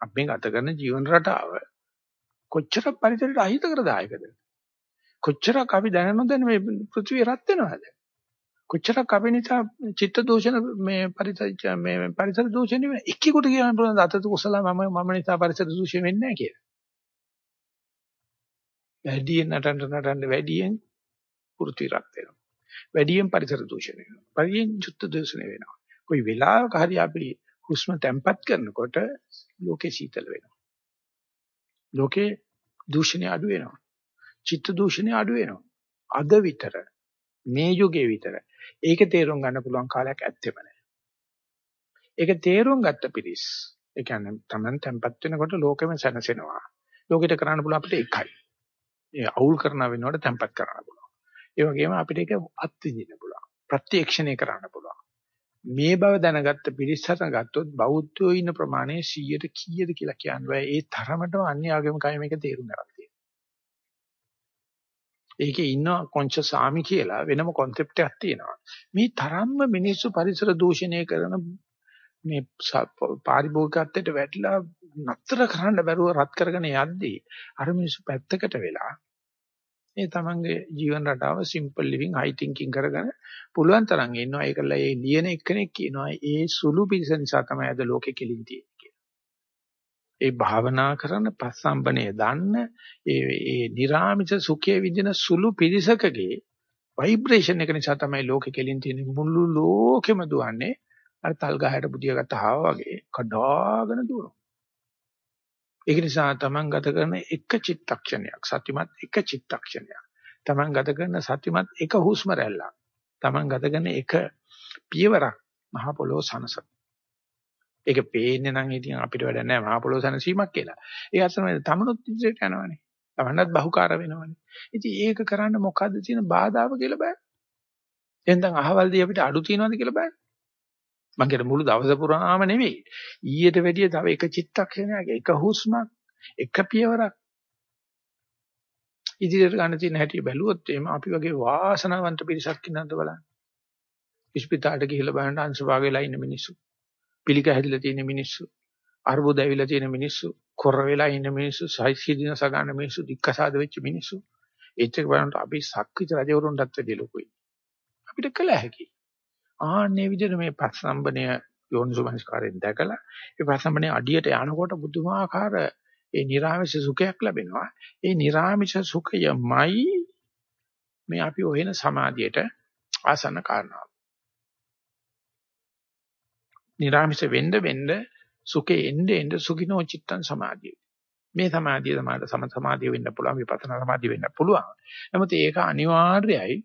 අපි ගත කරන ජීවන රටාව කොච්චර පරිසරයට අහිතකරදායකද? කොච්චරක් අපි දැන නොදැන මේ පෘථිවිය රත් වෙනවද? කොච්චරක් අපි නිසා චිත්ත දූෂණ මේ පරිසර මේ පරිසර දූෂණ නෙවෙයි එක්කෙකුට කියන්න පුළුවන් අතත කුසල මම මම නිසා පරිසර දූෂණය වෙන්නේ නැහැ කියලා. වැඩියෙන් නටන්න නටන්න වැඩියෙන් වෘත්ති රත් වෙනවා. වැඩියෙන් පරිසර දූෂණය වෙනවා. වැඩියෙන් චුත්ත දූෂණය වෙනවා. કોઈ වෙලාවක හරි අපි හුස්ම තැම්පත් කරනකොට ලෝකේ සීතල වෙනවා. ලෝකේ දූෂණය අඩු වෙනවා. චිත්ත දූෂණය අඩු වෙනවා. අද විතර මේ යුගයේ විතර ඒක තේරුම් ගන්න පුළුවන් කාලයක් ඇත්තෙම නැහැ. ඒක තේරුම් ගත්ත පිරිස් ඒ කියන්නේ Taman තැම්පත් වෙනකොට ලෝකෙම සැනසෙනවා. ලෝකෙට කරන්න පුළුවන් අපිට එකයි. ඒ අවුල් කරන වෙනවට තැම්පත් කරන්න පුළුවන්. ඒ වගේම අපිට ඒක අත්විඳින්න පුළුවන්. ප්‍රත්‍යක්ෂණය කරන්න පුළුවන්. මේ බව දැනගත්ත පිරිසට ගත්තොත් බෞද්ධයෝ ඉන්න ප්‍රමාණය 100ට කීයද කියලා කියන්න බෑ. ඒ තරමටම අන්‍ය ආගමිකයි මේක තේරුම් ගන්න තියෙනවා. ඒකේ ඉන්න කොන්ෂස් ආමි කියලා වෙනම concept එකක් තියෙනවා. මේ තරම්ම මිනිස්සු පරිසර දූෂණය කරන මේ පාරිභෝගිකත්වයට වැටිලා නතර කරන්න බැරුව රත් කරගෙන යද්දී අර මිනිස්සු පැත්තකට වෙලා මේ තමන්ගේ ජීවන රටාව simple living high thinking කරගෙන පුළුවන් තරම් ඉන්නවා. ඒකල ඒ ලියන එක්කෙනෙක් කියනවා ඒ සුළු පිළිස නිසා තමයි අද ලෝකෙ කෙලින් තියෙන්නේ ඒ භාවනා කරන පස්සම්බනේ දන්න ඒ ඒ නිර්ාමිත සුඛයේ විඳින සුළු පිළිසකගේ ভাইබ්‍රේෂන් එක නිසා තමයි ලෝකෙ කෙලින් තියෙන්නේ. මුළු ලෝකෙම දුවන්නේ අර තල් ගහයට බුදියා ගත්ත හාව වගේ කඩාගෙන දුවනවා. ඒක නිසා තමන් ගත කරන එක චිත්තක්ෂණයක් සත්‍යමත් එක චිත්තක්ෂණයක්. තමන් ගත කරන සත්‍යමත් එක හුස්ම රැල්ලක්. තමන් ගත කරන එක පියවරක් මහ පොළොව සනස. ඒක පේන්නේ නම් ඉතින් අපිට වැඩ නැහැ මහ පොළොව සනසීමක් කියලා. ඒ අතරමැද තමනුත් ඉදිරියට යනවනේ. තමන්නත් බහුකාර වෙනවනේ. ඉතින් ඒක කරන්න මොකද්ද තියෙන බාධාව කියලා බෑ එහෙනම් අහවලදී අපිට අඩු තියනවද කියලා බෑ මං කියන මුළු දවස පුරාම නෙවෙයි. ඊට වැඩිය තව එක චිත්තක්ෂණයක එක හුස්මක් එක පියවරක් ඉදිරියට ගන්න තියෙන හැටි බැලුවොත් එහෙම අපි වගේ වාසනාවන්ත පිරිසක් ඉන්නවද බලන්න. ඉස්පිතාලට ගිහිල්ලා බලන්න අංශභාග වෙලා ඉන්න මිනිස්සු. පිළික හැදිලා තියෙන මිනිස්සු. අර්බුද ඇවිල්ලා තියෙන මිනිස්සු. කොර වෙලා ඉන්න මිනිස්සු. සයිසිදිනස ගන්න මිනිස්සු. දික්කසාද වෙච්ච මිනිස්සු. ඒත් එක බලනකොට අපි සක්විත රජවරුන්ටත් වැඩිය ලොකුයි. අපිට කළ හැකියි. ආන්නේ විදිහට මේ පස්සම්බණය යෝනිසෝමනස්කාරයෙන් දැකලා ඒ පස්සම්බණේ අඩියට යනකොට බුදුමාකාර ඒ නිර්ආමිෂ සුඛයක් ලැබෙනවා. ඒ නිර්ආමිෂ සුඛයමයි මේ අපි හොයන සමාධියට ආසන්න කාරණාව. නිර්ආමිෂ වෙන්න වෙන්න සුඛේ එන්න එන්න සුඛිනෝ චිත්තං සමාධිය. මේ සමාධිය තමයි සම සමාධිය වෙන්න පුළුවන් විපස්සනා සමාධිය වෙන්න පුළුවන්. නමුත් ඒක අනිවාර්යයි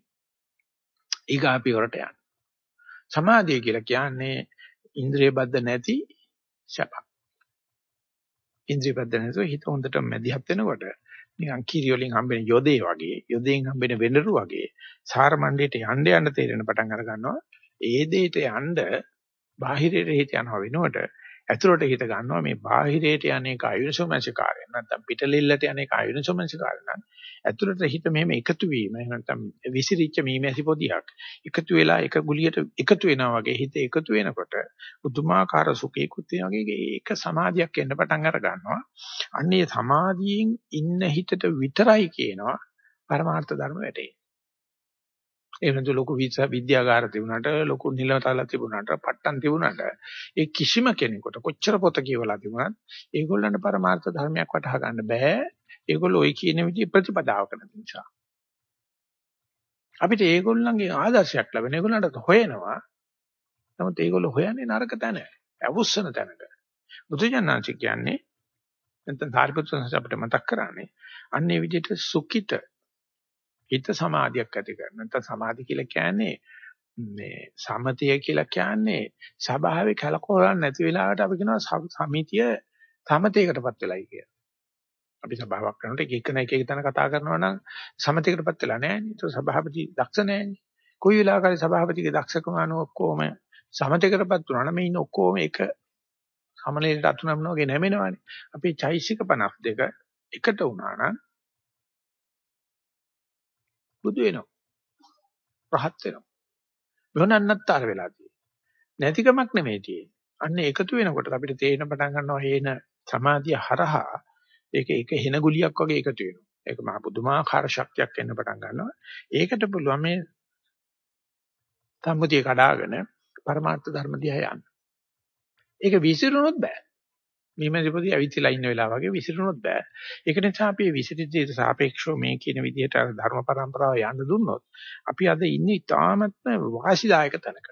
ඊගාපි වලට යන්න. සමාධිය කියලා කියන්නේ ඉන්ද්‍රිය බද්ධ නැති සැප. ඉන්ද්‍රිය බද්ධ නැතුව හිත හොඳට මැදිහත් වෙනකොට නිකන් කිරි වලින් හම්බෙන යොදේ වගේ යොදෙන් හම්බෙන වෙඬරු වගේ සාර මණ්ඩේට යන්න යන්න තේරෙන පටන් අර ගන්නවා. ඒ දෙයට යන්න බාහිරයට හිත යනවා වෙනකොට ඇතුළට හිත ගන්නවා මේ බාහිරයට යන්නේ කායුනසෝමනසිකාරය නැත්නම් පිටලෙල්ලට යන්නේ කායුනසෝමනසිකාරය නම් ඇතුළට හිත මෙහෙම එකතු වීම නැත්නම් විසිරිච්ච මීමැසි පොදියක් එකතු වෙලා එක ගුලියට එකතු වෙනවා වගේ හිත එකතු වෙනකොට උතුමාකාර සුඛේකුත් වගේ ඒක සමාධියක් එන්න පටන් අර ගන්නවා. අන්නේ සමාධියෙන් ඉන්න හිතට විතරයි කියනවා පරමාර්ථ ධර්ම වැටේ. ඒ වෙනතු ලොකු විද්‍යාගාර තිබුණාට ලොකු නිලතල තිබුණාට පට්ටම් තිබුණාට ඒ කිසිම කෙනෙකුට කොච්චර පොත කියවලා තිබුණත් ඒගොල්ලන්ට පරමාර්ථ ධර්මයක් වටහා ගන්න බෑ. ඒගොල්ලෝ ওই කියන විදිහ ප්‍රතිපදාවක නැති නිසා. අපිට ඒගොල්ලන්ගේ ආදර්ශයක් ලැබෙන ඒගොල්ලන්ට හොයනවා. නමුත් ඒගොල්ලෝ හොයන්නේ නරක තැන අවුස්සන තැනක. බුදුජානනාංශ කියන්නේ නැත්නම් ධාරිපුත්‍ර සංඝ අපිට මතක් කරන්නේ අන්නේ විදිහට සුඛිත හිත සමාධියක් ඇති කරන. නැත්නම් සමාධි කියලා කියන්නේ මේ සමතය කියලා කියන්නේ ස්වභාවයේ කලකොලන් නැති වෙලාවට අපි කියනවා සමිතිය සමතයකටපත් වෙලයි කියලා. අපි සභාවක් කරනකොට එක එක එක එක තැන කතා කරනවා නම් සමතයකටපත් වෙලා නැහැ නේ. ඒක සභාපති දක්ෂ නැහැ නේ. කොයි වෙලාවකරි සභාපතිගේ දක්ෂකම අනුව ඔක්කොම සමතයකටපත් වුණා නම් මේ ඉන්න ඔක්කොම එක සමනලයට අතුනමන වගේ නැමෙනවානේ. අපේ චෛසික 52 එකට වුණා නම් බුදු වෙනවා. රහත් වෙනවා. මොනන්නත්තර වෙලා තියෙන්නේ. නැතිකමක් නෙමෙයි තියෙන්නේ. අන්න එකතු වෙනකොට අපිට තේරෙන පටන් ගන්නවා හේන සමාධිය හරහා ඒක එක හෙන ගුලියක් වගේ එකතු වෙනවා. ඒක මහ පුදුමාකාර ශක්තියක් එන්න පටන් ගන්නවා. ඒකට පුළුවන් මේ සම්මුතිය කඩාගෙන පරමාර්ථ ධර්ම දිහා යන්න. ඒක විසිරුණොත් බෑ. මීමැසිපොඩි ඇවිත්ලා ඉන්න වෙලාව වගේ විසිරුණොත් බෑ. ඒක නිසා අපි විසිරිච්චට සාපේක්ෂව මේ කියන විදිහට ධර්ම પરම්පරාව යන්න දුන්නොත් අපි අද ඉන්නේ ඉතාමත්ම වාසිදායක තැනක.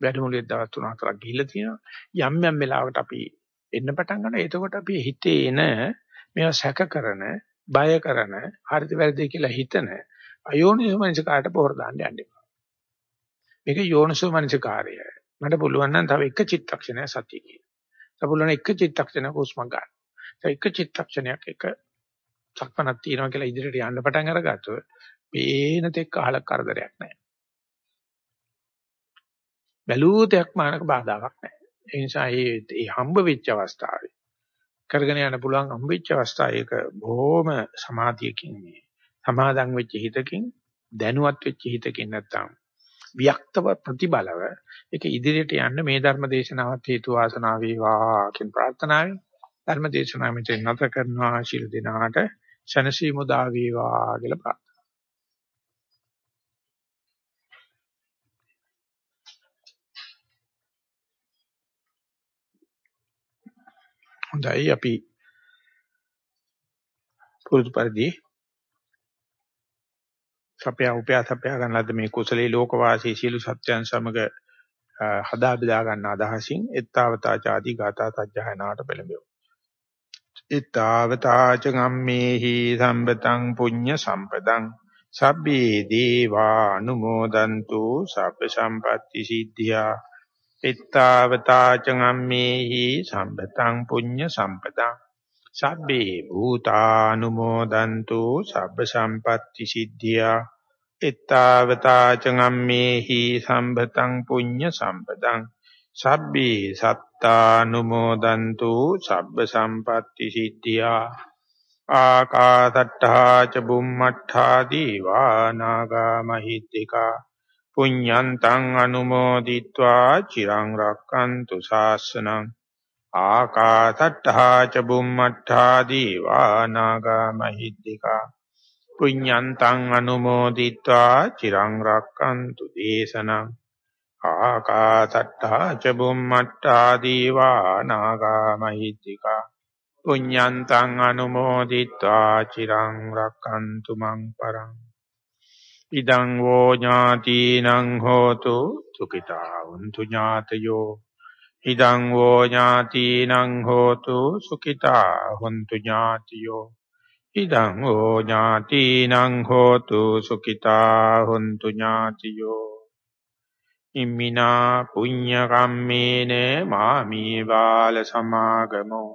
වැඩමුළුවේ දවස් 3-4ක් ගිහිල්ලා තියෙනවා. යම් යම් වෙලාවකට අපි එන්න පටන් ගන්නවා. එතකොට අපි හිතේ එන මේවා සැක කරන, බය කරන, හරිද වැරදිද කියලා හිතන අයෝනිසෝ මනසකාට පොහොර දාන්න යන්න එපා. මේක යෝනිසෝ මනසකාරය. මට පුළුවන් නම් තව එක චිත්තක්ෂණයක් සතිය කියන. සබුලන එක චිත්තක්ෂණයක් හුස්ම ගන්න. එක චිත්තක්ෂණයක් එක සක්මනක් තියනවා කියලා ඉදිරියට යන්න පටන් අරගත්තොත් පේන තෙක් අහල කරදරයක් නැහැ. බැලූතයක් මානක බාධාවක් නැහැ. ඒ නිසා මේ හම්බ වෙච්ච අවස්ථාවේ කරගෙන යන්න පුළුවන් හම්බ වෙච්ච අවස්ථාව ඒක බොහොම සමාධියකින් මේ සමාදන් වෙච්ච හිතකින් දැනුවත් වෙච්ච හිතකින් නැත්තම් වික්තව ප්‍රතිබලව ඒක ඉදිරියට යන්න මේ ධර්ම දේශනාවත් හේතු වාසනා වේවා කියන ප්‍රාර්ථනාවෙන් ධර්ම දේශනාව මෙතන නැත කරනවා. ශිරු දිනාට ශනසී මුදා වේවා කියලා ප්‍රාර්ථනා. හොඳයි අපි පුරුදු පරිදි සපයා උපයා සපයා ගන්න ලද්ද මේ කුසලයේ ලෝකවාසී සියලු සත්‍යයන් සමග හදා බෙදා ගන්න අදහසින් එත්තාවතා ചാති ගාථා සජ්ජහනාට පෙළඹෙමු. එත්තාවතා ච ගම්මේහි සම්පතං පුඤ්ඤ සම්පදං සබ්බේ දේවා අනුමෝදන්තු සබ්බ සම්පatti සිද්ධියා එත්තාවතා ච ගම්මේහි සම්පතං පුඤ්ඤ සම්පදං සබ්බේ භූතානුමෝදන්තු සබ්බ සම්පatti සිද්ධියා එත්තාවතා චගම්මේහි සම්භතං පුඤ්ඤ සම්පතං සබ්බේ සත්තානුමෝදන්තු සබ්බ සම්පatti සිද්ධියා ආකාසට්ඨා ච බුම්මට්ඨා දීවා නාග මහිත්‍තිකා පුඤ්ඤන්තං අනුමෝදිත්වා චිරං රක්칸තු ශාසනං ආකාසට්ඨා ච බුම්මට්ඨා දීවා නාග මහිත්‍තිකා පුඤ්ඤන්තං අනුමෝදිත්වා චිරං රක්칸තු දේශනං ආකාසට්ටා ච බුම්මට්ටා දීවා නාගා මහිත්‍තිකා පුඤ්ඤන්තං අනුමෝදිත්වා චිරං රක්칸තු මං පරං ඉදං වෝ ඥාතිනං හෝතු සුඛිතා වന്തു ඥාතයෝ ඉදං වෝ ඥාතිනං හෝතු සුඛිතා වന്തു ඥාතියෝ ඉදං වෝ ඥාතිනං හෝතු සුඛිතා හොන්තු ඥාතියෝ ඉම්මිනා පුඤ්ඤ කම්මේන මාමි බාල සමාගමෝ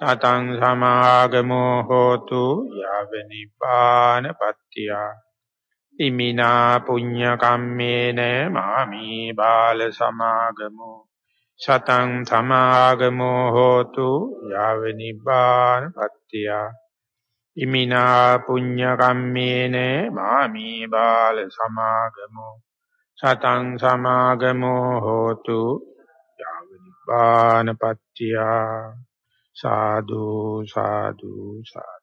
සතං සමාගමෝ හෝතු යාව නිපාන පත්‍තිය ඉමිනා පුඤ්ඤ කම්මේන මාමි බාල සමාගමෝ සතං සමාගමෝ හෝතු යාව නිබ්බාන පත්‍තිය ඉමිනා පුඤ්ඤ කම්මේන මාමි බාල සමාගමෝ සතං සමාගමෝ හෝතු යාව නිබ්බාන පත්‍තිය සාදු සාදු සාදු.